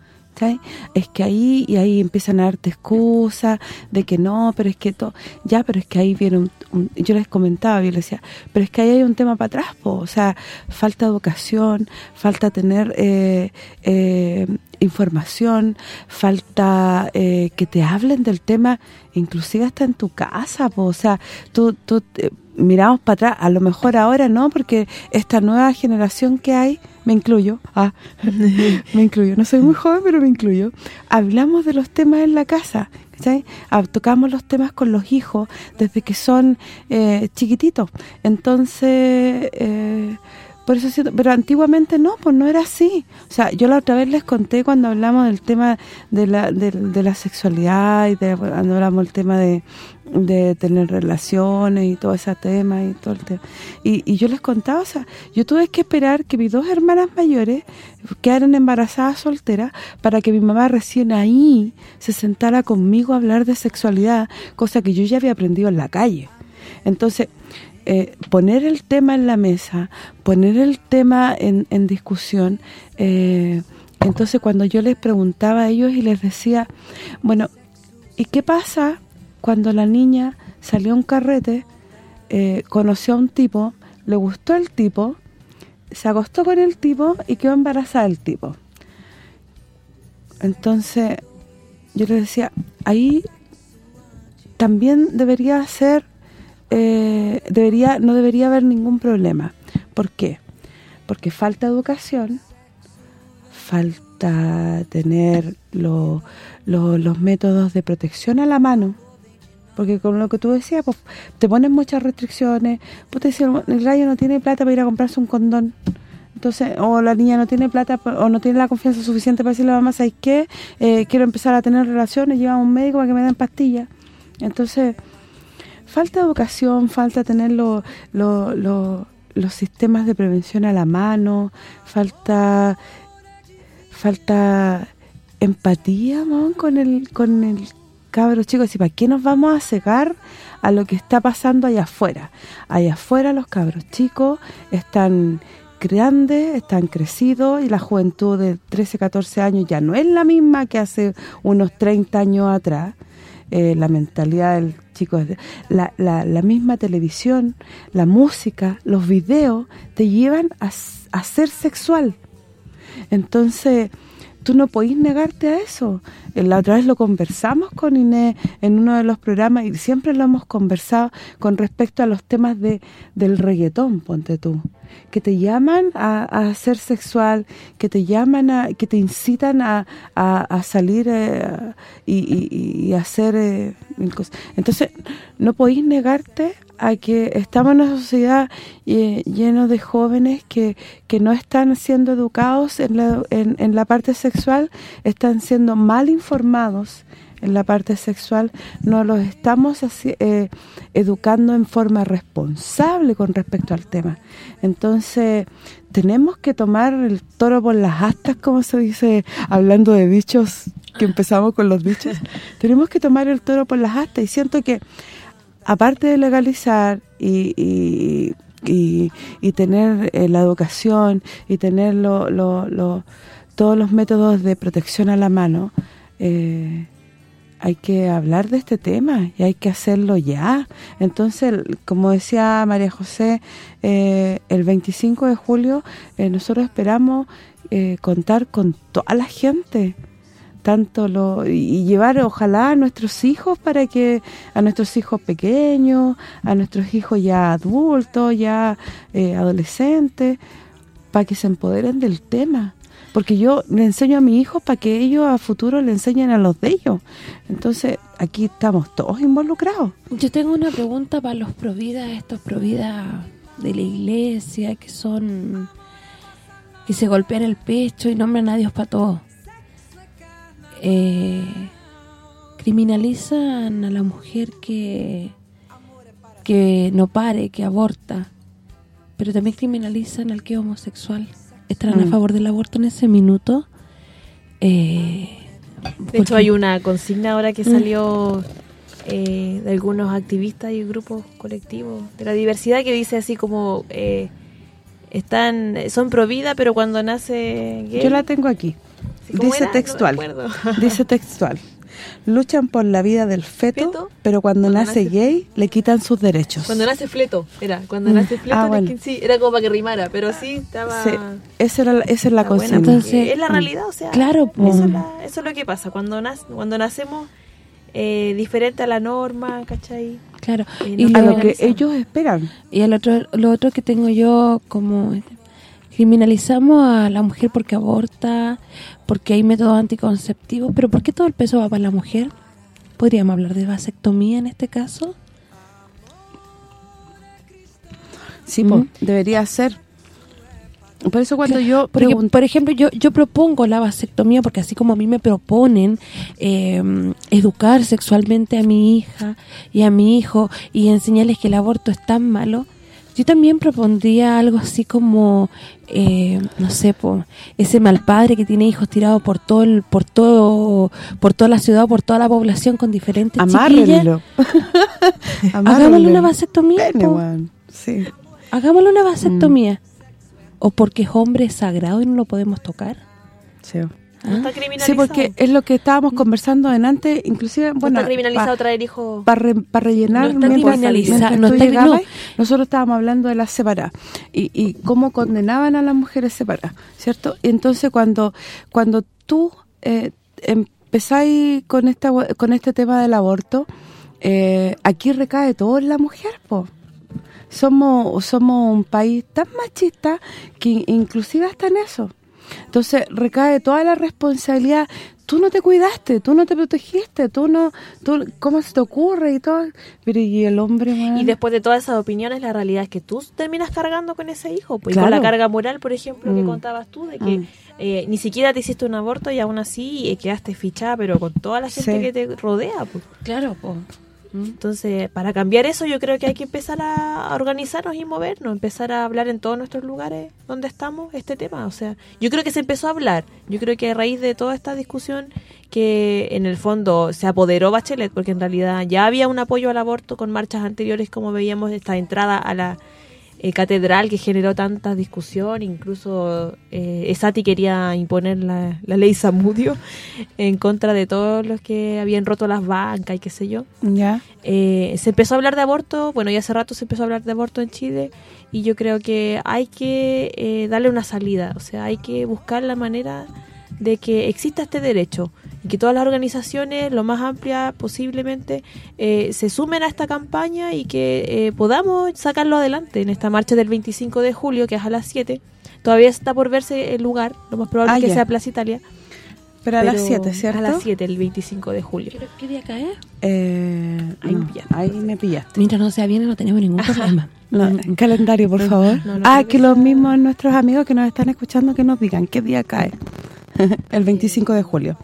Es que ahí, y ahí empiezan a darte excusas de que no, pero es que todo, ya, pero es que ahí viene un, yo les comentaba, yo les decía, pero es que ahí hay un tema para atrás, o sea, falta educación, falta tener eh, eh, información, falta eh, que te hablen del tema, inclusive hasta en tu casa, o sea, tú, tú miramos para atrás, a lo mejor ahora no, porque esta nueva generación que hay, me incluyo, ah, me incluyo, no soy muy joven, pero me incluyo, hablamos de los temas en la casa, ¿sí? Ah, tocamos los temas con los hijos desde que son eh, chiquititos, entonces... Eh, por eso siento, pero antiguamente no, pues no era así. O sea, yo la otra vez les conté cuando hablamos del tema de la, de, la sexualidad y de, cuando hablamos del tema de, de tener relaciones y todo ese tema y todo el tema. Y, yo les contaba, o sea, yo tuve que esperar que mis dos hermanas mayores quedaran embarazadas solteras para que mi mamá recién ahí se sentara conmigo a hablar de sexualidad, cosa que yo ya había aprendido en la calle. Entonces, eh, poner el tema en la mesa, poner el tema en, en discusión, eh, entonces cuando yo les preguntaba a ellos y les decía, bueno, ¿y qué pasa cuando la niña salió a un carrete, eh, conoció a un tipo, le gustó el tipo, se acostó con el tipo y quedó embarazada el tipo. Entonces, yo le decía, ahí también debería ser, eh, debería no debería haber ningún problema. ¿Por qué? Porque falta educación, falta tener los métodos de protección a la mano, porque con lo que tú decías, pues te ponen muchas restricciones, pues te el rayo no tiene plata para ir a comprarse un condón, entonces o la niña no tiene plata o no tiene la confianza suficiente para decirle a la mamá, ¿sabes qué? Eh, quiero empezar a tener relaciones, lleva a un médico para que me den pastillas. Entonces, falta educación, falta tener los sistemas de prevención a la mano, falta falta empatía con el con el cabros chicos, ¿y para qué nos vamos a cegar a lo que está pasando allá afuera? Allá afuera los cabros chicos están grandes, están crecidos y la juventud de 13, 14 años ya no es la misma que hace unos 30 años atrás. Eh, la mentalidad del chico, la, la, la, misma televisión, la música, los videos te llevan a, a ser sexual. Entonces, tú no podís negarte a eso. Eh, la otra vez lo conversamos con Inés en uno de los programas y siempre lo hemos conversado con respecto a los temas de del reggaetón, ponte tú. Que te llaman a, ser sexual, que te llaman a que te incitan a, salir eh, y, hacer eh, Entonces, no podéis negarte a que estamos en una sociedad eh, lleno de jóvenes que, que no están siendo educados en la, en, la parte sexual, están siendo mal informados en la parte sexual, no los estamos eh, educando en forma responsable con respecto al tema. Entonces, tenemos que tomar el toro por las astas, como se dice, hablando de dichos, que empezamos con los dichos. tenemos que tomar el toro por las astas y siento que aparte de legalizar y, y, tener eh, la educación y tener todos los métodos de protección a la mano, eh, hay que hablar de este tema y hay que hacerlo ya. Entonces, como decía María José, eh, el 25 de julio nosotros esperamos contar con toda la gente, tanto lo y llevar ojalá a nuestros hijos para que a nuestros hijos pequeños, a nuestros hijos ya adultos, ya eh, adolescentes, para que se empoderen del tema. Porque yo le enseño a mis hijos para que ellos a futuro le enseñen a los de ellos. Entonces, aquí estamos todos involucrados. Yo tengo una pregunta para los providas, estos providas de la iglesia, que son... que se golpean el pecho y nombran a Dios para todos eh, criminalizan a la mujer que que no pare, que aborta, pero también criminalizan al que es homosexual. ¿Estarán a mm. favor del aborto en ese minuto? Eh, de hecho, hay una consigna ahora que mm. salió eh, de algunos activistas y grupos colectivos de la diversidad que dice así como eh, están son pro vida, pero cuando nace Yo la tengo aquí. Dice textual. dice textual. Luchan por la vida del feto, pero cuando, nace, gay le quitan sus derechos. Cuando nace fleto, era. Cuando mm. nace fleto, ah, sí, era como para que rimara, pero sí estaba... esa, era, esa es la cosa. es la realidad, o sea, claro, eso, es lo que pasa. Cuando, cuando nacemos eh, diferente a la norma, ¿cachai? Claro. y a lo que ellos esperan. Y el otro, lo otro que tengo yo como criminalizamos a la mujer porque aborta, porque hay métodos anticonceptivos, pero ¿por qué todo el peso va para la mujer? ¿Podríamos hablar de vasectomía en este caso? Sí, pues, debería ser. Por eso cuando yo... por ejemplo, yo yo propongo la vasectomía porque así como a mí me proponen eh, educar sexualmente a mi hija y a mi hijo y enseñarles que el aborto es tan malo, yo también propondría algo así como, eh, no sé, ese mal padre que tiene hijos tirados por todo el, por todo por toda la ciudad, por toda la población con diferentes Amárrenlo. Hagámosle una vasectomía. Sí. Hagámosle una vasectomía. Mm. O porque es hombre sagrado y no lo podemos tocar. Sí. Sí, porque es lo que estábamos conversando en antes, inclusive, bueno, está criminalizado traer hijos para rellenar no está nosotros estábamos hablando de las separadas y, y cómo condenaban a las mujeres separadas, ¿cierto? Entonces cuando cuando tú eh, empezáis con esta con este tema del aborto, eh, aquí recae todo en la mujer, po. Somos somos un país tan machista que inclusive hasta en eso entonces recae toda la responsabilidad. Tú no te cuidaste, tú no te protegiste, tú no... tú ¿Cómo se te ocurre y todo? Pero y el hombre... Y después de todas esas opiniones, la realidad es que tú terminas cargando con ese hijo. Pues, con la carga moral, por ejemplo, que mm. contabas tú, de que mm. eh, ni siquiera te hiciste un aborto y aún así eh, quedaste fichada, pero con toda la gente que te rodea. Pues. Claro, pues. Entonces, para cambiar eso yo creo que hay que empezar a organizarnos y movernos, empezar a hablar en todos nuestros lugares donde estamos este tema. O sea, yo creo que se empezó a hablar. Yo creo que a raíz de toda esta discusión que en el fondo se apoderó Bachelet, porque en realidad ya había un apoyo al aborto con marchas anteriores, como veíamos esta entrada a la eh, catedral que generó tanta discusión, incluso eh, Esati quería imponer la, ley Samudio en contra de todos los que habían roto las bancas y qué sé yo. Ya. Eh, se empezó a hablar de aborto, bueno, ya hace rato se empezó a hablar de aborto en Chile y yo creo que hay que darle una salida, o sea, hay que buscar la manera de que exista este derecho y que todas las organizaciones, lo más amplia posiblemente, eh, se sumen a esta campaña y que eh, podamos sacarlo adelante en esta marcha del 25 de julio, que es a las 7. Todavía está por verse el lugar, lo más probable Ah, es que ya. sea Plaza Italia. Pero a las 7, ¿cierto? A las 7, el 25 de julio. ¿Qué día cae? Eh, Ahí no, me pillaste. ahí me pillaste. Mientras no sea bien no tenemos ningún problema. No, calendario, por favor. no, no ah, que que los mismos nuestros amigos que nos están escuchando que nos digan qué día cae. el 25 de julio.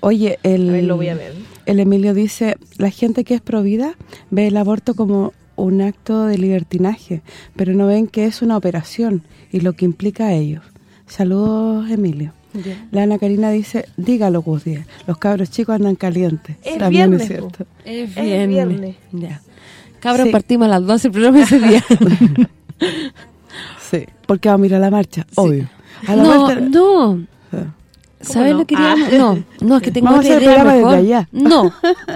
Oye, el, A ver, lo voy a ver. el Emilio dice, la gente que es provida ve el aborto como un acto de libertinaje, pero no ven que es una operación y lo que implica a ellos. Saludos, Emilio. La Ana Karina dice, dígalo, Guzdi, los cabros chicos andan calientes. Es También viernes, es cierto. Es Es viernes. Ya. Cabros, Sí. partimos a las 12 el programa ese día. Sí, porque vamos a ir a la marcha, obvio. A la no, marcha- no. Ah. ¿Sabes no? lo que queríamos? No, no, es que tengo Vamos otra idea mejor. allá. No,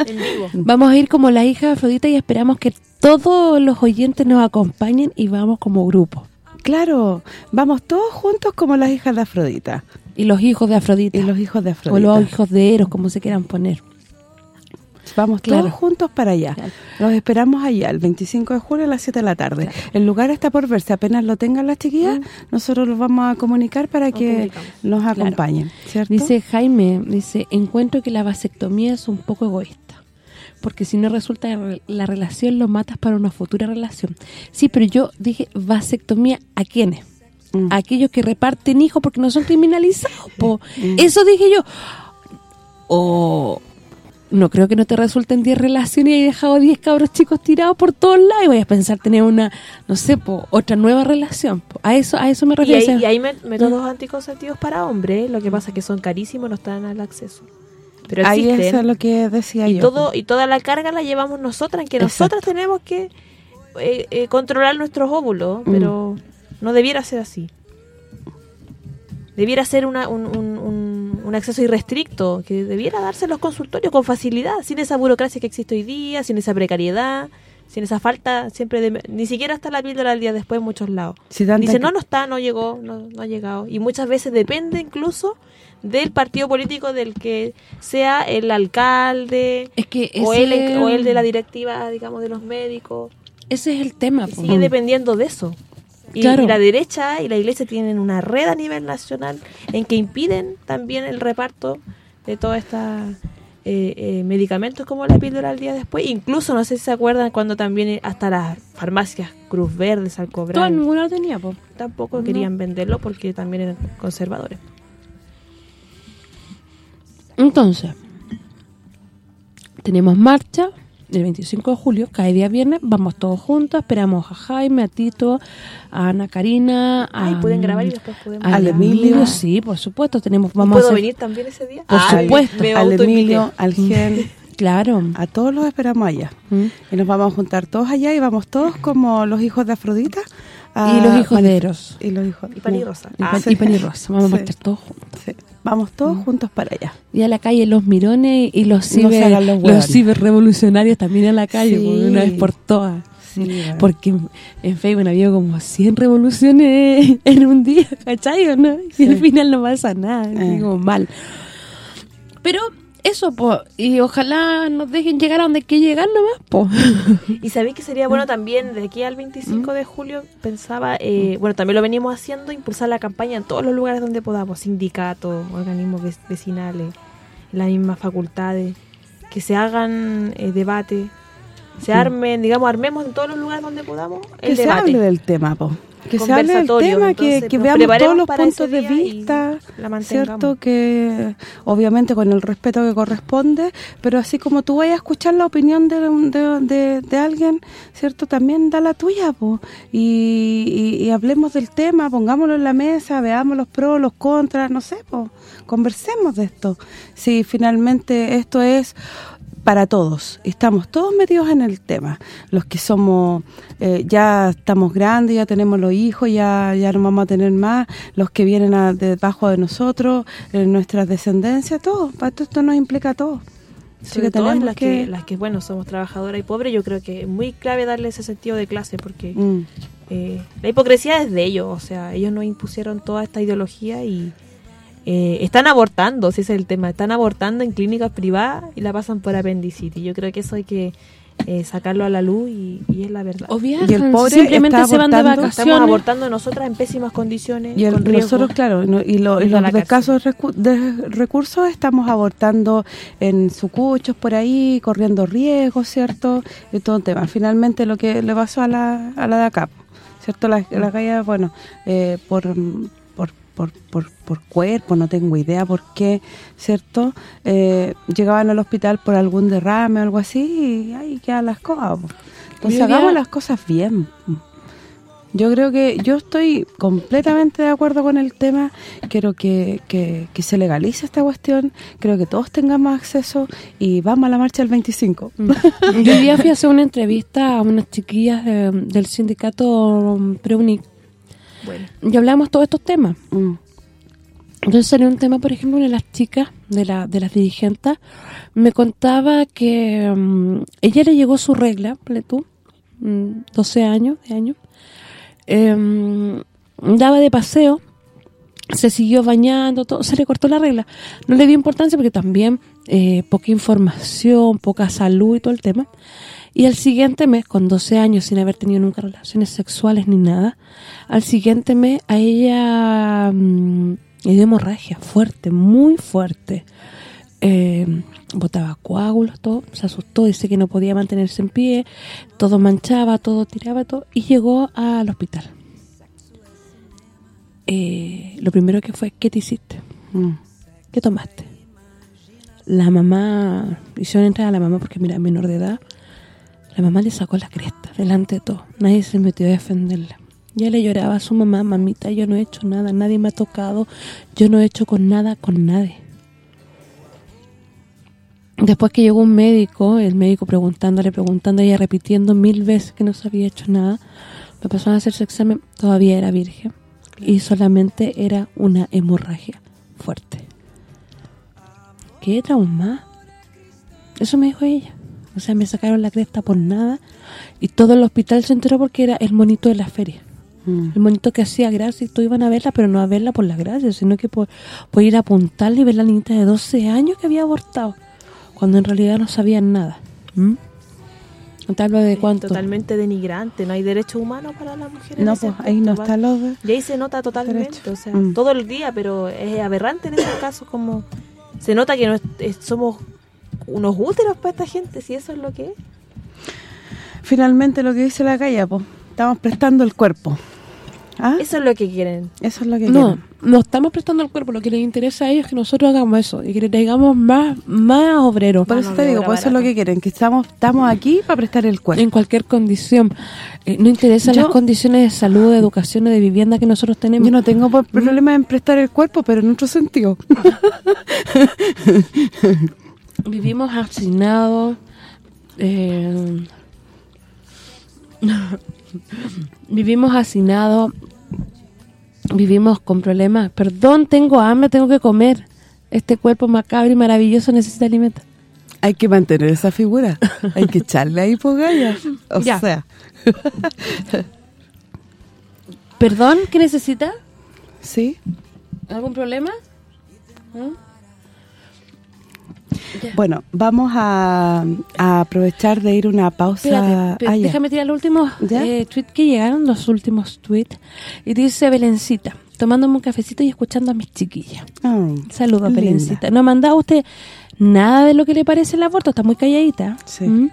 vamos a ir como la hija de Afrodita y esperamos que todos los oyentes nos acompañen y vamos como grupo. Claro, vamos todos juntos como las hijas de Afrodita Y los hijos de Afrodita. y los hijos de o Afrodita. los hijos de Eros, como se quieran poner. Vamos Claro. todos juntos para allá. Claro. Los esperamos allá, el 25 de julio a las 7 de la tarde. El lugar está por verse, apenas lo tengan las chiquillas, nosotros los vamos a comunicar para que nos acompañen, ¿cierto? Dice Jaime, dice, encuentro que la vasectomía es un poco egoísta. Porque si no resulta re- la relación, lo matas para una futura relación. Sí, pero yo dije vasectomía, ¿a quiénes? Mm. A aquellos que reparten hijos porque no son criminalizados, po. Eso dije yo. O no creo que no te resulten 10 relaciones y hay dejado 10 cabros chicos tirados por todos lados y vayas a pensar tener una, no sé, po, otra nueva relación. po. A eso a eso me Y refiero. hay, y hay met- métodos anticonceptivos para hombres, lo que pasa es que son carísimos, no están al acceso. Pero Ahí eso es lo que decía y yo. todo y toda la carga la llevamos nosotras, en que nosotras tenemos que eh, eh, controlar nuestros óvulos, Mm. pero no debiera ser así. Debiera ser una, un, un- un- un acceso irrestricto, que debiera darse en los consultorios con facilidad, sin esa burocracia que existe hoy día, sin esa precariedad, sin esa falta siempre de... Ni siquiera está la píldora al día después en muchos lados. Si Dice, no, no está, no llegó, no, no ha llegado. Y muchas veces depende incluso del partido político del que sea el alcalde es que o, el, o el de la directiva, digamos, de los médicos. Ese es el tema. Y sigue dependiendo de eso. Y, Claro. y la derecha y la iglesia tienen una red a nivel nacional en que impiden también el reparto de todos estos medicamentos como la píldora al día después. Incluso, no sé si se acuerdan, cuando también hasta las farmacias Cruz Verde, Todo Salcobral, ninguno lo tenía, po. tampoco querían venderlo porque también eran conservadores. Entonces, tenemos marcha el 25 de julio, cae día viernes, vamos todos juntos, esperamos a Jaime, a Tito, a Ana Karina, a, Ay, pueden grabar y después podemos... al Al Emilio. Sí, por supuesto, tenemos vamos ¿Puedo a hacer- venir también ese día? Por Ay, supuesto. al. Emilio, al Gen, Claro. a todos los esperamos allá. Mm. Y nos vamos a juntar todos allá y vamos todos como los hijos de Afrodita. a y los hijos de Eros. Y los hijos Y Pan y Rosa. Y, Ah, pan, sí. y pan y rosa. Vamos Sí. a estar todos juntos. Sí. Vamos todos juntos para allá. Y a la calle los mirones y los ciber, los los, ciberrevolucionarios también a la calle, Sí. por una vez por todas. Sí. Porque en- Facebook había como 100 revoluciones en un día, ¿cachai o no? Y al final no pasa nada, Eh. como mal. Pero eso, po, y ojalá nos dejen llegar a donde hay que llegar nomás, po. Y sabéis que sería Mm. bueno también, de aquí al 25 de julio, pensaba, eh, bueno, también lo venimos haciendo, impulsar la campaña en todos los lugares donde podamos, sindicatos, organismos vec- vecinales, las mismas facultades, que se hagan eh, debate, se armen, digamos, armemos en todos los lugares donde podamos el que se hable del tema, po. Que se hable del tema, que, entonces, que veamos todos los puntos de vista. ¿cierto? Que obviamente con el respeto que corresponde, pero así como tú vayas a escuchar la opinión de, de, de- de alguien, ¿cierto? También da la tuya, po. Y, y- y hablemos del tema, pongámoslo en la mesa, veamos los pros, los contras, no sé, po. Conversemos de esto. Si finalmente esto es para todos. Estamos todos metidos en el tema. Los que somos, eh, ya estamos grandes, ya tenemos los hijos, ya ya no vamos a tener más, los que vienen a- debajo de nosotros, eh, nuestras descendencias, todo. Para esto, esto nos implica a todos. Así que tenemos las que, las que, bueno, somos trabajadoras y pobres, yo creo que es muy clave darle ese sentido de clase, porque Mm, eh, la hipocresía es de ellos, o sea, ellos nos impusieron toda esta ideología y eh, están abortando, si ese es el tema, están abortando en clínicas privadas y la pasan por apendicitis. Yo creo que eso hay que eh, sacarlo a la luz y, es la verdad. O y el pobre simplemente se van de vacaciones. Estamos abortando nosotras en pésimas condiciones. Y nosotros, claro, y, los casos de recursos estamos abortando en sucuchos por ahí, corriendo riesgos, ¿cierto? Y todo el tema. Finalmente lo que le pasó a la, a la de acá, ¿cierto? La, la calle, bueno, eh, por por, por, por cuerpo, no tengo idea por qué, ¿cierto? Eh, llegaban al hospital por algún derrame o algo así y ahí quedan las cosas. Entonces hagamos las cosas bien. Yo creo que yo estoy completamente de acuerdo con el tema, quiero que, que, se legalice esta cuestión, creo que todos tengamos acceso y vamos a la marcha del 25. Mm. Yo día fui a hacer una entrevista a unas chiquillas del sindicato Preunic y hablamos todos estos temas. Mm. Entonces salió un tema, por ejemplo, una de las chicas, de, la, de las dirigentes, me contaba que mm, ella le llegó su regla, tú, 12 mm, años, de años, eh, daba de paseo, se siguió bañando, todo, se le cortó la regla. No le dio importancia porque también eh, poca información, poca salud y todo el tema. Y al siguiente mes, con 12 años sin haber tenido nunca relaciones sexuales ni nada, al siguiente mes a ella mmm, le dio hemorragia fuerte, muy fuerte. Eh, botaba coágulos, todo, se asustó, dice que no podía mantenerse en pie, todo manchaba, todo tiraba, todo, y llegó al hospital. Eh, lo primero que fue, ¿qué te hiciste? Mm. ¿Qué tomaste? La mamá, hicieron entrar a la mamá porque mira, menor de edad, la mamá le sacó la cresta delante de todo. Nadie se metió a defenderla. Ya le lloraba a su mamá, mamita, yo no he hecho nada, nadie me ha tocado, yo no he hecho con nada con nadie. Después que llegó un médico, el médico preguntándole, preguntando, ella repitiendo mil veces que no se había hecho nada, me pasó a hacer su examen, todavía era virgen y solamente era una hemorragia fuerte. ¿Qué trauma? Eso me dijo ella. O sea, me sacaron la cresta por nada y todo el hospital se enteró porque era el monito de la feria. Mm. El monito que hacía gracia y todos iban a verla, pero no a verla por la gracia, sino que por, ir a apuntarle y ver la niñita de 12 años que había abortado, cuando en realidad no sabían nada. ¿Mm? te hablo de cuánto. Totalmente denigrante, no hay derecho humano para las mujeres. No, pues ahí no está lo Y ahí se nota totalmente, o sea, mm. todo el día, pero es aberrante en esos casos, como se nota que no somos unos úteros para esta gente, si eso es lo que es. Finalmente lo que dice la calle, pues, estamos prestando el cuerpo. ¿Ah? Eso es lo que quieren. Eso es lo que no, quieren. No, estamos prestando el cuerpo. Lo que les interesa a ellos es que nosotros hagamos eso y que les traigamos más más obreros. Por eso te digo, por eso es lo que quieren, que estamos estamos aquí para prestar el cuerpo. En cualquier condición. Eh, no interesan las condiciones de salud, de educación, de vivienda que nosotros tenemos. Yo no tengo ¿Mm? problema en prestar el cuerpo, pero en otro sentido. Vivimos hacinados. Eh, vivimos hacinados. Vivimos con problemas. Perdón, tengo hambre, tengo que comer. Este cuerpo macabro y maravilloso necesita alimento. Hay que mantener esa figura. Hay que echarle ahí por O sea. ¿Perdón? ¿Qué necesita? Sí. ¿Algún problema? Bueno, vamos a, aprovechar de ir una pausa. Ah, déjame tirar los últimos eh, tweets que llegaron, los últimos tweets. Y dice Belencita, tomándome un cafecito y escuchando a mis chiquillas. Oh, Saludos, Belencita. ¿No ha mandado usted nada de lo que le parece el aborto? Está muy calladita. Sí. ¿Mm?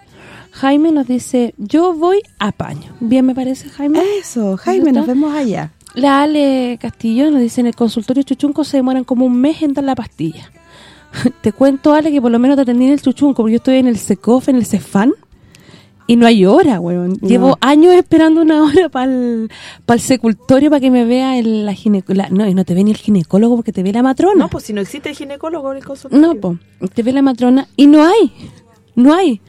Jaime nos dice, yo voy a paño. Bien me parece, Jaime. Eso, Jaime, nos vemos allá. La Ale Castillo nos dice, en el consultorio Chuchunco se demoran como un mes en dar la pastilla. te cuento, Ale, que por lo menos te atendí en el chuchunco, porque yo estoy en el SECOF, en el CEFAN, y no hay hora, weón. Llevo años esperando una hora para el, el secultorio para que me vea el, la ginecóloga. No, y no te ve ni el ginecólogo porque te ve la matrona. No, pues si no existe el ginecólogo en el consultorio. No, pues, te ve la matrona y no hay. No hay.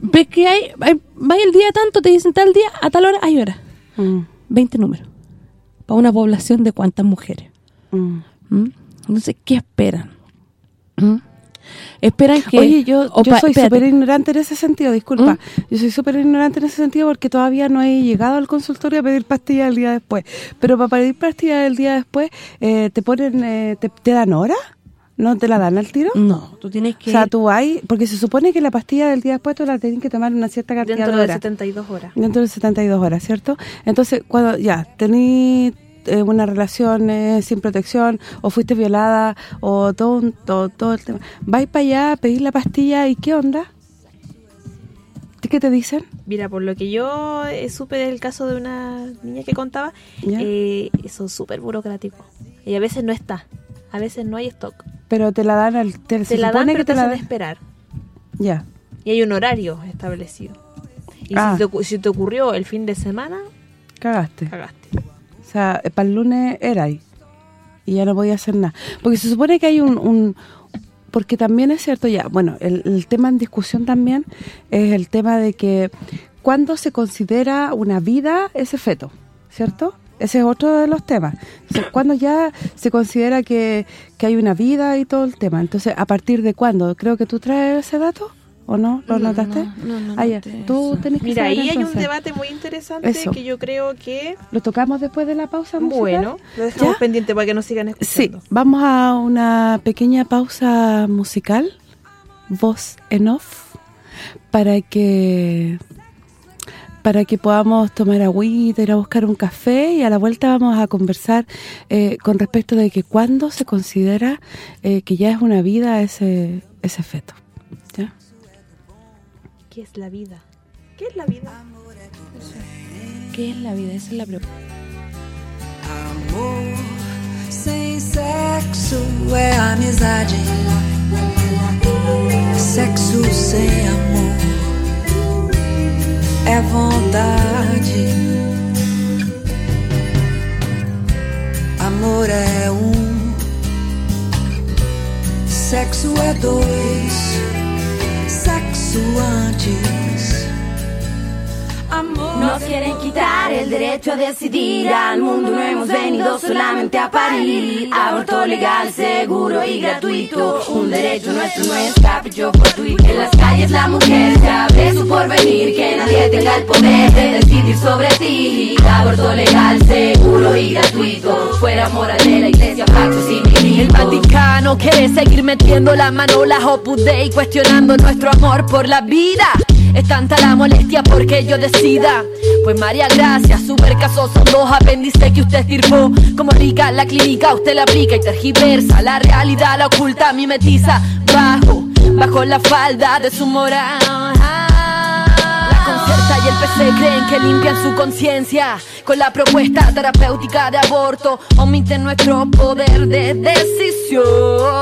Ves que hay, hay vaya el día tanto, te dicen tal día, a tal hora, hay hora. 20 mm. números. Para una población de cuántas mujeres. Mm. ¿Mm? Entonces, ¿qué esperan? Esperan que... Oye, yo, soy súper ignorante en ese sentido, disculpa. ¿Mm? Yo soy súper ignorante en ese sentido porque todavía no he llegado al consultorio a pedir pastillas el día después. Pero para pedir pastillas el día después, eh, ¿te ponen eh, te, te dan hora? ¿No te la dan al tiro? No, tú tienes que... O sea, tú hay... Porque se supone que la pastilla del día después tú la tienes que tomar una cierta cantidad Dentro de horas. Dentro de 72 horas. Dentro de 72 horas, ¿cierto? Entonces, cuando ya tení eh, una relación eh, sin protección o fuiste violada o todo, todo, todo el tema. Vais para allá a pedir la pastilla y ¿qué onda? ¿Qué te dicen? Mira, por lo que yo eh, supe del caso de una niña que contaba, eso es súper burocrático. Y a veces no está. A veces no hay stock. Pero te la dan al te, la dan, pero que te, la hacen esperar. Ya. Y hay un horario establecido. Y si, ah. te, si, te, ocurrió el fin de semana, cagaste. Cagaste. O sea, para el lunes era ahí. Y ya no podía hacer nada. Porque se supone que hay un, porque también es cierto ya, bueno, el, el, tema en discusión también es el tema de que cuando se considera una vida ese feto, ¿cierto? Ese es otro de los temas. Entonces, cuando ya se considera que, que hay una vida y todo el tema. Entonces, ¿a partir de cuándo? Creo que tú traes ese dato. ¿O no? ¿Lo notaste? No, no, ah, Tú tenés que Mira, ahí hay un debate muy interesante que yo creo que... ¿Lo tocamos después de la pausa musical? Bueno, lo dejamos pendiente para que nos sigan escuchando. Sí, vamos a una pequeña pausa musical, voz en off, para que para que podamos tomar agüita, ir a buscar un café y a la vuelta vamos a conversar eh, con respecto de que cuándo se considera eh, que ya es una vida ese ese feto. ¿Qué es la vida? ¿Qué es la vida? ¿Qué es la vida? Esa es la pregunta. Amor sem sexo é amizade. Sexo sem amor é vontade. Amor é um, sexo é dois, sexo antes. Nos quieren quitar el derecho a decidir. Al mundo no hemos venido solamente a parir. Aborto legal, seguro y gratuito. Un derecho nuestro no es capricho fortuito. En las calles la mujer se abre su porvenir. Que nadie tenga el poder de decidir sobre ti. Aborto legal, seguro y gratuito. Fuera moral de la iglesia, pacto sin El Vaticano quiere seguir metiendo la mano, la Opus Dei, cuestionando nuestro amor por la vida. Es tanta la molestia porque yo decida. Pues María Gracia, super caso son dos apéndices que usted estirpó. Como rica la clínica, usted la aplica y tergiversa. La realidad la oculta, mimetiza. Bajo, bajo la falda de su moral. La concierta y el PC creen que limpian su conciencia con la propuesta terapéutica de aborto. Omiten nuestro poder de decisión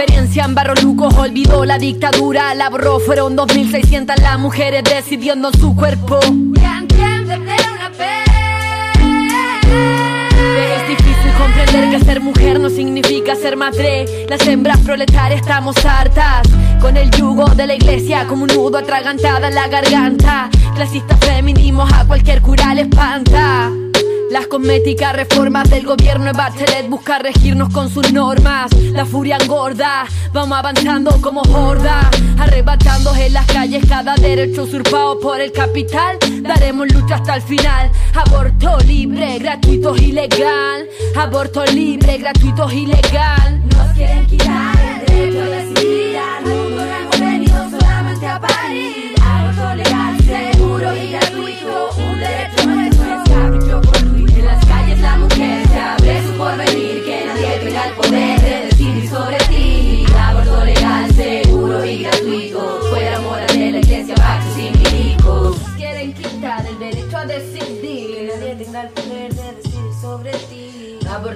experiencia en Lucos olvidó la dictadura, la borró, fueron 2600 las mujeres decidiendo su cuerpo. Es difícil comprender que ser mujer no significa ser madre. Las hembras proletarias estamos hartas. Con el yugo de la iglesia como un nudo atragantada en la garganta. Clasistas feminismos a cualquier cura le espanta. Las cosméticas reformas del gobierno de Bachelet busca regirnos con sus normas. La furia engorda, vamos avanzando como horda, arrebatando en las calles cada derecho usurpado por el capital. Daremos lucha hasta el final. Aborto libre, gratuito y legal. Aborto libre, gratuito y legal. Nos quieren quitar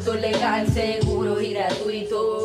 Aborto legal, seguro y gratuito.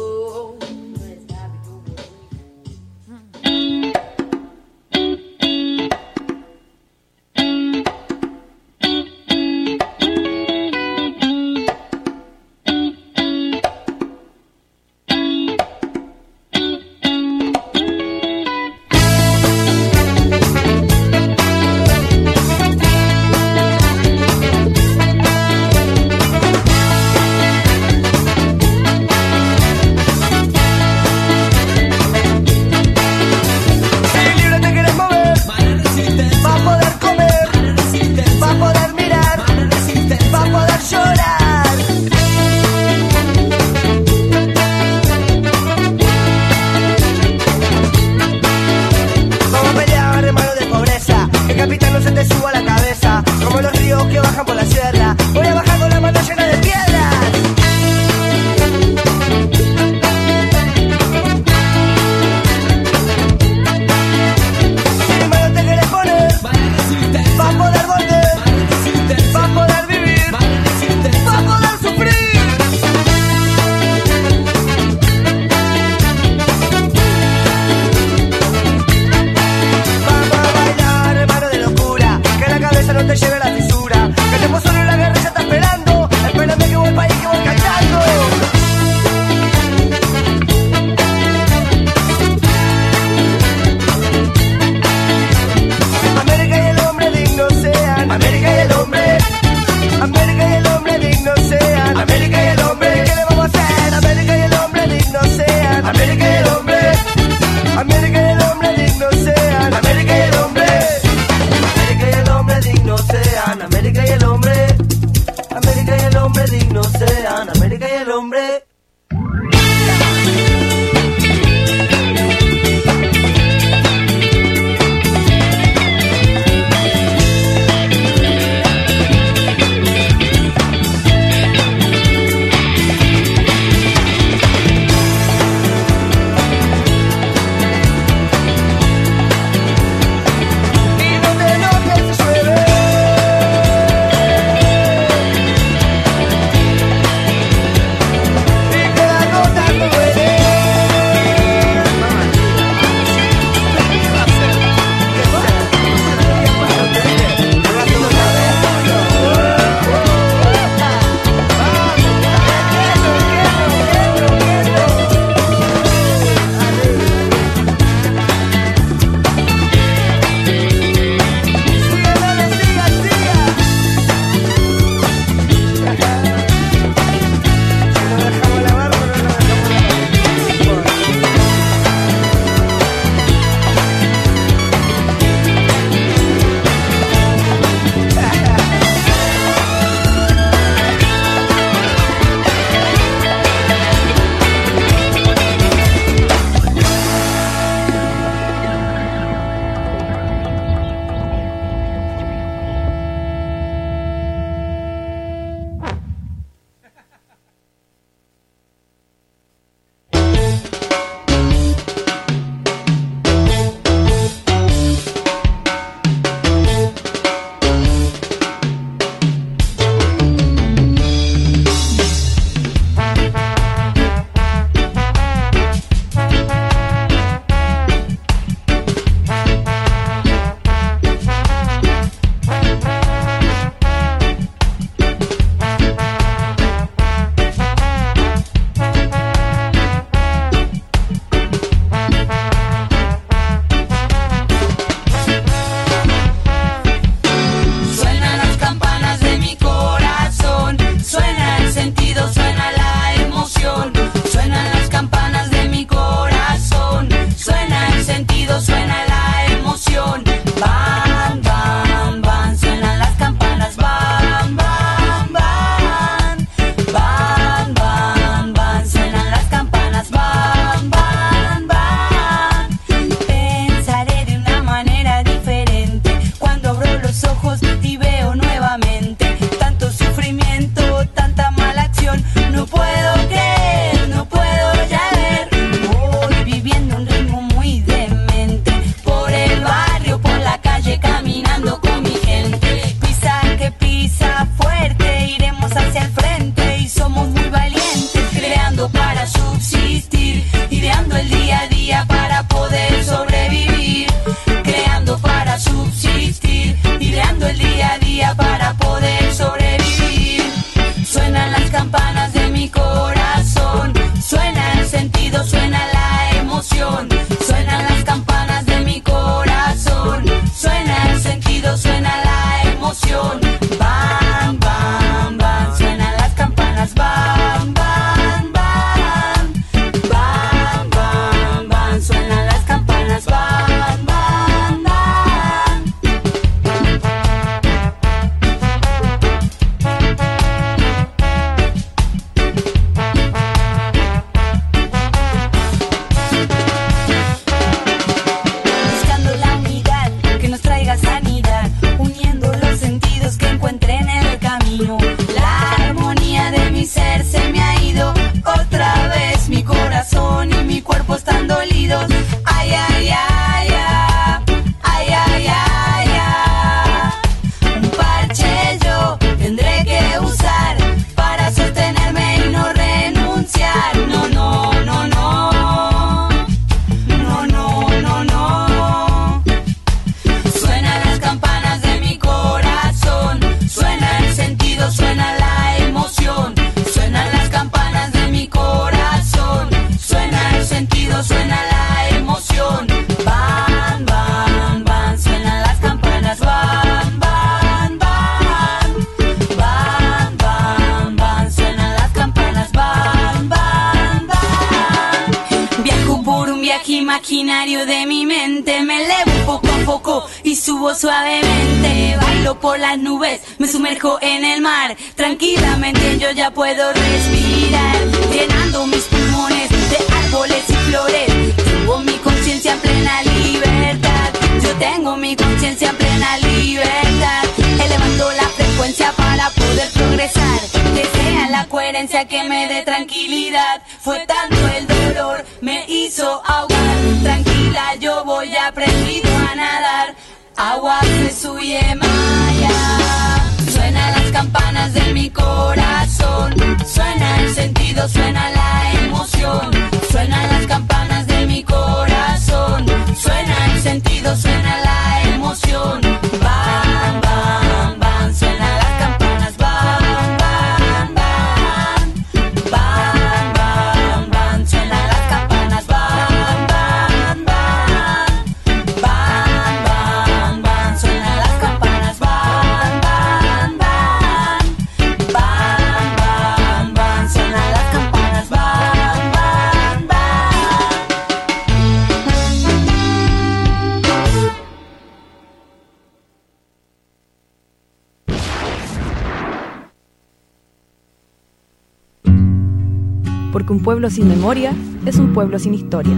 Memoria es un pueblo sin historia.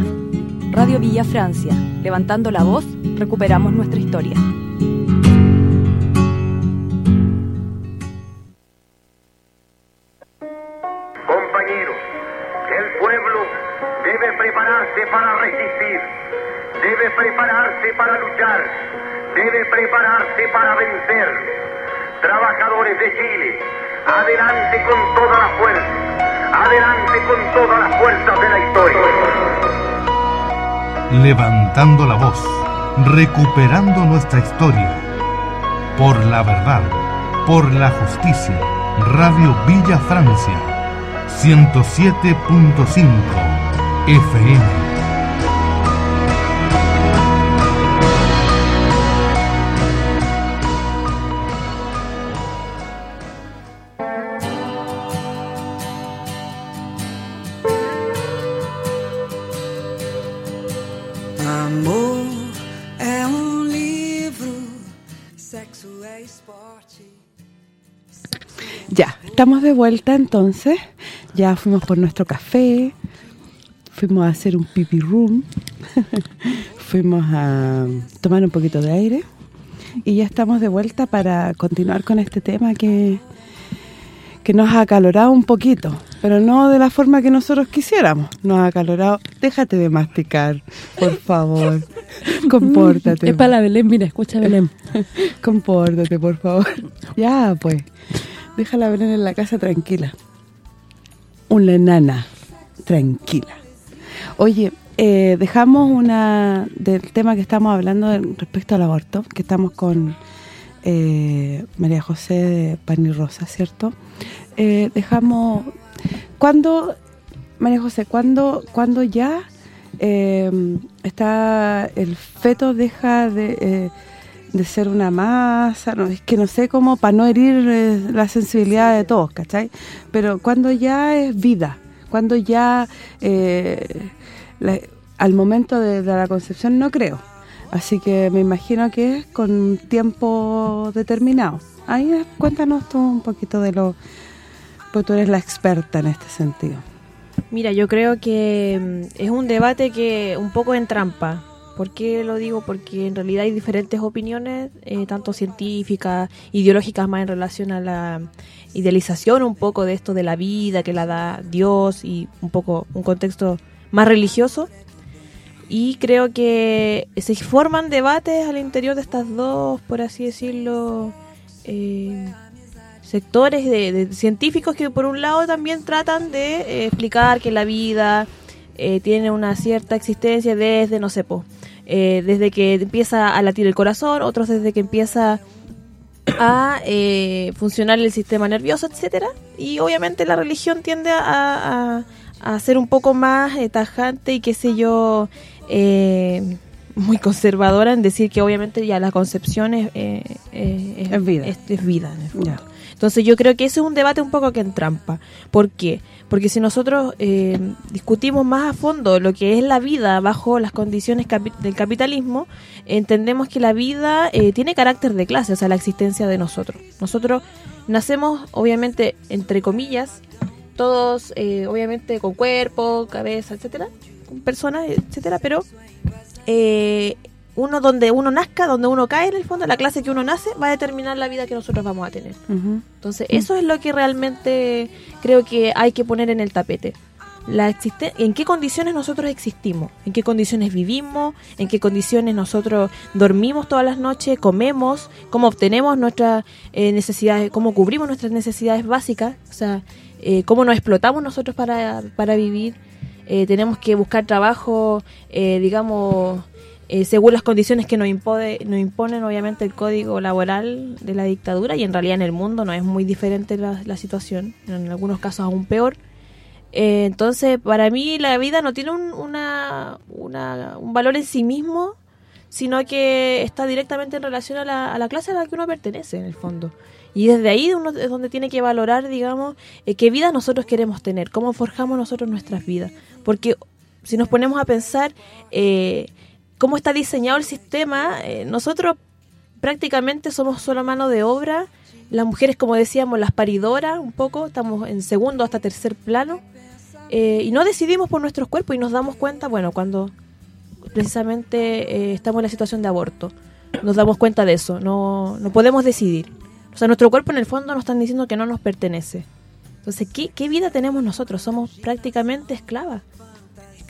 Radio Villa Francia, levantando la voz, recuperamos nuestra historia. Compañeros, el pueblo debe prepararse para resistir, debe prepararse para luchar, debe prepararse para vencer. Trabajadores de Chile, adelante con toda la con todas las fuerzas de la historia. Levantando la voz, recuperando nuestra historia. Por la verdad, por la justicia. Radio Villa Francia, 107.5 FM. Estamos de vuelta entonces. Ya fuimos por nuestro café, fuimos a hacer un pipi room, fuimos a tomar un poquito de aire y ya estamos de vuelta para continuar con este tema que que nos ha acalorado un poquito, pero no de la forma que nosotros quisiéramos. Nos ha acalorado. Déjate de masticar, por favor. Compórtate. Es para la Belén, mira, escucha Belén. Compórtate, por favor. Ya, pues. Déjala Belén en la casa tranquila. Una nana tranquila. Oye, eh, dejamos una del tema que estamos hablando respecto al aborto, que estamos con eh, María José de Pan y Rosa, ¿cierto? Eh, dejamos... ¿Cuándo, María José, cuándo, cuándo ya eh, está el feto deja de, de ser una masa? Es que no sé cómo, para no herir eh, la sensibilidad de todos, ¿cachai? Pero cuando ya es vida, cuando ya... eh, al momento de, de la concepción no creo. Así que me imagino que es con tiempo determinado. Ahí eh, cuéntanos tú un poquito de lo... Pues tú eres la experta en este sentido. Mira, yo creo que mm, es un debate que un poco en trampa. ¿Por qué lo digo? Porque en realidad hay diferentes opiniones, eh, tanto científicas, ideológicas más en relación a la idealización un poco de esto de la vida que la da Dios y un poco un contexto más religioso. Y creo que se forman debates al interior de estas dos, por así decirlo, eh, sectores de, de científicos que por un lado también tratan de eh, explicar que la vida eh, tiene una cierta existencia desde, no sé, po, eh, desde que empieza a latir el corazón, otros desde que empieza a eh, funcionar el sistema nervioso, etcétera Y obviamente la religión tiende a, a- a ser un poco más eh, tajante y qué sé yo, eh, muy conservadora en decir que obviamente ya la concepción es, Es vida. Es, es vida, en el fondo. Entonces yo creo que ese es un debate un poco que entrampa. ¿Por qué? Porque si nosotros eh, discutimos más a fondo lo que es la vida bajo las condiciones del capitalismo, entendemos que la vida eh, tiene carácter de clase, o sea, la existencia de nosotros. Nosotros nacemos, obviamente, entre comillas, todos, eh, obviamente, con cuerpo, cabeza, etcétera, con personas, etcétera, pero eh, uno donde uno nazca, donde uno cae en el fondo, la clase que uno nace va a determinar la vida que nosotros vamos a tener. Entonces, eso es lo que realmente creo que hay que poner en el tapete. La existe en qué condiciones nosotros existimos, en qué condiciones vivimos, en qué condiciones nosotros dormimos todas las noches, comemos, cómo obtenemos nuestras eh, necesidades, cómo cubrimos nuestras necesidades básicas, o sea, eh, cómo nos explotamos nosotros para, para vivir. Eh, tenemos que buscar trabajo, digamos, eh, según las condiciones que nos, impone, nos imponen obviamente el código laboral de la dictadura y en realidad en el mundo no es muy diferente la, situación, en algunos casos aún peor. Eh, entonces, para mí la vida no tiene un, una, un valor en sí mismo, sino que está directamente en relación a la, a la clase a la que uno pertenece, en el fondo. Y desde ahí uno es donde tiene que valorar, digamos, eh, qué vida nosotros queremos tener, cómo forjamos nosotros nuestras vidas. Porque si nos ponemos a pensar, eh, cómo está diseñado el sistema, eh, nosotros prácticamente somos solo mano de obra. Las mujeres, como decíamos, las paridoras un poco, estamos en segundo hasta tercer plano. Eh, y no decidimos por nuestros cuerpos y nos damos cuenta, bueno, cuando precisamente eh, estamos en la situación de aborto. Nos damos cuenta de eso, no, no podemos decidir. O sea, nuestro cuerpo en el fondo nos están diciendo que no nos pertenece. Entonces, ¿qué, qué vida tenemos nosotros? Somos prácticamente esclavas.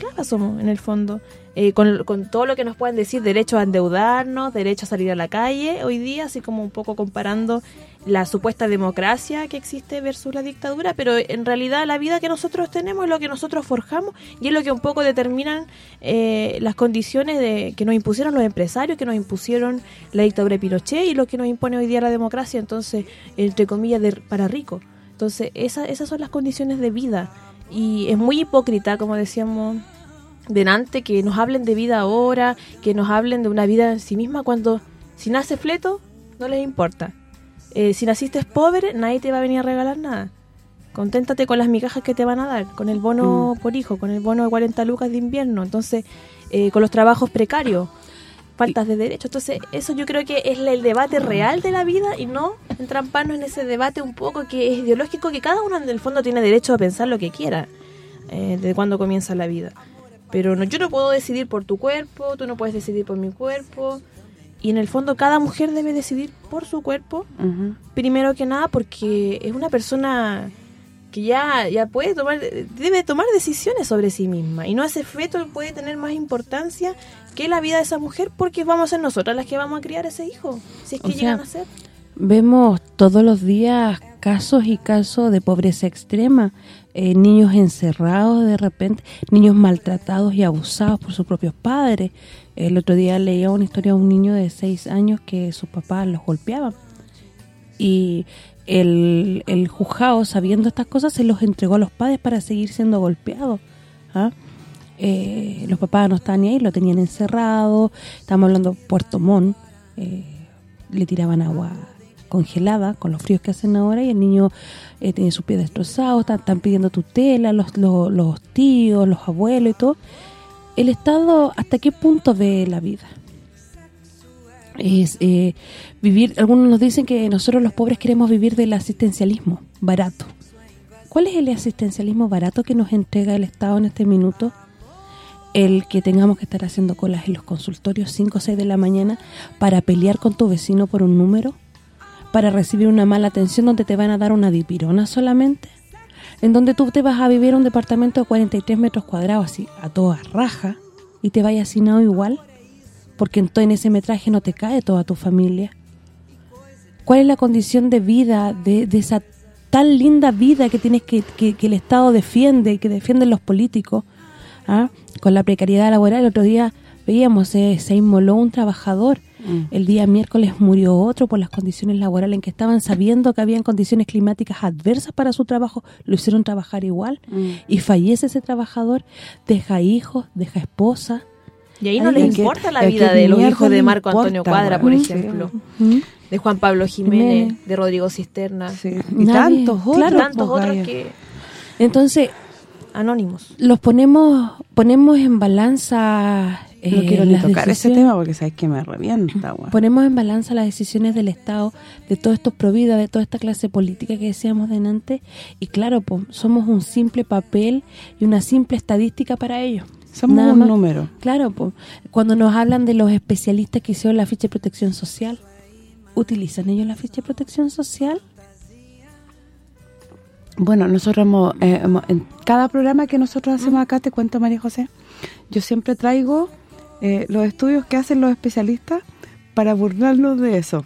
Esclavas somos, en el fondo. Eh, con, todo lo que nos pueden decir, derecho a endeudarnos, derecho a salir a la calle hoy día, así como un poco comparando la supuesta democracia que existe versus la dictadura, pero en realidad la vida que nosotros tenemos es lo que nosotros forjamos y es lo que un poco determinan eh, las condiciones de que nos impusieron los empresarios, que nos impusieron la dictadura de Pinochet y lo que nos impone hoy día la democracia, entonces, entre comillas, de, para ricos. Entonces, esas son las condiciones de vida y es muy hipócrita, como decíamos delante que nos hablen de vida ahora, que nos hablen de una vida en sí misma, cuando si nace fleto, no les importa. Eh, si naciste pobre, nadie te va a venir a regalar nada. Conténtate con las migajas que te van a dar, con el bono mm. por hijo, con el bono de 40 lucas de invierno, entonces, eh, con los trabajos precarios, faltas de derechos. Entonces, eso yo creo que es el debate real de la vida y no entramparnos en ese debate un poco que es ideológico, que cada uno en el fondo tiene derecho a pensar lo que quiera eh, de cuando comienza la vida. Pero no, yo no puedo decidir por tu cuerpo, tú no puedes decidir por mi cuerpo. Y en el fondo cada mujer debe decidir por su cuerpo, primero que nada porque es una persona que ya, ya puede tomar, debe tomar decisiones sobre sí misma. Y no ese feto puede tener más importancia que la vida de esa mujer porque vamos a ser nosotras las que vamos a criar ese hijo, si es que llegan a ser. Vemos todos los días casos y casos de pobreza extrema eh, niños encerrados de repente, niños maltratados y abusados por sus propios padres. El otro día leía una historia de un niño de seis años que sus papás los golpeaban. Y el, el juzgado, sabiendo estas cosas, se los entregó a los padres para seguir siendo golpeados. ¿ah? Eh, los papás no estaban ni ahí, lo tenían encerrado. Estamos hablando de Puerto Montt. Eh, le tiraban agua congelada con los fríos que hacen ahora y el niño eh, tiene sus pies destrozados, están, pidiendo tutela, los, los, tíos, los abuelos y todo. El Estado, ¿hasta qué punto ve la vida? Eh, vivir, algunos nos dicen que nosotros los pobres queremos vivir del asistencialismo barato. ¿Cuál es el asistencialismo barato que nos entrega el Estado en este minuto? El que tengamos que estar haciendo colas en los consultorios 5 o 6 de la mañana para pelear con tu vecino por un número para recibir una mala atención donde te van a dar una dipirona solamente, en donde tú te vas a vivir un departamento de 43 metros cuadrados así, a toda raja, y te vayas asignado igual, porque en ese metraje no te cae toda tu familia. ¿Cuál es la condición de vida, de, esa tan linda vida que tienes que, que, el Estado defiende, que defienden los políticos, ¿ah? con la precariedad laboral? El otro día veíamos, eh, se inmoló un trabajador Mm. El día miércoles murió otro por las condiciones laborales en que estaban sabiendo que habían condiciones climáticas adversas para su trabajo, lo hicieron trabajar igual mm. y fallece ese trabajador, deja hijos, deja esposa. Y ahí no le importa la vida de los hijos de Marco Antonio Cuadra, por ejemplo. de Juan Pablo Jiménez, de Rodrigo Cisterna. Y tantos otros. Claro, tantos otros que... Entonces... Anónimos. Los ponemos ponemos en balanza... no quiero ni tocar ese tema porque sabes que me revienta. Ponemos en balanza las decisiones del Estado, de todos estos providas, de toda esta clase política que decíamos delante. Y claro, pues somos un simple papel y una simple estadística para ellos. Somos un número. Claro, pues cuando nos hablan de los especialistas que hicieron la ficha de protección social, ¿utilizan ellos la ficha de protección social? Bueno, nosotros hemos, eh, en cada programa que nosotros hacemos acá, te cuento María José, yo siempre traigo eh, los estudios que hacen los especialistas para burlarnos de eso.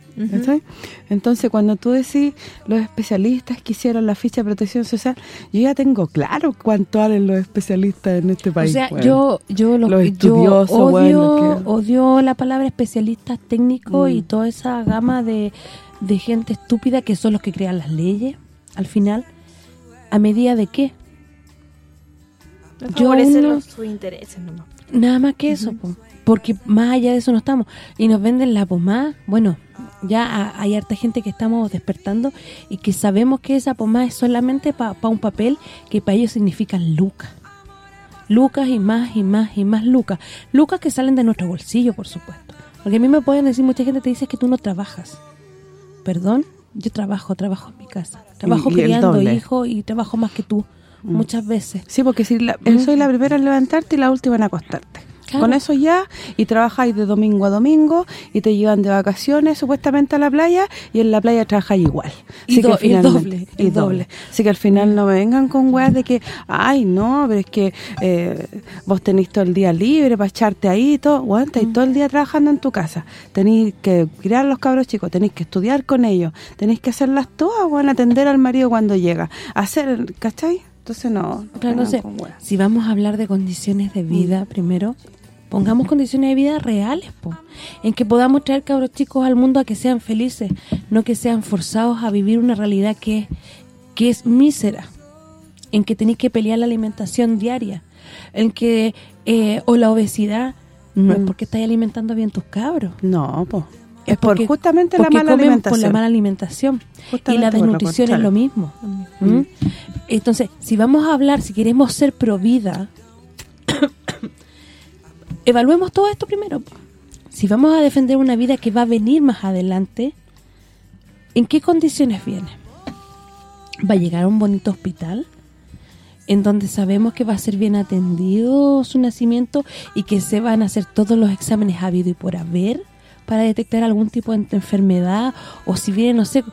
Entonces, cuando tú decís los especialistas que hicieron la ficha de protección social, yo ya tengo claro cuánto valen los especialistas en este país. O sea, yo yo, los odio, odio la palabra especialistas técnicos y mm. toda esa gama de, de gente estúpida que son los que crean las leyes, al final. ¿A medida de qué? Yo uno, sus intereses nomás. Nada más que eso, porque más allá de eso no estamos. Y nos venden la pomada, bueno, ya hay harta gente que estamos despertando y que sabemos que esa pomada es solamente para un papel que para ellos significan lucas. Lucas y más y más y más lucas. Lucas que salen de nuestro bolsillo, por supuesto. Porque a mí me pueden decir, mucha gente te dice que tú no trabajas. ¿Perdón? Yo trabajo, trabajo en mi casa. Trabajo criando hijos y trabajo más que tú, mm. muchas veces. Sí, porque si la, soy la primera en levantarte y la última en acostarte. Con eso ya, y trabajáis de domingo a domingo, y te llevan de vacaciones supuestamente a la playa, y en la playa trabajáis igual. y, doble. Y, doble. Así que al final no me vengan con weas de que, ay, no, pero es que eh, vos tenéis todo el día libre para echarte ahí y todo. Bueno, estáis mm. todo el día trabajando en tu casa. Tenéis que criar a los cabros chicos, tenéis que estudiar con ellos, tenéis que hacerlas todas, bueno, atender al marido cuando llega. Hacer, ¿cachai? Entonces no, si vamos a hablar de condiciones de vida mm. primero, pongamos condiciones de vida reales, en que podamos traer cabros chicos al mundo a que sean felices, no que sean forzados a vivir una realidad que, que es mísera, en que tenéis que pelear la alimentación diaria, en que eh, o la obesidad no es mm. porque estáis alimentando bien tus cabros. No, pues es por justamente la mala alimentación. por la mala alimentación. y la desnutrición es lo mismo. ¿Mm? Entonces, si vamos a hablar, si queremos ser pro vida, evaluemos todo esto primero. Si vamos a defender una vida que va a venir más adelante, ¿en qué condiciones viene? ¿Va a llegar a un bonito hospital? en donde sabemos que va a ser bien atendido su nacimiento y que se van a hacer todos los exámenes habido y por haber para detectar algún tipo de enfermedad o si viene, no sé,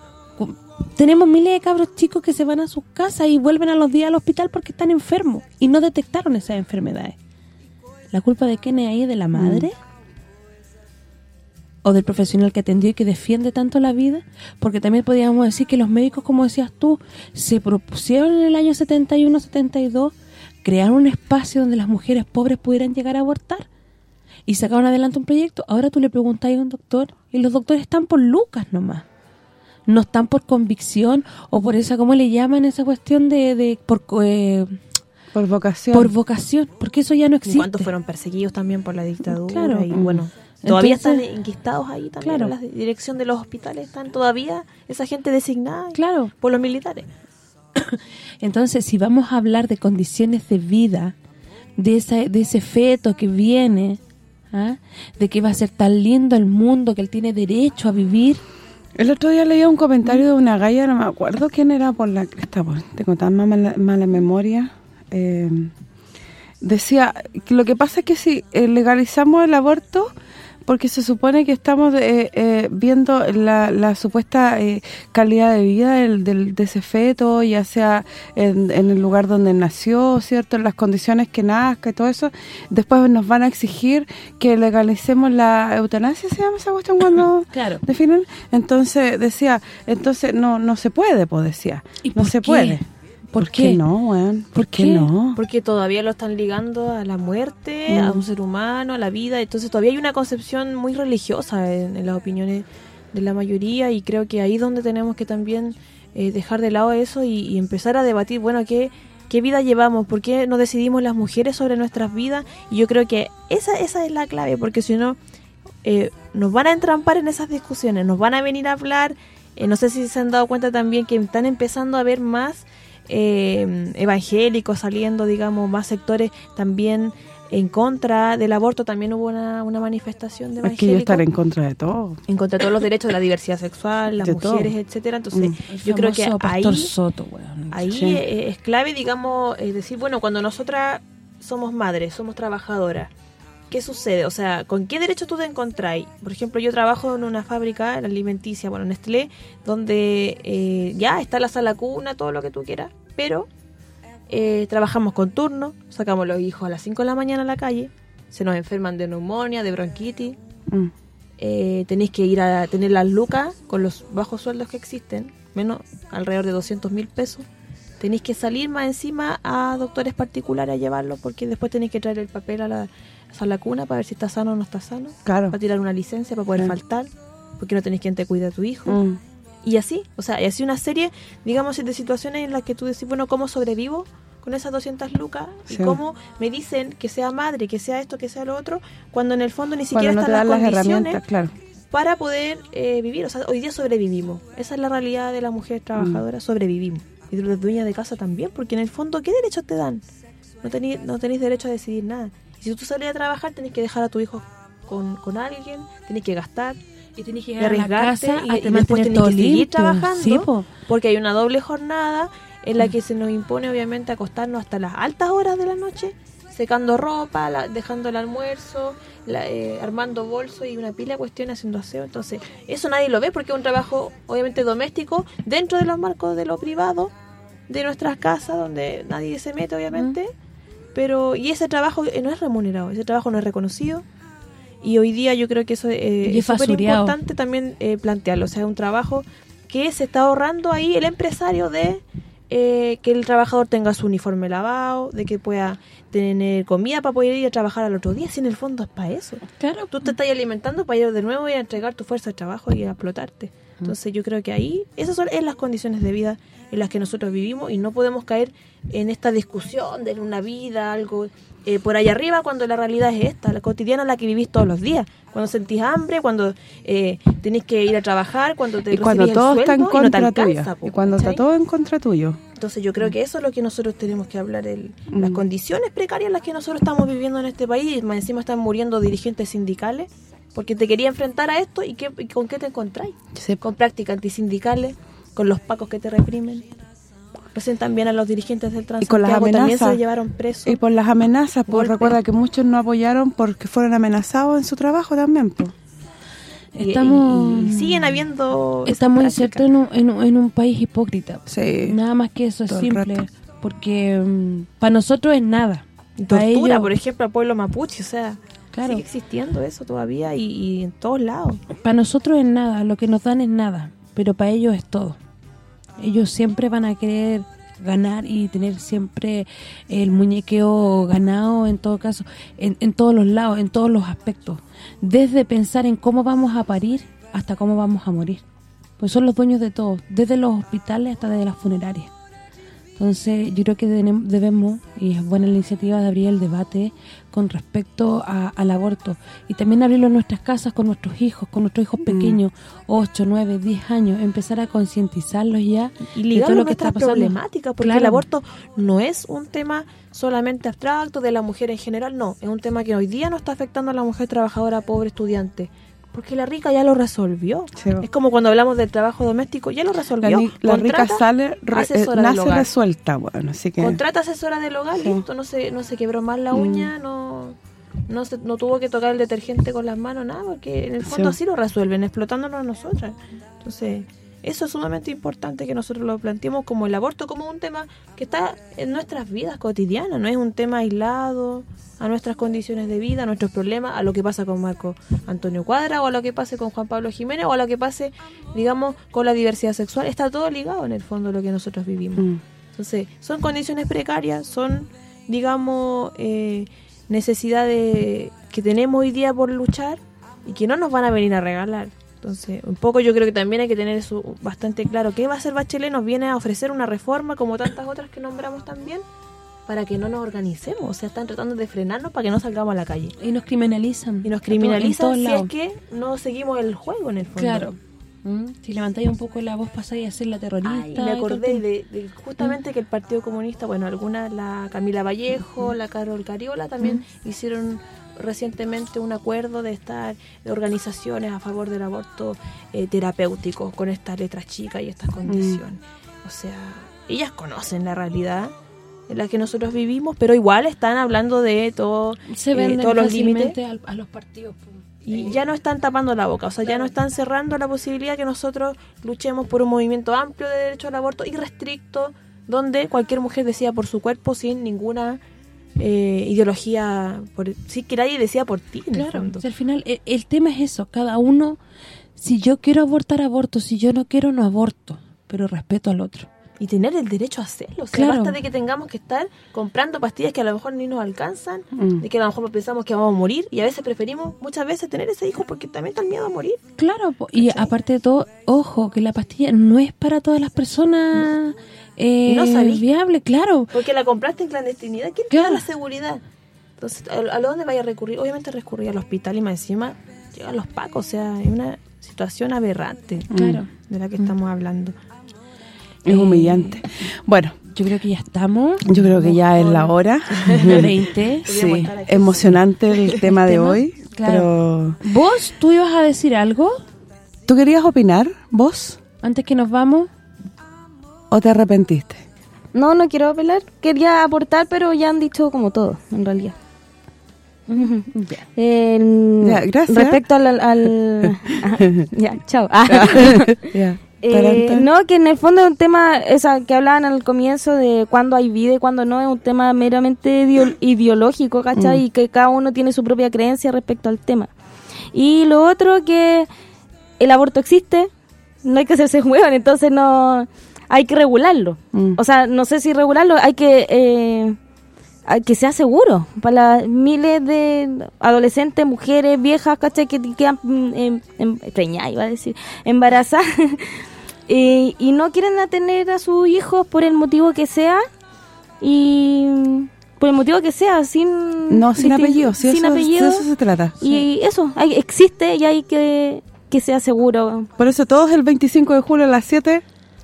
tenemos miles de cabros chicos que se van a sus casas y vuelven a los días al hospital porque están enfermos y no detectaron esas enfermedades. ¿La culpa de quién es ahí? ¿De la mm. madre? ¿O del profesional que atendió y que defiende tanto la vida? Porque también podríamos decir que los médicos, como decías tú, se propusieron en el año 71-72 crear un espacio donde las mujeres pobres pudieran llegar a abortar y sacaron adelante un proyecto. Ahora tú le preguntas a un doctor y los doctores están por lucas nomás. No están por convicción o por esa, ¿cómo le llaman esa cuestión de... de por, eh, por vocación. Por vocación, porque eso ya no existe. ¿Cuántos fueron perseguidos también por la dictadura? Claro. Y bueno, todavía están enquistados ahí también claro. en la dirección de los hospitales. Están todavía esa gente designada claro. por los militares. Entonces, si vamos a hablar de condiciones de vida, de, esa, de ese feto que viene, ¿ah? de que va a ser tan lindo el mundo, que él tiene derecho a vivir... El otro día leía un comentario de una galla, no me acuerdo quién era por la cresta, tengo tan mala, mala memoria, eh, decía que lo que pasa es que si eh, legalizamos el aborto porque se supone que estamos eh, eh, viendo la, supuesta calidad de vida del, de ese feto, ya sea en, el lugar donde nació, ¿cierto? En las condiciones que nazca y todo eso. Después nos van a exigir que legalicemos la eutanasia, ¿se llama esa cuestión cuando claro. definen? Entonces, decía, entonces no no se puede, pues decía. no se puede. ¿Por, qué? no, weón? ¿Por, qué? no? Porque todavía lo están ligando a la muerte, a un mm. ser humano, a la vida. Entonces todavía hay una concepción muy religiosa en, las opiniones de la mayoría y creo que ahí es donde tenemos que también eh, dejar de lado eso y, empezar a debatir, bueno, ¿qué, qué vida llevamos, por qué no decidimos las mujeres sobre nuestras vidas. Y yo creo que esa esa es la clave, porque si no, eh, nos van a entrampar en esas discusiones, nos van a venir a hablar, eh, no sé si se han dado cuenta también que están empezando a ver más eh, evangélicos saliendo, digamos, más sectores también en contra del aborto. También hubo una, una manifestación de Es que ellos están en contra de todo. En contra de todos los derechos de la diversidad sexual, las De mujeres, todo. etcétera. Entonces, Mm. Yo creo que ahí, Pastor Soto, weón. ahí Sí. es clave, digamos, es decir, bueno, cuando nosotras somos madres, somos trabajadoras, ¿qué sucede? O sea, ¿con qué derecho tú te encontráis? Por ejemplo, yo trabajo en una fábrica en alimenticia, bueno, Nestlé, donde eh, ya está la sala cuna, todo lo que tú quieras, pero eh, trabajamos con turno, sacamos los hijos a las 5 de la mañana a la calle, se nos enferman de neumonía, de bronquitis, Mm. eh, tenéis que ir a tener las lucas con los bajos sueldos que existen, menos alrededor de 200 mil pesos. Tenéis que salir más encima a doctores particulares a llevarlo porque después tenéis que traer el papel a la, a la cuna para ver si está sano o no está sano. Claro. Para tirar una licencia, para poder Sí. faltar, porque no tenéis quien te cuide a tu hijo. Mm. Y así, o sea, y así una serie, digamos, de situaciones en las que tú decís, bueno, ¿cómo sobrevivo con esas 200 lucas? Sí. Y cómo me dicen que sea madre, que sea esto, que sea lo otro, cuando en el fondo ni siquiera no están las las herramientas, claro. para poder eh, vivir. O sea, hoy día sobrevivimos. Esa es la realidad de la mujer trabajadora, sobrevivimos. Y de los dueñas de casa también, porque en el fondo, ¿qué derechos te dan? No tenéis no tenéis derecho a decidir nada. Y si tú sales a trabajar, tenés que dejar a tu hijo con, con alguien, tenés que gastar, Y tenés que llegar a la casa y, después tenés todo que seguir limpio. trabajando Sí, po. porque hay una doble jornada en la que se nos impone obviamente acostarnos hasta las altas horas de la noche secando ropa, la- dejando el almuerzo, la- eh, armando bolsos y una pila de cuestiones haciendo aseo. Entonces, eso nadie lo ve porque es un trabajo obviamente doméstico dentro de los marcos de lo privado, de nuestras casas, donde nadie se mete obviamente. Pero, y ese trabajo eh, no es remunerado, ese trabajo no es reconocido. Y hoy día yo creo que eso eh, es súper importante también eh, plantearlo. O sea, es un trabajo que se está ahorrando ahí el empresario de eh, que el trabajador tenga su uniforme lavado, de que pueda tener comida para poder ir a trabajar al otro día, si en el fondo es para eso. Claro. Tú te estás alimentando para ir de nuevo y a entregar tu fuerza de trabajo y a explotarte. Entonces yo creo que ahí, esas son las condiciones de vida en las que nosotros vivimos y no podemos caer en esta discusión de una vida, algo eh, por allá arriba, cuando la realidad es esta, la cotidiana, la que vivís todos los días. Cuando sentís hambre, cuando eh, tenés que ir a trabajar, cuando te Y cuando el todo está en sueldo y no te contra tuyo. po, Y cuando está todo en contra tuyo. Entonces yo creo que eso es lo que nosotros tenemos que hablar, el, Mm. las condiciones precarias en las que nosotros estamos viviendo en este país y más encima están muriendo dirigentes sindicales porque te quería enfrentar a esto y, qué, y con qué te encontráis. Con prácticas antisindicales, con los pacos que te reprimen. Recién también a los dirigentes del Y con las también amenazas. se llevaron presos. Y por las amenazas, pues Golpe. recuerda que muchos no apoyaron porque fueron amenazados en su trabajo también, pues. Estamos- y, y siguen habiendo Estamos insertos en un, en, un, en un país hipócrita. Sí. Nada más que eso es simple. Porque para nosotros es nada. Tortura, ellos- por ejemplo, al pueblo mapuche, o sea, Claro. sigue existiendo eso todavía y, y en todos lados. Para nosotros es nada, lo que nos dan es nada, pero para ellos es todo. Ellos siempre van a querer ganar y tener siempre el muñequeo ganado en todo caso, en, en todos los lados, en todos los aspectos. Desde pensar en cómo vamos a parir hasta cómo vamos a morir. Pues son los dueños de todo, desde los hospitales hasta de las funerarias. Entonces, yo creo que debemos, y es buena la iniciativa de abrir el debate con respecto a- al aborto. Y también abrirlo en nuestras casas con nuestros hijos, con nuestros hijos pequeños, 8, 9, 10 años, empezar a concientizarlos ya y de todo lo que está pasando. problemáticas, porque Claro. el aborto no es un tema solamente abstracto de la mujer en general, no, es un tema que hoy día no está afectando a la mujer trabajadora, pobre estudiante, porque la rica ya lo resolvió. Sí. Es como cuando hablamos del trabajo doméstico, ya lo resolvió. la rica sale, re- eh, nace resuelta, bueno, así que... Contrata asesora del hogar, Sí. listo, no se, no se quebró más la Mm. uña, no no se, no tuvo que tocar el detergente con las manos, nada, porque en el fondo Sí. así lo resuelven, explotándonos a nosotras. Entonces, eso es sumamente importante que nosotros lo planteemos como el aborto, como un tema que está en nuestras vidas cotidianas, no es un tema aislado a nuestras condiciones de vida, a nuestros problemas, a lo que pasa con Marco Antonio Cuadra o a lo que pase con Juan Pablo Jiménez o a lo que pase, digamos, con la diversidad sexual. Está todo ligado en el fondo a lo que nosotros vivimos. Mm. Entonces, son condiciones precarias, son, digamos, eh, necesidades que tenemos hoy día por luchar y que no nos van a venir a regalar. Entonces, un poco yo creo que también hay que tener eso bastante claro. ¿Qué va a hacer Bachelet? Nos viene a ofrecer una reforma como tantas otras que nombramos también. para que no nos organicemos. O sea, están tratando de frenarnos para que no salgamos a la calle. Y nos criminalizan. Y nos criminalizan si es que no seguimos el juego en el fondo. Claro. ¿Mm? Si levantáis un poco la voz pasáis a ser la terrorista. me acordé de, justamente ¿Mm? que el Partido Comunista, bueno, algunas, la Camila Vallejo, la Carol Cariola también ¿Mm? hicieron recientemente un acuerdo de estar de organizaciones a favor del aborto eh, terapéutico con estas letras chicas y estas condiciones. O sea, ellas conocen la realidad en la que nosotros vivimos, pero igual están hablando de todo, Se eh, todos los límites a, los partidos. Y ya no están tapando la boca, o sea, ya no están cerrando la posibilidad que nosotros luchemos por un movimiento amplio de derecho al aborto irrestricto, donde cualquier mujer decida por su cuerpo sin ninguna eh, ideología, por, sí que nadie decía por ti. claro, al final el, el, tema es eso, cada uno, si yo quiero abortar, aborto, si yo no quiero, no aborto, pero respeto al otro y tener el derecho a hacerlo. O sea, basta de que tengamos que estar comprando pastillas que a lo mejor ni nos alcanzan, mm. de que a lo mejor pensamos que vamos a morir y a veces preferimos muchas veces tener ese hijo porque también está el miedo a morir. Claro, y aparte de todo, ojo, que la pastilla no es para todas las personas eh, no viable, claro. Porque la compraste en clandestinidad, ¿quién te da la seguridad? Entonces, ¿a, dónde vaya a recurrir? Obviamente recurrir al hospital y más encima llegan los pacos, o sea, es una situación aberrante claro. de la que estamos hablando. Es humillante. Bueno, yo creo que ya estamos. Yo creo que ya es la hora. 20. sí, emocionante el tema de hoy. Claro. ¿Vos, tú ibas a decir algo? ¿Tú querías opinar, vos? Antes que nos vamos. ¿O te arrepentiste? No, no quiero apelar. Quería aportar, pero ya han dicho como todo, en realidad. gracias. Respecto al... ya, chao. ya. Eh, no, que en el fondo es un tema esa que hablaban al comienzo de cuándo hay vida y cuándo no, es un tema meramente ideológico, ¿cachai? Mm. Y que cada uno tiene su propia creencia respecto al tema. Y lo otro que el aborto existe, no hay que hacerse hueón, entonces no hay que regularlo. Mm. O sea, no sé si regularlo, hay que eh, que sea seguro para miles de adolescentes, mujeres, viejas, ¿cachai? Que quedan mm, en, en, iba a decir, embarazadas Eh, y no quieren tener a sus hijos por el motivo que sea y por el motivo que sea, sin no sin apellido, sin eso, apellido. eso se trata. Y eso, hay, existe y hay que que sea seguro. Por eso todos el 25 de julio a las 7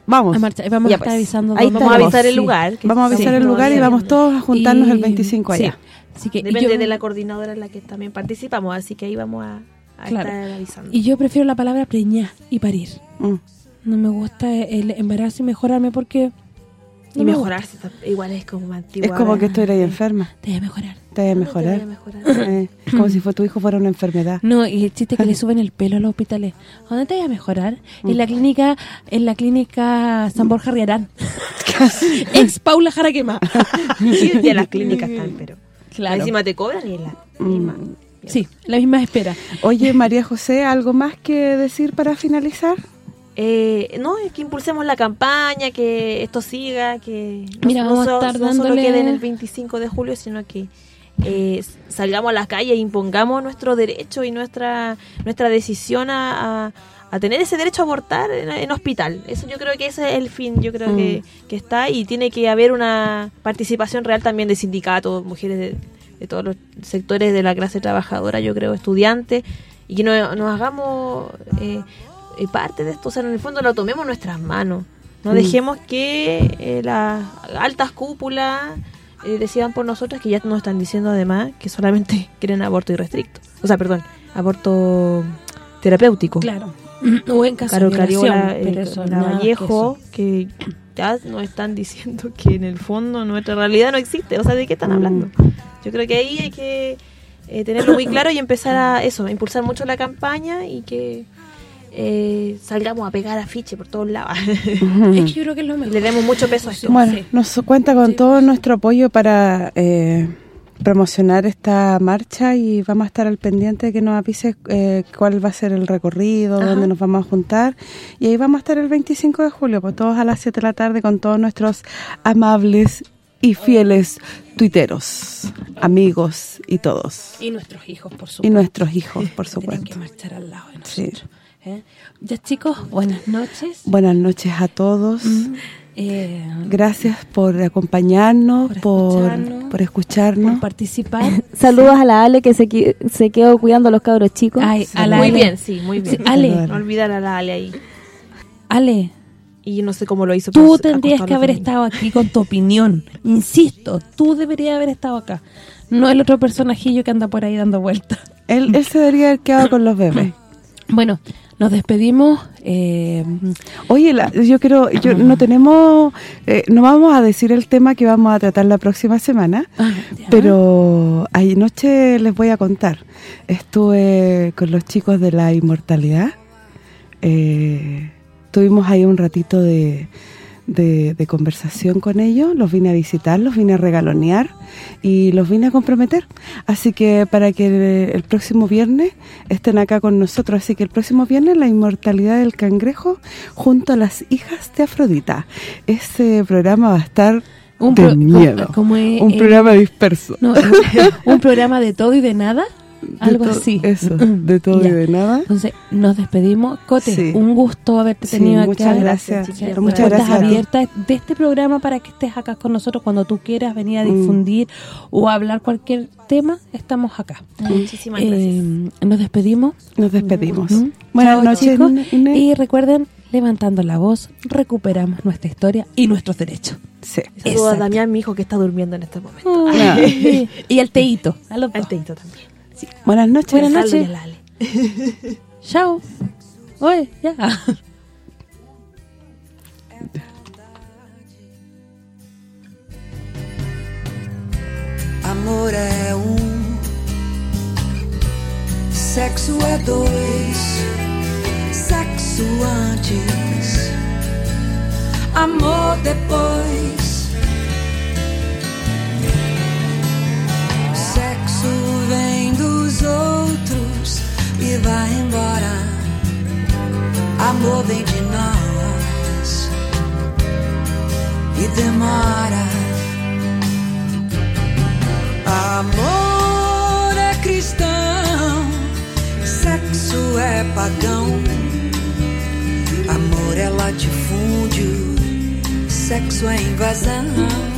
vamos. A marcha, vamos a estar avisando. vamos a avisar el lugar. Vamos a avisar el lugar y vamos todos a juntarnos el 25 allá. Así que Depende de la coordinadora en la que también participamos, así que ahí vamos a, estar avisando. Y yo prefiero la palabra preñar y parir. Mm. No me gusta el embarazo y mejorarme porque... y mejorarse igual es como Es como que estoy ahí enferma. Te voy a mejorar. Te voy a mejorar. Eh, como si fue tu hijo fuera una enfermedad. No, y el chiste que le suben el pelo a los hospitales. ¿A dónde te voy a mejorar? En la mm. clínica en la clínica San Borja Riarán. Ex Paula Jaraquema. sí, ya las clínicas están, pero... Claro. Encima te cobran y la misma... Mm. Sí, la misma espera. Oye, María José, ¿algo más que decir para finalizar? Eh, no, es que impulsemos la campaña, que esto siga, que no, vamos a estar no solo quede en el 25 de julio, sino que eh, salgamos a las calles e impongamos nuestro derecho y nuestra nuestra decisión a, a, tener ese derecho a abortar en, hospital. Eso yo creo que ese es el fin, yo creo que, mm. que, está y tiene que haber una participación real también de sindicatos, mujeres de, de todos los sectores de la clase trabajadora, yo creo, estudiantes, y que nos, nos hagamos eh, parte de esto, o sea, en el fondo lo tomemos en nuestras manos. No mm. dejemos que eh, las altas cúpulas eh, decidan por nosotros, que ya nos están diciendo además que solamente quieren aborto irrestricto. O sea, perdón, aborto terapéutico. Claro. O en caso de pero eso, Vallejo, que, ya nos están diciendo que en el fondo nuestra realidad no existe. O sea, ¿de qué están mm. hablando? Yo creo que ahí hay que tenerlo muy claro y empezar a eso, a impulsar mucho la campaña y que eh, salgamos a pegar afiche por todos lados. es que yo creo que es lo mejor. Le demos mucho peso a esto. Bueno, nos cuenta con todo nuestro apoyo para eh, promocionar esta marcha y vamos a estar al pendiente de que nos avise eh, cuál va a ser el recorrido, dónde nos vamos a juntar. Y ahí vamos a estar el 25 de julio, pues todos a las 7 de la tarde con todos nuestros amables y fieles tuiteros, amigos y todos. Y nuestros hijos, por supuesto. Y nuestros hijos, por supuesto. que marchar al lado de nosotros. ¿Eh? Ya chicos, buenas noches. Buenas noches a todos. Mm. Eh, Gracias por acompañarnos, por, por, escucharnos, por, participar. Saludos a la Ale que se, se quedó cuidando a los cabros chicos. muy bien, sí, muy bien. Ale. No olvidar a la Ale ahí. Ale. Y no sé cómo lo hizo. Tú tendrías que haber estado aquí con tu opinión. Insisto, tú deberías haber estado acá. No el otro personajillo que anda por ahí dando vueltas. Él, él se debería haber quedado con los bebés. Bueno, nos despedimos. Eh, Oye, yo quiero, yo no tenemos, eh, no vamos a decir el tema que vamos a tratar la próxima semana, ah, pero anoche les voy a contar. Estuve con los chicos de la inmortalidad. Eh, tuvimos ahí un ratito de, de, conversación con ellos, los vine a visitar, los vine a regalonear y los vine a comprometer. Así que para que el, próximo viernes estén acá con nosotros. Así que el próximo viernes la inmortalidad del cangrejo junto a las hijas de Afrodita. Ese programa va a estar un de miedo. un eh, programa disperso. un programa de todo y de nada algo así. Eso, de todo y de nada. Entonces, nos despedimos. Cote, un gusto haberte tenido aquí. Muchas gracias. muchas gracias. abiertas de este programa para que estés acá con nosotros cuando tú quieras venir a mm. difundir o hablar cualquier tema, estamos acá. Muchísimas gracias. Eh, nos despedimos. Nos despedimos. Buenas noches. y recuerden, levantando la voz, recuperamos nuestra historia y nuestros derechos. Sí. Saludos a Damián, mi hijo, que está durmiendo en este momento. y al teito. Al teito también. Buenas noches. Buenas noches. Chao. Oye, ya. Amor é um, sexo é dois, sexo antes, amor depois. Sexo vem dos outros e vai embora. Amor vem de nós e demora. Amor é cristão, sexo é pagão. Amor é latifúndio, sexo é invasão.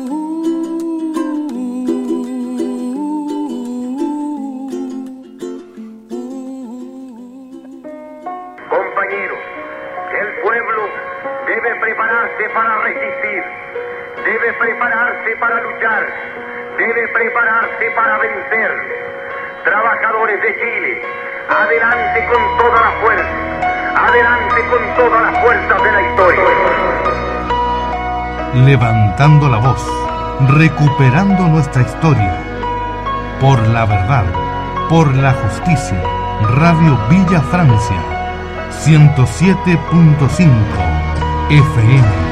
Levantando la voz, recuperando nuestra historia. Por la verdad, por la justicia. Radio Villa Francia, 107.5 FM.